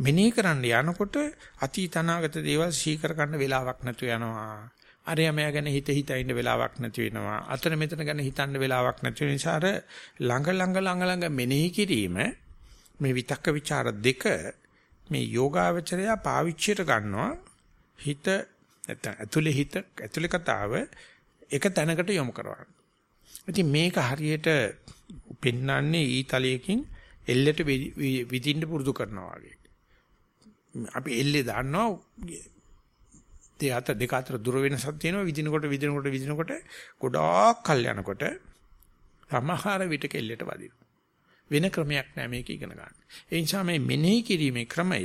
මෙනෙහි කරන්න යනකොට අතීත අනාගත දේවල් සීකර ගන්න වෙලාවක් නැතු යනවා. අරයම ගැන හිත හිත ඉන්න වෙලාවක් නැති වෙනවා අතන මෙතන ගැන හිතන්න වෙලාවක් නැති වෙන නිසා අර ළඟ ළඟ ළඟ ළඟ මෙනෙහි කිරීම මේ විතක්ක ਵਿਚාර දෙක මේ යෝගාවචරය පාවිච්චියට ගන්නවා හිත නැත්නම් ඇතුලේ හිත ඇතුලේ කතාව එක තැනකට යොමු කරවන්න. ඉතින් මේක හරියට පෙන්වන්නේ ඊතලයකින් එල්ලට විදින්න පුරුදු කරනවා වගේ. අපි එල්ලේ දාන්නවා දෙක අතර දෙක අතර දුර වෙනසක් තියෙනවා විදිනකොට විදිනකොට විදිනකොට ගොඩාක් කල් යනකොට සමහර විටක එල්ලට වදිනවා. වෙන ක්‍රමයක් නෑ මේක ඉගෙන ගන්න. ඒ නිසා මේ මෙනෙහි කිරීමේ ක්‍රමය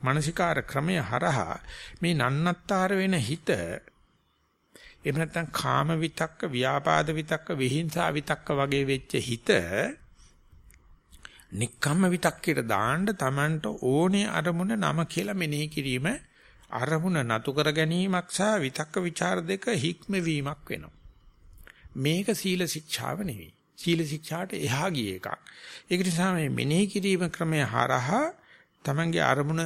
මානසිකාර ක්‍රමය හරහා මේ නන්නත්තර වෙන හිත එහෙම නැත්නම් කාම විතක්ක, ව්‍යාපාද විතක්ක, විහිංසා විතක්ක වගේ වෙච්ච හිත නික්කම්ම විතක්කේට දාන්න Tamanට ඕනේ අරමුණ නම කියලා මෙනෙහි කිරීම අරමුණ නතු කර ගැනීමක් සහ විතක්ක ਵਿਚාර දෙක හික්මවීමක් වෙනවා. මේක සීල ශික්ෂාව නෙවෙයි. සීල ශික්ෂාට එහා ගිය එකක්. ඒක නිසා මේ මෙනෙහි කිරීම ක්‍රමය හරහා Tamanගේ අරමුණ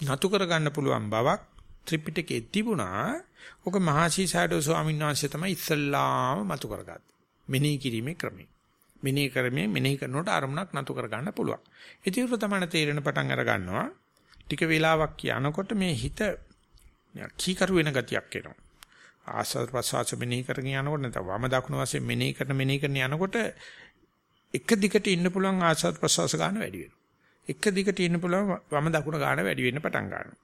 නතු කර ගන්න පුළුවන් බවක් ත්‍රිපිටකයේ තිබුණා. ඔක මහසීසඩෝ ස්වාමීන් වහන්සේ තමයි ඉස්සල්ලාම මතු කරගත්තේ. මෙනෙහි කිරීමේ ක්‍රමය. මෙනෙහි කරමින් මෙනෙහි කරනකොට අරමුණක් නතු කර ගන්න පුළුවන්. ඒක තමයි තේරෙන පටන් අර ගන්නවා. ටික වෙලාවක් යනකොට මේ හිත කීකරු වෙන ගතියක් එනවා. ආස්වාද ප්‍රසවාස මෙනෙහි කරගෙන යනකොට නැත්නම් වම දකුණු වශයෙන් මෙනෙහි කරන මෙනෙහි කරන යනකොට එක දිගට ඉන්න පුළුවන් ආස්වාද ප්‍රසවාස ගන්න වැඩි වෙනවා. එක දිගට ඉන්න පුළුවන් වම දකුණ ගන්න වැඩි වෙන්න පටන් ගන්නවා.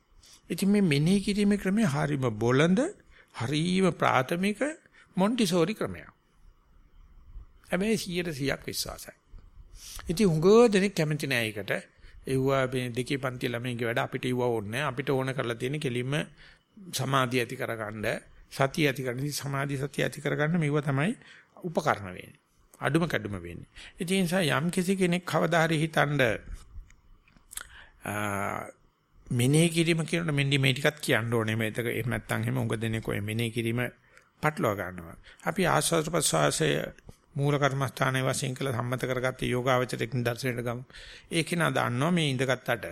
ඉතින් මේ මෙනෙහි කිරීමේ ක්‍රමය හරීම බොළඳ, හරීම ප්‍රාථමික මොන්ටිසෝරි ක්‍රමයක්. හැබැයි 100%ක් විශ්වාසයි. ඉතින් හුඟ දෙනෙක් කැමති නෑ ඒකට. එව්වා මේ දෙකේ පන්ති ළමයින්ගේ වැඩ අපිට ඉවව ඕනේ අපිට ඕන කරලා තියෙන කෙලින්ම සමාධිය ඇති කරගන්න සතිය ඇති කරගන්න. සමාධි සතිය ඇති කරගන්න මේව තමයි උපකරණ වෙන්නේ. අඩුම කැඩුම වෙන්නේ. ඒ නිසා යම් කිසි කෙනෙක් කවදා හරි හිතනද මෙනෙහි කිරීම කියනකොට මෙන්න මේ ටිකත් කියන්න ඕනේ. මේක එහෙම නැත්නම් එහෙම උඟ දෙනෙක් ඔය මෙනෙහි කිරීම පටලවා ගන්නවා. අපි ආස්වාද ප්‍රසවාසය මූල කර්මස්ථානයේ වශයෙන් කළ සම්මත කරගත්ත යෝගාවචරයක් දර්ශනයට ගමු. ඒක නා දන්නවා මේ ඉඳගත්තට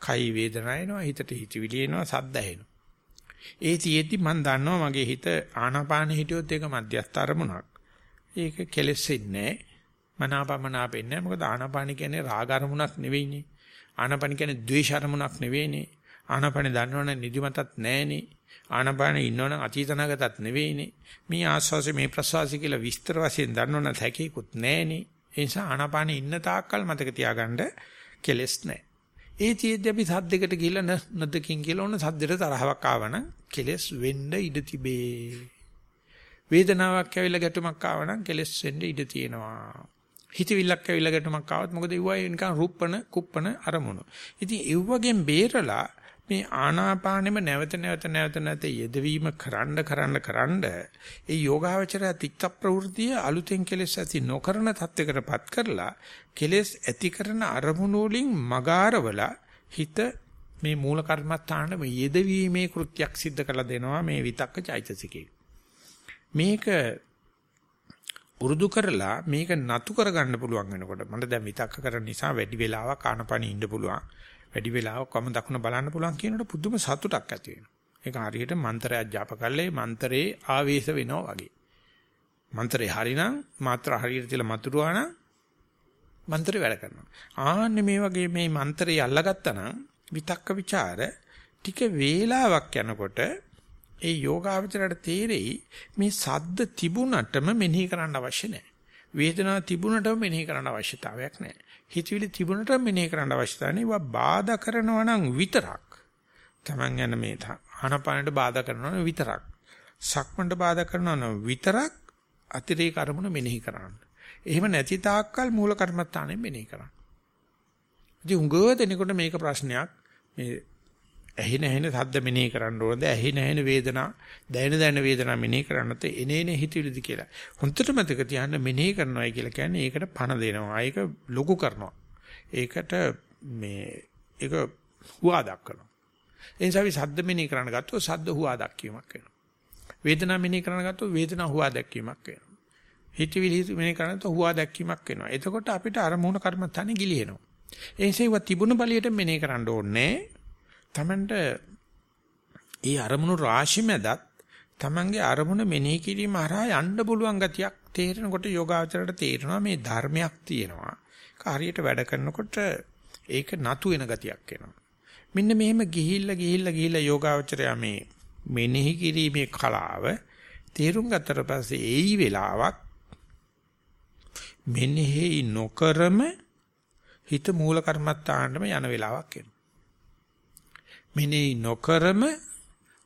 කයි වේදනාව එනවා, හිතට හිතවිලි එනවා, සද්ද ඇහෙනවා. ඒ තියෙද්දි මම දන්නවා මගේ හිත ආනාපානෙ හිටියොත් ඒක මධ්‍යස්ථ අරමුණක්. ඒක කෙලෙසෙන්නේ මනාපමනාපෙන්නේ මොකද ආනාපාන කියන්නේ රාග අරමුණක් නෙවෙයිනේ. ආනාපාන කියන්නේ ද්වේෂ අරමුණක් නෙවෙයිනේ. ආනාපාන දන්නවනේ නිදිමතත් නැහැනේ. ආනපාන ඉන්නවනම් අතීතනාගතත් නෙවෙයිනේ. මේ ආස්වාසය මේ ප්‍රසවාසය කියලා විස්තර වශයෙන් දන්නවනම් හැකේකුත් නැහනේ. ඒ නිසා ආනපාන ඉන්න තාක්කල් මතක තියාගන්න කෙලස් නැහැ. ඒ තියෙද්දි අපි සද්දයකට ගිහිල්ලා නැද්දකින් කියලා ඕන සද්දෙට තරහවක් ආවනම් කෙලස් වෙන්න ඉඩ තිබේ. වේදනාවක් ඇවිල්ලා ගැටුමක් ආවනම් කෙලස් වෙන්න ඉඩ තියෙනවා. හිතවිල්ලක් ඇවිල්ලා ගැටුමක් ආවත් මොකද ඒවයි නිකන් රුප්පන කුප්පන අරමුණු. ඉතින් ඒ වගේම බේරලා මේ ආනාපානෙම නැවත නැවත නැවත නැවත යෙදවීම කරන්න කරන්න කරන්න ඒ යෝගාවචරය තික්ත ප්‍රවෘතිය අලුතෙන් කෙලෙස් ඇති නොකරන තත්යකටපත් කරලා කෙලෙස් ඇති කරන අරමුණු වලින් මගාරවල හිත මේ මූල කර්මස්ථානෙ යෙදවීමේ කෘත්‍යයක් සිද්ධ කරලා දෙනවා මේ විතක්ක චෛතසිකේ. මේක උරුදු කරලා මේක නතු කරගන්න පුළුවන් වෙනකොට මට දැන් විතක්ක කරන නිසා වැඩි වෙලාවක් ආනපනින් ඉන්න පුළුවන්. වැඩි වෙලාවක් වම දකුණ බලන්න පුළුවන් කියනකොට පුදුම සතුටක් ඇති වෙනවා. ඒක හරියට මන්ත්‍රයක් ජප කළේ මන්ත්‍රේ ආවේශ වෙනවා වගේ. මන්ත්‍රේ හරිනම් මාත්‍ර හරියට තියලා මතුරුවා නම් මන්ත්‍රේ වැඩ කරනවා. ආන්නේ මේ වගේ මේ මන්ත්‍රේ අල්ලගත්තා නම් විතක්ක ਵਿਚාර ටික වේලාවක් යනකොට ඒ යෝගාවචරයට තේරෙයි මේ සද්ද තිබුණටම මෙනෙහි කරන්න අවශ්‍ය නැහැ. වේදනාව තිබුණටම මෙනෙහි කරන්න අවශ්‍යතාවයක් නැහැ. හිතවිලි තිබුණට මෙනෙහි කරන්න අවශ්‍යතාවය නෑ. ඒවා බාධා කරනවා නම් විතරක්. Taman යන මේ ආනපානට බාධා කරනවා නම් විතරක්. සක්මන්ට බාධා කරනවා නම් විතරක් අතිරේක අරමුණ මෙනෙහි කරන්න. එහෙම නැති තාක්කල් මූල කර්මත්තානෙ මෙනෙහි කරන්න. ඉතින් උංගව දෙනකොට මේක ප්‍රශ්නයක්. මේ ඇහෙන ඇහෙන ශබ්ද මෙනෙහි කරන්න ඕනද ඇහෙන ඇහෙන වේදනා දැනෙන දැනෙන වේදනා මෙනෙහි කරන්නත් එනේන හිතවිලිද කියලා. හොන්දට මතක තියාගන්න මෙනෙහි කරනවායි කියලා කියන්නේ ඒකට පණ දෙනවා. ඒක ලොකු කරනවා. ඒකට මේ ඒක හුවා දක්වනවා. ඒ නිසා අපි ශබ්ද මෙනෙහි කරන්න ගත්තොත් ශබ්ද හුවා දක්වීමක් වෙනවා. වේදනා මෙනෙහි කරන්න ගත්තොත් වේදනා හුවා දක්වීමක් වෙනවා. හිතවිලි මෙනෙහි කරනකොට හුවා දක්වීමක් වෙනවා. එතකොට අපිට අරමුණ කර්මත්තානේ ගිලිහෙනවා. ඒ නිසා ඒවා තිබුණ බලියට මෙනෙහි කරන්න ඕනේ. තමන්ට ඒ අරමුණු රාශි මැදත් තමන්ගේ අරමුණ මෙනෙහි කිරීම හරහා යන්න පුළුවන් ගතියක් තේරෙනකොට යෝගාචරයට තේරෙනවා මේ ධර්මයක් තියෙනවා. කාර්යයට වැඩ කරනකොට ඒක නතු වෙන ගතියක් එනවා. මෙන්න මෙහෙම ගිහිල්ලා ගිහිල්ලා ගිහිල්ලා යෝගාචරය මේ මෙනෙහි කිරීමේ කලාව තේරුම් ගත්තට පස්සේ ඒයි වෙලාවක් මෙනෙහි නොකරම හිත මූල කර්මත්තාන්නම යන වෙලාවක් එනවා. මෙනෙහි නොකරම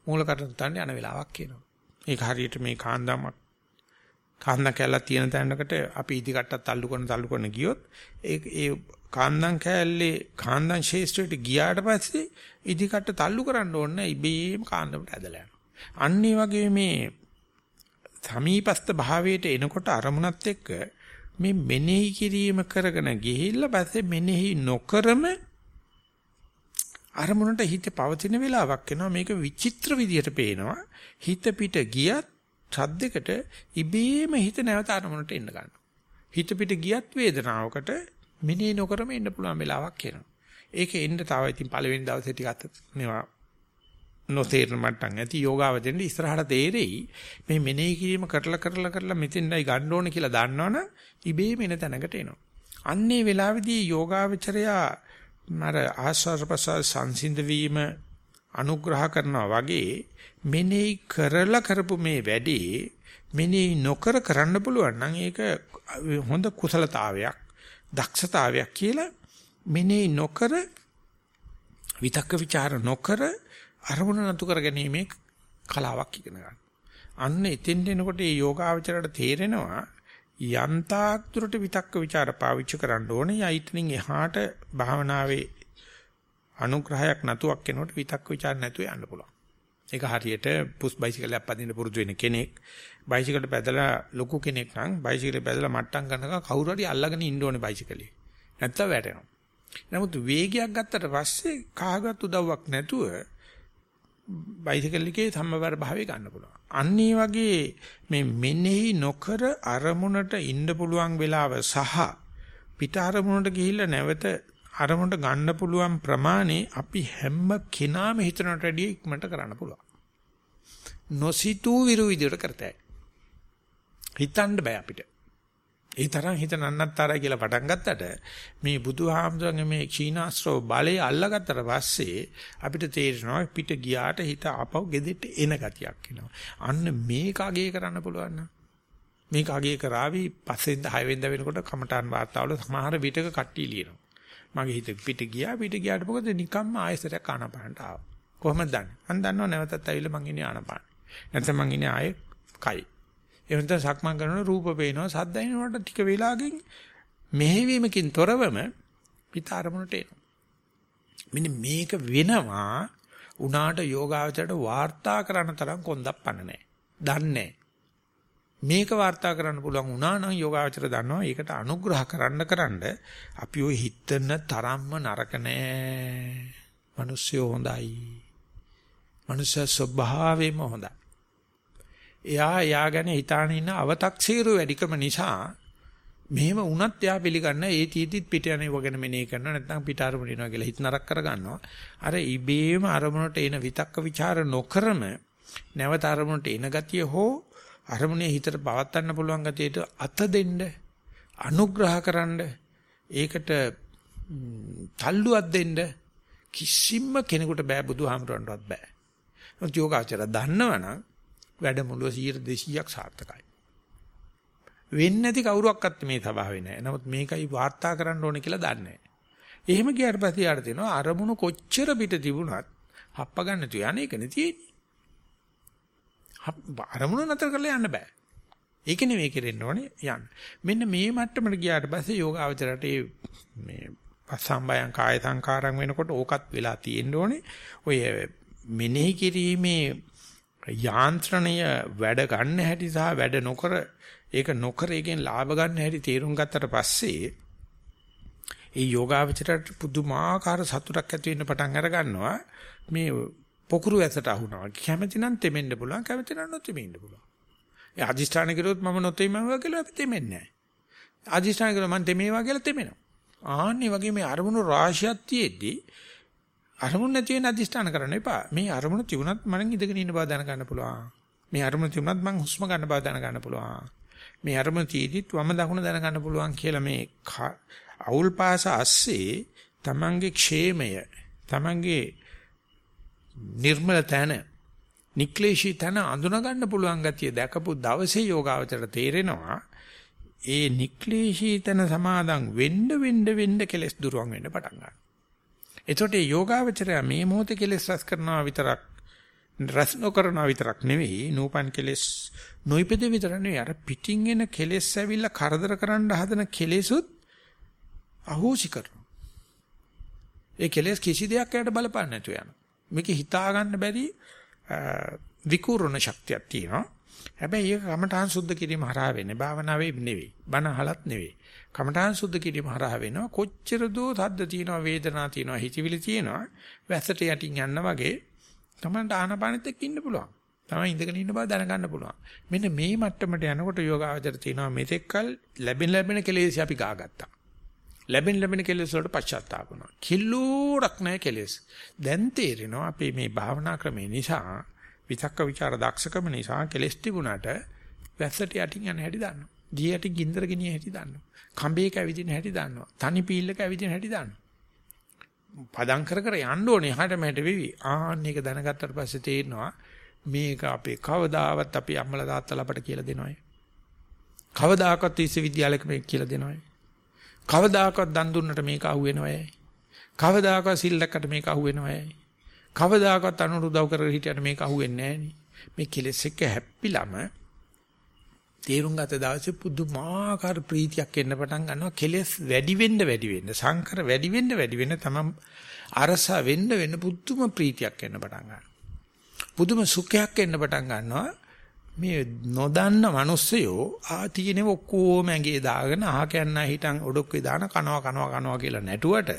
මූල කර්මස්ථානේ යන වෙලාවක් කියනවා. ඒක හරියට මේ කාන්දාමක් කාන්දම් කැල්ලක් තියෙන තැනකට අපි ඉදි කට්ටක් තල්ලු කරන තල්ලු කරන ගියොත් ඒ ඒ කාන්දම් කැල්ලේ කාන්දම් ශේෂ්ත්‍රයට ගියාට පස්සේ ඉදි කට්ට තල්ලු කරන්න ඕනේ ඉබේම කාන්දමට ඇදලා යනවා. අන්න වගේ මේ සමීපස්ත භාවයට එනකොට අරමුණත් එක්ක මේ මෙනෙහි කිරීම කරගෙන ගිහිල්ලා පස්සේ මෙනෙහි නොකරම අරමුණට හිත පවතින වෙලාවක් එනවා. මේක විචිත්‍ර විදියට පේනවා. හිත පිට ගියත් සද්දයකට ඉබේම හිත නැවත අරමුණට එන්න ගන්නවා. හිත පිට ගියත් වේදනාවකට මෙනෙහි නොකරම එන්න පුළුවන් වෙලාවක් එනවා. ඒක එන්න තව ඉතින් පළවෙනි දවසේ ටිකක් මේවා නොතේරෙන මට්ටම් ඇති යෝගාවදෙන්න ඉස්සරහට තේරෙයි මේ මෙනෙහි කිරීම කරලා කරලා කරලා මෙතෙන්ඩයි ගන්න ඕනේ කියලා දන්නවනම් ඉබේම එන තැනකට එනවා. අන්නේ වෙලාවේදී යෝගාවචරයා මර ආස්වාද ප්‍රසාර සංසිඳ වීම අනුග්‍රහ කරනවා වගේ මෙනෙහි කරලා කරපු මේ වැඩේ මෙනෙහි නොකර කරන්න පුළුවන් නම් ඒක හොඳ කුසලතාවයක් දක්ෂතාවයක් කියලා මෙනෙහි නොකර විතක්ක ਵਿਚාර නොකර අරමුණ නතු කර ගැනීමේ කලාවක් ඉගෙන ගන්න. අන්න එතෙන්ට එනකොට මේ යෝගාවචරයට තේරෙනවා යන්තාක් දුරට විතක්ක ਵਿਚාර පාවිච්චි කරන්න ඕනේ. යයිතනින් එහාට භාවනාවේ අනුග්‍රහයක් නැතුවක් කෙනෙකුට විතක්ක ਵਿਚාර නැතුව යන්න පුළුවන්. ඒක හරියට පුස් බයිසිකලයක් පදින්න පුරුදු වෙන කෙනෙක් බයිසිකලට පැදලා ලොකු කෙනෙක් නම් බයිසිකලේ පැදලා මට්ටම් ගන්නකම් කවුරු හරි අල්ලගෙන ඉන්න ඕනේ බයිසිකලේ. නැත්තම් වැටෙනවා. නමුත් වේගයක් ගත්තට පස්සේ කාගවත් උදව්වක් නැතුව බයිසිකල් එකේ සම්බර භාවය ගන්න පුළුවන්. අන්න ඒ වගේ මේ මෙනෙහි නොකර අරමුණට ඉන්න පුළුවන් වෙලාව සහ පිට අරමුණට ගිහිල්ලා නැවත අරමුණට ගන්න පුළුවන් ප්‍රමාණය අපි හැම කෙනාම හිතනට වැඩිය ඉක්මනට කරන්න පුළුවන්. නොසිතූ විරු විදියට කරතයි. හිතන්න බෑ අපිට. ඒ තරම් හිත නන්නත්තරයි කියලා පටන් ගත්තට මේ බුදුහාමුදුරන්ගේ මේ ක්ෂීණාශ්‍රව බලය අල්ලගත්තට පස්සේ අපිට තේරෙනවා පිට ගියාට හිත ආපහු ගෙදෙට්ට එන ගතියක් එනවා. අන්න මේක අගේ කරන්න පුළුවන් නම් මේක අගේ කරાવી පස්සෙන්ද හය වෙන්ද වෙනකොට කමඨාන් වාර්තාවල සමහර විටක කට්ටිය ලියනවා. මගේ හිත පිට ගියා පිට ගියාට මොකද නිකම්ම ආයෙසරයක් ආනපානට ආවා. කොහොමද දන්නේ? මම දන්නවා නැවතත් ඇවිල්ලා මං ඉන්නේ ආනපාන. නැත්නම් මං ඉන්නේ ආයේ කයි. ඒ වෙනත සක්මන් කරනකොට රූප පේනවා සද්ද ඇහෙනකොට ටික වෙලාවකින් මෙහෙවීමකින් තොරවම පිට අරමුණට එනවා. මෙන්න මේක වෙනවා උනාට යෝගාවචරයට වාර්තා කරන්න තරම් කොන්දක් පන්න නැහැ. දන්නේ මේක වාර්තා කරන්න පුළුවන් වුණා නම් යෝගාවචර දන්නවා ඒකට අනුග්‍රහ කරන්න කරන්න අපි ওই හිතන තරම්ම නරක නෑ. මිනිස්සු හොඳයි. මනුෂ්‍ය ස්වභාවයෙන්ම හොඳයි. එයා එයා ගැන හිතාන ඉන්න අව탁සීරු වැඩිකම නිසා මෙහෙම වුණත් එයා පිළිගන්න ඒ තීතිත් පිට යන වගන මෙනේ කරනවා නැත්නම් පිට අරමුණ වෙනවා කියලා හිත නරක කරගන්නවා අර ඉබේම අරමුණට එන විතක්ක ਵਿਚාර නොකරම නැවත අරමුණට එන ගතිය හෝ අරමුණේ හිතට පවත්න්න පුළුවන් ගතියට අත දෙන්න අනුග්‍රහ කරන්න ඒකට තල්ලුවක් දෙන්න කිසිම කෙනෙකුට බෑ බුදුහාමරන්ටවත් බෑ. මොකද යෝගාචර දන්නවනම් වැඩමුළුව 100 200ක් සාර්ථකයි. වෙන්නේ නැති කවුරුවක්වත් මේ සභාවේ නැහැ. නමුත් මේකයි වාර්තා කරන්න ඕනේ කියලා දන්නේ නැහැ. එහෙම ගියාට පස්සේ යාට දෙනවා අරමුණු කොච්චර පිට තිබුණත් හප්ප ගන්න තු යන්නේ කනේ තියෙන්නේ. අරමුණු නතර කරලා යන්න බෑ. ඒක නෙමෙයි කෙරෙන්න ඕනේ යන්න. මෙන්න මේ මට්ටමට ගියාට පස්සේ යෝගාවචරයට මේ පස්සම්බයං කාය සංකාරම් වෙනකොට ඕකත් වෙලා තියෙන්න ඕනේ. ඔය මෙනෙහි කිරීමේ යාන්ත්‍රණය වැඩ ගන්න හැටි සහ වැඩ නොකර ඒක නොකර එකෙන් ලාභ ගන්න හැටි තේරුම් ගත්තට පස්සේ ඒ යෝගාවචරයට පුදුමාකාර සතුටක් ඇති වෙන්න පටන් අර ගන්නවා. මේ පොකුරු ඇසට අහුනවා. කැමති නම් තෙමෙන්න පුළුවන් කැමති නම් නොතෙමෙන්න පුළුවන්. ඒ අදිෂ්ඨාන කරොත් මම නොතෙමෙනවා කියලා අපි තෙමෙන්නේ නැහැ. අදිෂ්ඨාන කරොත් මම තෙමේවා කියලා තෙමෙනවා. ආන්නේ වගේ මේ අරමුණු රාශියක් තියෙද්දී අරමුණ නැති වෙන අදිස්ථාන කරන්න එපා. මේ අරමුණ තිබුණත් මම ඉඳගෙන ඉන්න බව දැනගන්න පුළුවන්. මේ අරමුණ තිබුණත් මම හුස්ම ගන්න බව දැනගන්න පුළුවන්. මේ අරමුණ තීදිත් වම දකුණ දැනගන්න පුළුවන් කියලා මේ අවුල් පාස ඇස්සේ තමන්ගේ ക്ഷേමය තමන්ගේ නිර්මල තන නික්ලේශී තන අඳුන ගන්න පුළුවන් ගතිය දැකපු දවසේ යෝගාවචර තේරෙනවා ඒ නික්ලේශී තන සමාදන් වෙන්න වෙන්න වෙන්න කෙලස් දුරවන් වෙන්න පටන් ගන්නවා එතකොට මේ යෝගාවචරය මේ මොහොතේ කෙලස් රැස් කරනවා විතරක් රස නොකරනවා විතරක් නෙවෙයි නූපන් කෙලෙස් නොයිපද විතර නෙවෙයි අර පිටින් එන කෙලෙස් ඇවිල්ලා කරදර කරන්න හදන කෙලෙසුත් අහෝසි කරනවා. ඒ කෙලෙස් කිසි දෙයක් යට බලපාන්නේ නැතු යන. මේක හිතා ගන්න බැරි විකූර්ණ ශක්තියක් තියෙනවා. හැබැයි ඒක කමඨාන් සුද්ධ කිරීම හරහා වෙන්නේ භාවනාවේ නෙවෙයි. බණ අහලත් නෙවෙයි. කමඨාන් සුද්ධ කිරීම හරහා වෙනවා. කොච්චර දෝ සද්ද තියෙනවා වේදනා තියෙනවා හිතවිලි තියෙනවා. වැස්සට යටින් යන්න වගේ තමයි ආනපානෙත් එක්ක ඉන්න පුළුවන්. තමයි ඉඳගෙන ඉන්න බව දැනගන්න පුළුවන්. මෙන්න මේ මට්ටමට යනකොට යෝගාවචර තියෙනවා මෙතෙක්කල් ලැබෙන ලැබෙන කෙලෙස් අපි ගාගත්තා. ලැබෙන ලැබෙන කෙලෙස් වලට පශ්චාත්තාප වෙනවා. කිලෝරක් නැහැ කෙලෙස්. දැන් තේරෙනවා අපි මේ භාවනා ක්‍රමේ නිසා විතක්ක ਵਿਚාර දක්ෂකම නිසා කෙලෙස් තිබුණාට වැස්සට යටින් යන හැටි දන්නවා. දී යටින් ගින්දර ගෙනිය හැටි දන්නවා. කඹේක ඇවිදින හැටි දන්නවා. තනි පීල්ලක ඇවිදින හැටි දන්නවා. පදම් කර කර යන්න ඕනේ එහාට මෙහෙට වෙවි. ආන්න එක දැනගත්තට පස්සේ තේරෙනවා මේක අපේ කවදාවත් අපි අම්මලා තාත්තලා අපට කියලා දෙනවයි. කවදාකවත් විශ්වවිද්‍යාලයක මේක කියලා දෙනවයි. කවදාකවත් දන් දුන්නට මේක අහුවෙනවයි. කවදාකවත් සිල්ලකට මේක අහුවෙනවයි. කවදාකවත් අනුරුදව් කරගෙන හිටියට මේක අහුවෙන්නේ නැහැ මේ කෙලෙස් එක්ක හැප්පිලම තේරුම් ගත දවසේ පුදුමාකාර ප්‍රීතියක් එන්න පටන් ගන්නවා. කෙලෙස් වැඩි වෙන්න වැඩි වෙන්න සංකර වැඩි වෙන්න වැඩි වෙන්න තමම් අරස වෙන්න වෙන්න පුදුම ප්‍රීතියක් එන්න පටන් ගන්නවා. පුදුම සුඛයක් එන්න පටන් ගන්නවා. මේ නොදන්න මිනිස්සයෝ ආ තියෙනේ ඔක්කොම ඇඟේ දාගෙන අහ කැන්න හිටන් ඔඩොක්කේ දාන කනවා කනවා කනවා කියලා නැටුවට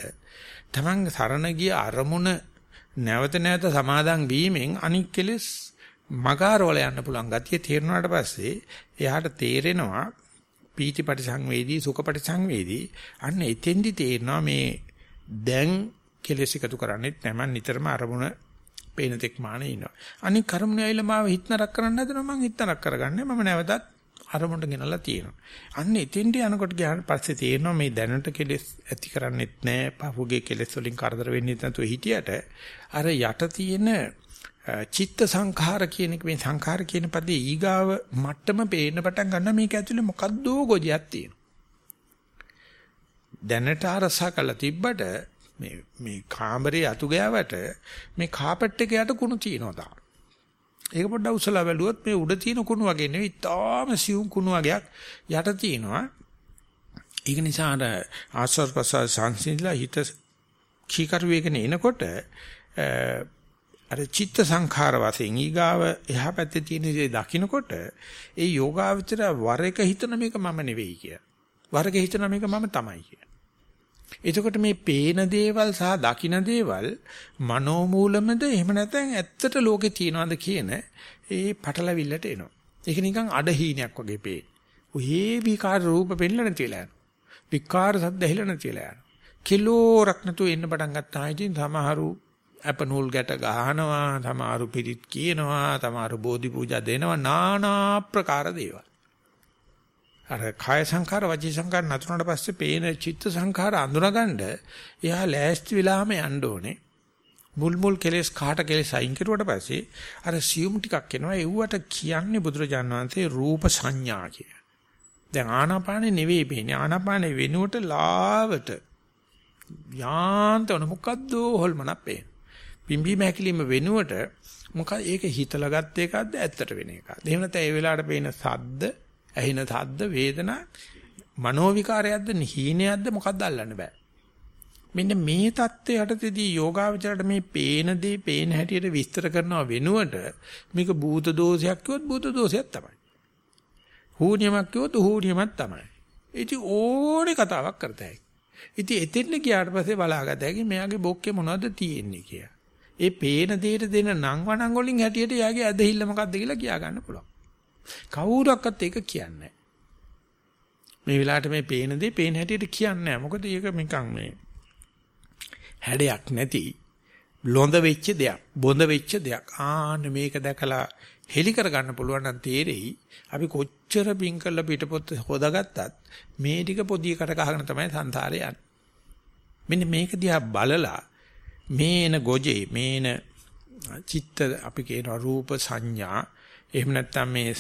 තමන් සරණ ගිය අරමුණ නැවත නැවත සමාදන් වීමෙන් අනික් කෙලෙස් මගාරවල යන්න පුළුවන්. ගතිය තේරුණාට පස්සේ එයාට තේරෙනවා පීති පරිසංවේදී සුඛ පරිසංවේදී අන්න එතෙන්දි තේරෙනවා මේ දැන් කෙලෙස් එකතු කරන්නේ නැමන් නිතරම අරමුණ පේන තෙක් මානේ ඉන්නවා. අනික කර්මණය ඇවිල්ලා මාව හිතනරක් කරන්න හදනවා. මං හිතනරක් කරගන්නේ මම නැවතත් අරමුණට ගෙනල්ලා තියෙනවා. අන්න එතෙන්ට යනකොට ගියාට පස්සේ තේරෙනවා මේ දැනට කෙලෙස් ඇති කරන්නේත් නැහැ. පහුගේ කෙලෙස් වලින් කරදර වෙන්නේ නැතුව හිටියට අර යට තියෙන චිත්ත සංඛාර කියන එක මේ සංඛාර කියන පදේ ඊගාව මට්ටම පේන්න පටන් ගන්න මේක ඇතුලේ මොකද්ද ගොජයක් තියෙනවා. දැනට අරසා කළා තිබ්බට මේ මේ කාමරේ අතු ගෑවට මේ කාපට් එක යට කුණු තියෙනවා ඒක පොඩ්ඩක් උසලා බැලුවොත් මේ උඩ තියෙන කුණු වගේ නෙවෙයි තාම සියුම් කුණු වගේක් යට තියෙනවා. ඒක නිසා අර ආස්වාද ප්‍රසාර සංසිඳලා හිත කීකරු වේගන එනකොට අර චිත්ත සංඛාර වශයෙන් ඊගාව එහා පැත්තේ තියෙන දේ දකින්නකොට ඒ යෝගාවචර වර එක හිතන මේක මම නෙවෙයි කිය. වර එක හිතන මේක මම තමයි කිය. එතකොට මේ පේන දේවල් සහ දකින දේවල් මනෝමූලමද එහෙම නැත්නම් ඇත්තට ලෝකේ තියනවාද කියන ඒ පටලවිල්ලට එනවා. ඒක නිකන් අඩහීනයක් වගේ පේන. ඔහේ විකාර රූප පෙන්නලා නැතිලා යනවා. විකාර සද්ද ඇහිලා නැතිලා යනවා. කිලෝරක් නැතුව එන්න පටන් ගත්තා. ඉතින් සමහරු අපනූල් ගැට ගහනවා, සමහරු පිරිත් කියනවා, සමහරු බෝධි පූජා දෙනවා, নানা ප්‍රකාර දේවල්. අර කාය සංඛාර වචී සංඛාර නතුනට පස්සේ පේන චිත්ත සංඛාර අඳුනගන්න එයා ලෑස්ති වෙලාම යන්න ඕනේ. මුල් මුල් කෙලෙස් කාට කෙලෙස් අයින් කරුවට පස්සේ අර සියුම් ටිකක් එනවා එව්වට කියන්නේ බුදුරජාණන් වහන්සේ රූප සංඥා කිය. දැන් ආනාපානේ නෙවෙයි පේන්නේ ආනාපානේ වෙනුවට ලාවට යාන්තන මොකද්ද හොල්මනක් පේන. පිම්බි මහැකිලිම වෙනුවට මොකද ඒක හිතලා ගත්ත එකක්ද ඇත්තට වෙන එකක්ද. එහෙම නැත්නම් ඒ වෙලාවට පේන සද්ද ඇහෙන තද්ද වේදනා මනෝ විකාරයක්ද හීනයක්ද මොකක්ද අල්ලන්න බෑ. මෙන්න මේ தත්ත්වයට යටතේදී යෝගාවචරයට මේ පේන දේ පේන හැටියට විස්තර කරනව වෙනුවට මේක භූත දෝෂයක් කිව්වොත් භූත දෝෂයක් තමයි. හූනියමක් කිව්වොත් හූනියමක් තමයි. ඉතින් ඕනේ කතාවක් කරතයි. ඉතින් එතෙන්න ගියාට පස්සේ බලාගත හැකි මෙයාගේ බොක්කේ මොනවද තියෙන්නේ කියලා. ඒ පේන දෙයට දෙන නම් වණන් වලින් හැටියට යාගේ ඇදහිල්ල මොකද්ද කියලා කියා ගන්න පුළුවන්. කවුරක්වත් ඒක කියන්නේ මේ වෙලාවට මේ පේන දේ පේන හැටියට කියන්නේ මොකද ඒක නිකන් මේ හැඩයක් නැති ලොඳ වෙච්ච දෙයක් බොඳ වෙච්ච දෙයක්. ආන්න මේක දැකලා හෙලි කරගන්න පුළුවන් නම් තේරෙයි. අපි කොච්චර පිං කළා පිටපොත් හොදාගත්තත් මේ ටික පොදියකට ගහගෙන තමයි සංසාරේ යන්නේ. මෙන්න මේක දිහා බලලා මේන ගොජේ මේන චිත්ත අපි කියන රූප සංඥා එහෙම නැත්නම් මේ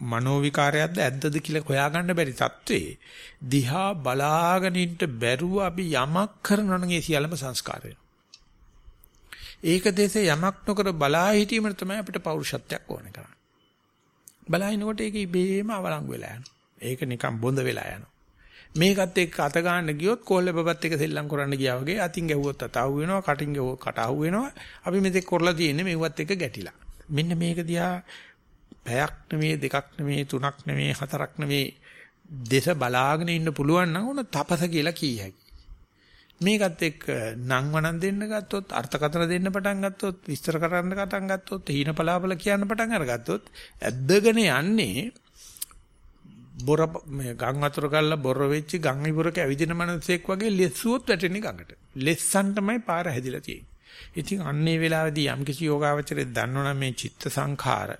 මනෝ විකාරයක්ද ඇද්දද කියලා හොයාගන්න බැරි තත්ත්වේ දිහා බලාගෙන ඉන්න බැරුව අපි යමක් කරනවා නම් ඒ සියල්ලම සංස්කාර වෙනවා. ඒක දෙසේ යමක් නොකර බලා හිටීම තමයි අපිට පෞරුෂත්වයක් ඕනේ කරන්නේ. බලහිනකොට ඒක ඉබේම අවලංගු වෙලා යනවා. ඒක නිකන් බොඳ වෙලා යනවා. මේකත් එක්ක අත ගන්න ගියොත් කොල්ල බබත් එක්ක සෙල්ලම් කරන්න ගියා වගේ අතින් ගැහුවොත් අත අහු වෙනවා කටින් ගැහුවොත් කට අහු වෙනවා අපි මෙතෙක් කරලා තියෙන්නේ මෙව්වත් එක්ක ගැටිලා මෙන්න මේක දිහා පැයක් නෙමෙයි දෙකක් නෙමෙයි තුනක් නෙමෙයි හතරක් නෙමෙයි දේශ බලාගෙන ඉන්න පුළුවන් නම් උන තපස කියලා කිය හැකියි. මේකත් එක්ක නම් වණන් දෙන්න ගත්තොත් අර්ථකථන දෙන්න පටන් ගත්තොත් විස්තර කරන්න පටන් ගත්තොත් හීන පලාපල කියන්න පටන් අරගත්තොත් ඇද්දගෙන යන්නේ බොර මේ ගම් වතුර ගල්ලා බොර වෙච්ච ගම් ඉවුරක ඇවිදින මනසෙක් වගේ ලෙස්සුවොත් වැටෙන්නේ ගඟට. ලෙස්සන් තමයි පාර හැදිලා තියෙන්නේ. ඉතින් අන්නේ වෙලාවේදී යම් කිසි යෝගාවචරයක් දන්නවනම් මේ චිත්ත සංඛාර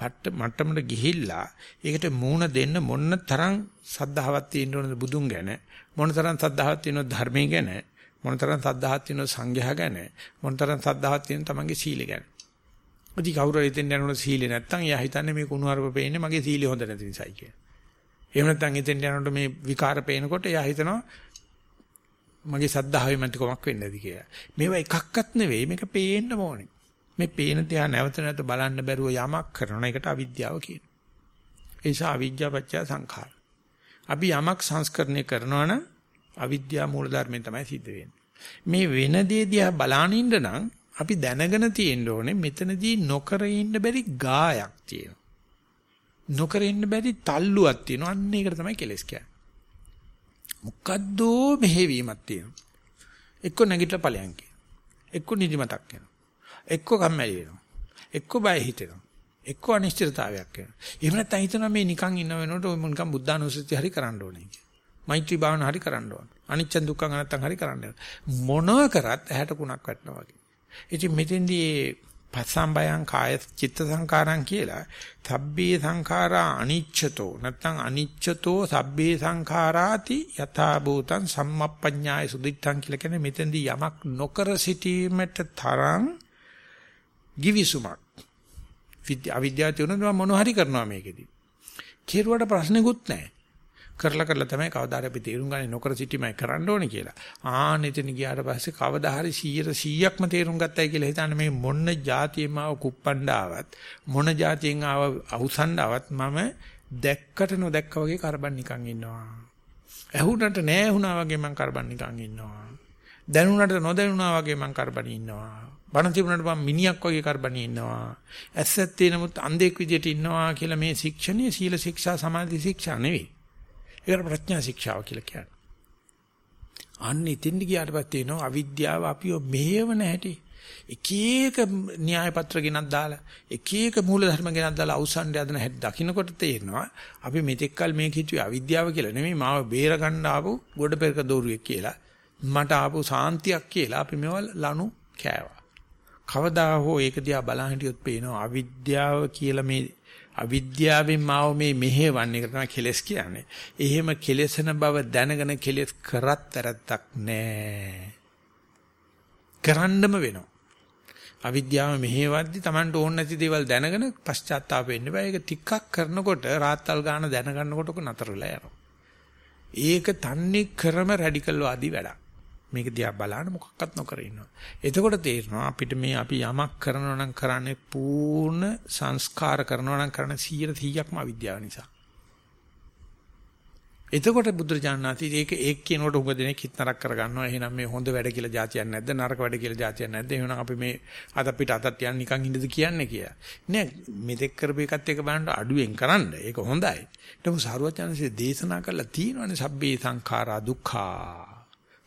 පට්ට මට්ටමට ගිහිල්ලා ඒකට මූණ දෙන්න මොන්න තරම් සද්ධාවක් තියෙන්න ඕනද බුදුන් ගැන මොන තරම් සද්ධාවක් තියෙනවද ධර්මයේ ගැන මොන තරම් සද්ධාවක් තියෙනවද සංඝයා ගැන මොන තරම් සද්ධාවක් තියෙනවද තමන්ගේ සීලය ගැන ඉතින් කවුරු හරි හිතෙන් යනකොට සීලේ නැත්තම් එයා හිතන්නේ මේ කුණුහරුප පේන්නේ මගේ සීලය හොඳ නැති නිසායි කියලා. එහෙම නැත්තම් හිතෙන් යනකොට මේ විකාර පේනකොට එයා හිතනවා මගේ සද්ධාවෙන් මන්ට කොමක් වෙන්නේද කියලා. මේවා එකක්වත් නෙවෙයි මේක පේන්න ඕනේ. මේ පේන තියා නැවත නැවත බලන්න බැරුව යමක් කරන එකට අවිද්‍යාව කියනවා. ඒ නිසා අවිද්‍යාව පත්‍ය සංඛාර. අපි යමක් සංස්කරණය කරනවා නම් අවිද්‍යාව මූල ධර්මයෙන් තමයි සිද්ධ වෙන්නේ. මේ වෙන දේ දිහා බලාන ඉන්න නම් අපි දැනගෙන තියෙන්න ඕනේ මෙතනදී නොකර ඉන්න බැරි ගායක් තියෙනවා. නොකර ඉන්න බැරි තල්ලුවක් තියෙනවා. අන්න ඒකට තමයි කෙලස් කියන්නේ. මොකද්ද මෙහෙවීමක් තියෙනවා. එක්ක නැගිටලා ඵලයන් කියන. එක්ක නිදිමතක් වෙනවා. එක්ක කම්මැලි වෙනවා. එක්ක බය හිතෙනවා. එක්ක අනිශ්චිතතාවයක් වෙනවා. එහෙම නැත්නම් හිතනවා මේ නිකන් ඉන්න වෙනකොට ඔය නිකන් බුද්ධානුස්සතිය හරි කරන්න ඕනේ කියලා. මෛත්‍රී භාවනා හරි කරන්න ඕනේ. අනිච්ච දුක්ඛ අනත්තම් හරි කරන්න ඕනේ. මොනව කරත් ඇහැට කුණක් වැටෙනවා වගේ. ඉතින් මෙතෙන්දී පස්සම්බයං කාය චිත්ත සංකාරං කියලා සබ්බේ සංඛාරා අනිච්චතෝ නැත්නම් අනිච්චතෝ සබ්බේ සංඛාරාති යථා භූතං සම්මප්පඤ්ඤාය සුදිත්තං කියලා කියන්නේ මෙතෙන්දී යමක් නොකර සිටීමට තරම් givisුමක් අවිද්‍යාව තියෙනවා මොන හරි කරනවා මේකෙදි. කෙරුවට ප්‍රශ්නෙකුත් නැහැ. කරලා කරලා තමයි කවදා හරි අපි තේරුම් ගන්නේ නොකර සිටීමයි කරන්න ඕනේ කියලා. ආන්න එතන ගියාට පස්සේ කවදා හරි 100%ක්ම තේරුම් ගත්තයි කියලා හිතන්නේ මේ මොන જાතියෙම ආව කුප්පණ්ඩාවත් මොන જાතියෙන් ආව අවුසණ්ඩාවත් මම දැක්කට නොදැක්කා වගේ කරබන් නිකන් ඉන්නවා. ඇහුණට නෑ ඇහුණා වගේ මං කරබන් නිකන් ඉන්නවා. දැනුණට නොදැනුණා වගේ මං කරබන් ඉන්නවා. බණ තිබුණාට මම මිනිහක් වගේ කරබන් ඉන්නවා. ඇස්සත් තියෙනමුත් අන්ධෙක් විදියට ඉන්නවා කියලා මේ ශික්ෂණයේ සීල ශික්ෂා සමාධි ශික්ෂා නෙවෙයි. ඒකට ප්‍රඥා ශික්ෂාව කියලා කියන්නේ. අන්න ඉතින් ගියාට පස්සේ එනවා අවිද්‍යාව අපිව මෙහෙවන හැටි. එක එක න්‍යාය පත්‍ර ගෙනත් දාලා එක එක මූල ධර්ම ගෙනත් දාලා අවසන් යදන හැටි දකින්නකොට තේරෙනවා අපි මෙතෙක්කල් මේක හිතුවේ අවිද්‍යාව කියලා නෙමෙයි මාව බේර ගන්න ආපු ගොඩ පෙරක දෝරුවෙක් කියලා මට ආපු සාන්තියක් කියලා අපි මේවල් ලනු කෑවා කවදා හෝ ඒක දිහා බලන් හිටියොත් පේනවා අවිද්‍යාව කියලා මේ අවිද්‍යාවෙන් මාව මේ මෙහෙවන්නේ ඒක තමයි කෙලස් කියන්නේ. එහෙම කෙලසන බව දැනගෙන කෙලස් කරත් වැරද්දක් නෑ. කරන්නම වෙනවා. අවිද්‍යාව මෙහෙවද්දි Tamanට ඕන නැති දේවල් දැනගෙන පශ්චාත්තාප වෙන්න බෑ. ඒක ටිකක් කරනකොට රාත්තල් ගාන දැනගන්නකොට උක නතර වෙලා යනවා. ඒක තන්නේ ක්‍රම රැඩිකල් වාදී වැඩක්. මේක දිහා බලන්න මොකක්වත් නොකර ඉන්නවා. එතකොට තේරෙනවා අපිට මේ අපි යමක් කරනවා නම් කරන්නේ පූර්ණ සංස්කාර කරනවා නම් කරන 100%ක්ම අවිද්‍යාව නිසා. එතකොට බුදුරජාණන්සේ ඒක ඒක කියනකොට උග දෙනෙක් හිතනක් කරගන්නවා. එහෙනම් මේ හොඳ වැඩ කියලා જાතියක් නැද්ද? නරක වැඩ කියලා જાතියක් නැද්ද? එහෙනම් අපි මේ අත අපිට අතත් යන නිකන් ඉඳද කියන්නේ කියලා. නෑ මෙතෙක් කරපු එකත් එක බලන්න අඩුවෙන් කරන්න. ඒක හොඳයි. ඊට පස්සේ සාරවත්යන්සේ දේශනා කළා තියෙනවානේ සබ්බේ සංඛාරා දුක්ඛා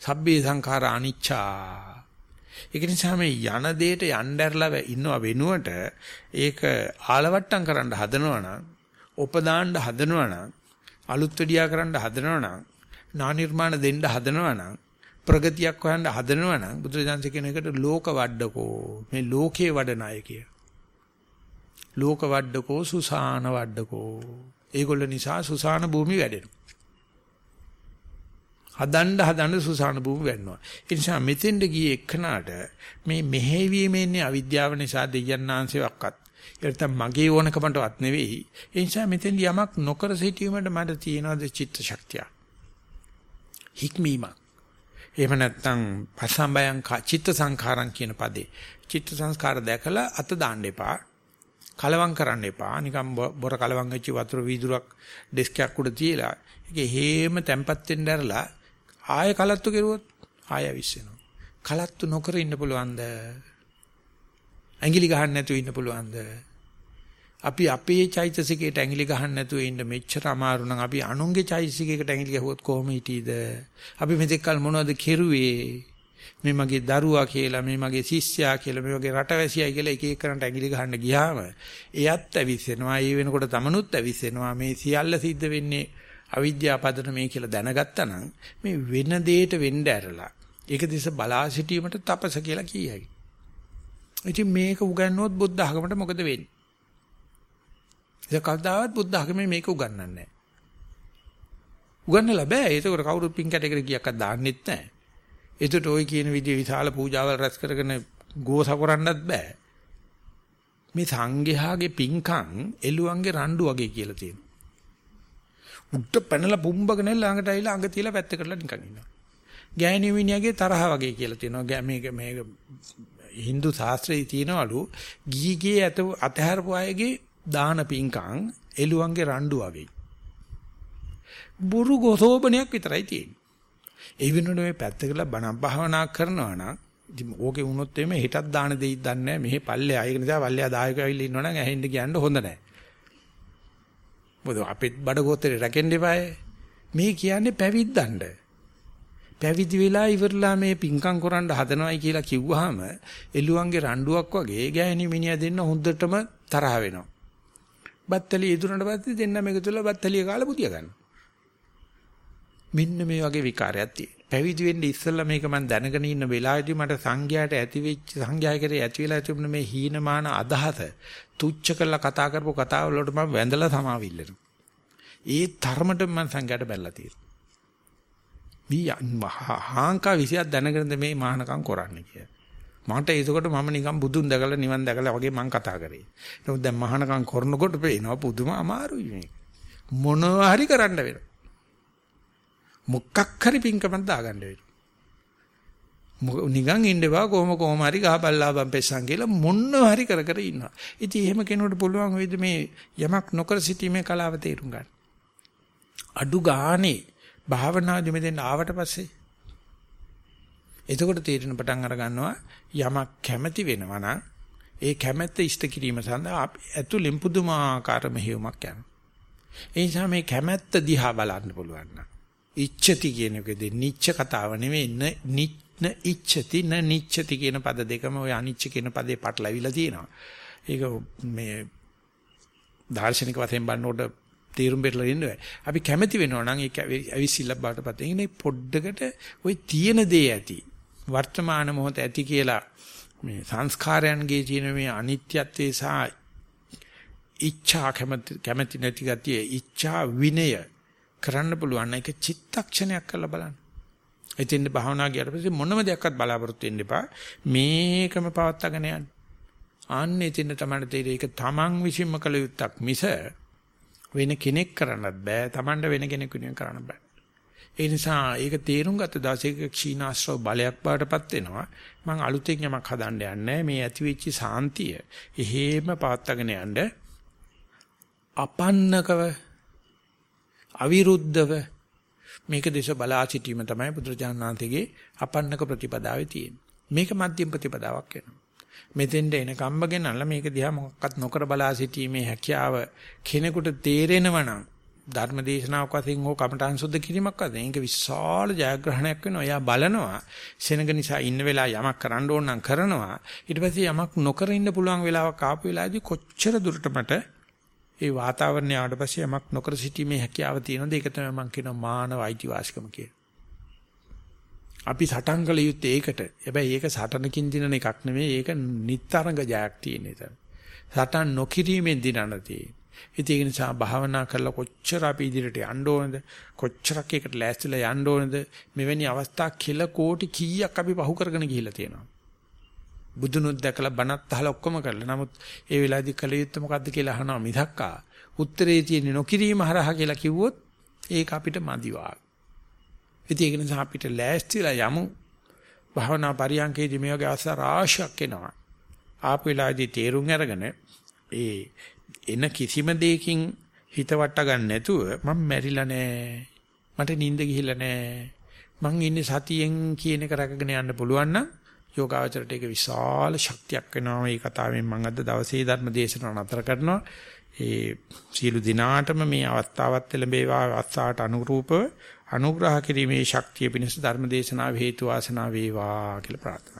සබ්බේ සංඛාරා අනිච්චා. ඒක නිසා මේ යන දෙයට යnderලා ඉන්නව වෙනුවට ඒක ආලවට්ටම් කරන්න හදනවනම් උපදාන්න හදනවනම් අලුත් වෙඩියා කරන්න හදනවනම් නා නිර්මාණ දෙන්න හදනවනම් ප්‍රගතියක් හොයන්න හදනවනම් බුදුරජාන්සේ කියන එකට ලෝක වඩඩකෝ මේ ලෝකේ වඩන අය කිය. ලෝක වඩඩකෝ සුසාන වඩඩකෝ. ඒගොල්ල නිසා සුසාන භූමි වැඩෙනවා. හදන්න හදන්න සුසාන භූමි වෙන්නවා. ඒ නිසා මෙතෙන්ද ගියේ එක්කනාට මේ මෙහෙවීමේ ඉන්නේ අවිද්‍යාව නිසා දෙයයන්ාංශයක්වත්. ඒකට මගේ ඕනකමටවත් නෙවෙයි. ඒ නිසා මෙතෙන් යමක් නොකර සිටීමට මට තියෙනවද චිත්ත ශක්තිය. හික්මීමක්. එහෙම නැත්නම් පසම්බයං චිත්ත සංඛාරං කියන පදේ. චිත්ත සංස්කාර දැකලා අත දාන්න එපා. කලවම් කරන්න එපා. නිකම් බොර කලවම් වෙච්ච වතුර වීදුරක් ඩෙස්ක් එකක් උඩ තියලා ඒක හේම තැම්පත් වෙන්න ඇරලා ආය කලත්තු කෙරුවොත් ආය විශ්වෙනවා. කලත්තු නොකර ඉන්න පුළුවන්ද? ඇඟිලි ගහන්න නැතුව ඉන්න පුළුවන්ද? අපි අපේ චෛතසිකයට ඇඟිලි ගහන්න නැතුව ඉන්න මෙච්චර අමාරු නම් අපි අනුන්ගේ චෛතසිකයකට ඇඟිලි ගහුවොත් කොහොම හිටීද? අපි මෙතෙක් කල මොනවද කෙරුවේ? මේ මගේ දරුවා කියලා මේ මගේ ශිෂ්‍යයා කියලා මේ වගේ රටවැසියයි කියලා එක එක කරන්ට ඇඟිලි ගහන්න ගියාම එයත් ඇවිස්සෙනවා ඒ වෙනකොට තමනුත් ඇවිස්සෙනවා මේ සියල්ල සිද්ධ වෙන්නේ අවිද්‍යාව පදන මේ කියලා දැනගත්තා නම් මේ වෙන දෙයකට වෙන්න ඇරලා ඒක දිස බලා සිටීමට තපස කියලා කියයි. ඉතින් මේක උගන්වුවොත් බුද්ධ ආගමට මොකද වෙන්නේ? ඒක කවදාවත් බුද්ධ ආගමේ මේක උගන්වන්නේ නැහැ. උගන්වලා බෑ. ඒක කවුරුත් පින් කැටයකට ගියක්වත් දාන්නෙත් නැහැ. ඒකට ওই කියන විදිහ විශාල පූජාවල් රැස් කරගෙන ගෝස කරන්නත් බෑ. මේ සංඝයාගේ පින්කම් එළුවන්ගේ රණ්ඩු වගේ කියලා තියෙනවා. උඩ පැනලා පුම්බගෙන ළඟට ඇවිල්ලා අඟ තියලා පැත්තකටලා නිකන් ඉන්නවා. ගෑණි මිනිහාගේ තරහ වගේ කියලා තියෙනවා. මේක මේක Hindu ශාස්ත්‍රයේ තියෙනවලු ගීගේ අත අතහැරපු අයගේ දාන පින්කම් එළුවන්ගේ රණ්ඩු වගේ. බුරු ගොසෝබණයක් විතරයි තියෙන්නේ. ඒ වෙනුවට මේ පැත්තකලා බණ භාවනා කරනවා නම් ඉතින් ඕකේ වුණොත් එimhe හිතක් දාන දෙයිද දන්නේ නැහැ. මෙහි පල්ලෙයා. ඒක නිසා පල්ලෙයා දායකයෝ ඇවිල්ලා ඉන්නවනම් ඇහෙන්න කියන්න හොඳ නැහැ. මොකද අපිත් බඩගෝතරේ රැකෙන්න එපායි. මේ කියන්නේ පැවිද්දන්ඩ. පැවිදි වෙලා ඉවරලා මේ පිංකම් කරන්න හදනවයි කියලා කිව්වහම එළුවන්ගේ රණ්ඩුවක් වගේ ගෑණි මිනිහා දෙන්න හොඳටම තරහ වෙනවා. බත්තලිය ඉදුණට පස්සේ දෙන්න මේක තුල බත්තලිය කාලා පුතිය ගන්න. මෙන්න මේ වගේ විකාරයක් තියෙනවා. පැවිදි වෙන්න ඉස්සෙල්ලා මේක මම දැනගෙන ඉන්න වෙලාවේදී මට සංඝයාට ඇති වෙච්ච සංඝයා කරේ ඇති වෙලා තිබුණ මේ හීනමාන අදහස තුච්ච කරලා කතා කරපු කතාව වලට මම වැඳලා සමාවිල්ලනවා. ඒ තරමට මම සංඝයාට බැලලා තියෙනවා. මේ හාංකා විසියක් දැනගෙන මේ මහානකම් කරන්නේ කියලා. මට ඒකකොට මම නිකන් බුදුන් දැකලා නිවන් දැකලා වගේ මං කතා කරේ. නමුත් දැන් මහානකම් කරනකොට පේනවා පුදුම අමාරුයි මේක. මොනවා හරි කරන්න වෙනවා. මොකක් හරි පිංකමක් දාගන්න වෙනවා. නිකන් ඉන්නවා කොහොම කොහොම හරි ගහපල්ලා බම්පෙස්සන් කියලා මොනවා හරි කර කර ඉන්නවා. ඉතින් එහෙම කෙනෙකුට පුළුවන් වෙයිද මේ යමක් නොකර සිටීමේ කලාව තේරුම් ගන්න. අඩු ගානේ භාවනාදී මෙතෙන් ආවට පස්සේ එතකොට තීරණ පටන් අර ගන්නවා යමක් කැමැති වෙනවා නම් ඒ කැමැත්ත ඉෂ්ට කිරීම සඳහා ඇතුළෙන් පුදුමාකාර මෙහෙයුමක් යනවා. ඒ නිසා මේ කැමැත්ත දිහා බලන්න පුළුවන් නම් ඉච්ඡති කියන එකේදී නිච්ච කතාව නෙවෙයි න ඉච්ඡති න නිච්ඡති කියන පද දෙකම ওই අනිච්ච කියන පදේ පටලවිලා තියෙනවා. ඒක මේ දාර්ශනික වශයෙන් බලනකොට තීරුම් බෙරලා ඉන්නේ. අපි කැමැති වෙනවා නම් ඒක ඇවිසිල්ල බාටපත්. ඒ පොඩ්ඩකට ওই තියෙන දේ ඇති. වර්තමාන මොහොත ඇති කියලා මේ සංස්කාරයන්ගේ තියෙන මේ අනිත්‍යත්වයේ සහ ඉච්ඡා කැමැති නැති ගතිය ඉච්ඡා විනය කරන්න පුළුවන් ඒක චිත්තක්ෂණයක් කරලා බලන්න. එතින් භාවනා ගියට පස්සේ මොනම දෙයක්වත් බලාපොරොත්තු වෙන්න එපා. මේකම පවත්වාගෙන යන්න. ආන්න එතින් තමයි තේරෙන්නේ ඒක තමන් විසින්ම කළ යුත්තක් මිස වෙන කෙනෙක් කරන්නත් බෑ. තමන්ට වෙන කෙනෙක් වෙනුවෙන් කරන්න බෑ. ඒ නිසා ඒක තේරුම් ගත්ත දවසේ ක්ෂීණාශ්‍රව බලයක් බවටපත් වෙනවා. මම අලුතෙන් යමක් හදන්න යන්නේ මේ ඇතිවෙච්ච සාන්තිය. එහෙම පවත්වාගෙන යන්න අපන්නකව අවිරුද්ධව මේක දේශ බලා සිටීම තමයි බුදුරජාණන් වහන්සේගේ අපන්නක ප්‍රතිපදාවේ තියෙන්නේ. මේක මධ්‍යම ප්‍රතිපදාවක් වෙනවා. මෙතෙන්ට එන කම්බ ගෙනල්ලා මේක දිහා මොකක්වත් නොකර බලා සිටීමේ හැකියාව කෙනෙකුට තේරෙනවා නම් ධර්මදේශනාවක් වශයෙන් හෝ කමඨං සුද්ධ කිරීමක් වශයෙන් ඒක විශාල ජයග්‍රහණයක් වෙනවා. එයා බලනවා සෙනඟ නිසා ඉන්න වෙලාව යමක් කරන්න ඕන නම් කරනවා. ඊට පස්සේ යමක් නොකර ඉන්න පුළුවන් වෙලාවක් ආපු වෙලාවේදී කොච්චර දුරට මට ඒ වාතාවරණය ආවට පස්සේ යමක් නොකර සිටීමේ හැකියාව තියෙනවද ඒක තමයි මම කියනවා මානව අයිතිවාසිකම කියලා. අපි සටන් කළ යුත්තේ ඒකට. හැබැයි ඒක සටනකින් දිනන එකක් නෙමෙයි ඒක නිතරංග ජයක් තියෙන එක. සටන් නොකිරීමෙන් දිනන තියෙන්නේ. ඉතින් ඒක නිසා භාවනා කරලා කොච්චර අපි ඉදිරියට යන්න ඕනද කොච්චරක් ඒකට ලෑස්තිලා යන්න ඕනද මෙවැනි අවස්ථා කිල කෝටි කීයක් අපි පහු කරගෙන ගිහිල්ලා තියෙනවා. බුදුනුත් දැකලා බණත් අහලා ඔක්කොම කරලා. නමුත් ඒ වෙලාවේදී කල යුත්තේ මොකද්ද කියලා අහනවා මිසක්කා. උත්තරේ තියෙන්නේ නොකිරීම හරහා කියලා කිව්වොත් ඒක අපිට මදිවා. ඉතින් ඒක නිසා අපිට ලෑස්තිලා යමු භවනා පරියන්කේදී මේ වගේ ආසාර රාශියක් එනවා. ආපු වෙලාවේදී තේරුම් අරගෙන ඒ එන කිසිම දෙයකින් හිත වට ගන්න නැතුව මම මැරිලා නෑ. මට නිින්ද ගිහිල්ලා නෑ. මං ඉන්නේ සතියෙන් කියන එක රැකගෙන යන්න පුළුවන් නම් යෝගාවචරයට ඒක විශාල ශක්තියක් වෙනවා. මේ කතාවෙන් මම අද දවසේ ධර්ම දේශනාව නතර කරනවා. ඒ සියලු දිනාටම මේ අවස්ථාවත් ලැබේවා අවස්ථාවට අනුරූපව අනුග්‍රහ කිරීමේ ශක්තිය පිණිස ධර්ම දේශනාව හේතු වාසනා වේවා කියලා ප්‍රාර්ථනා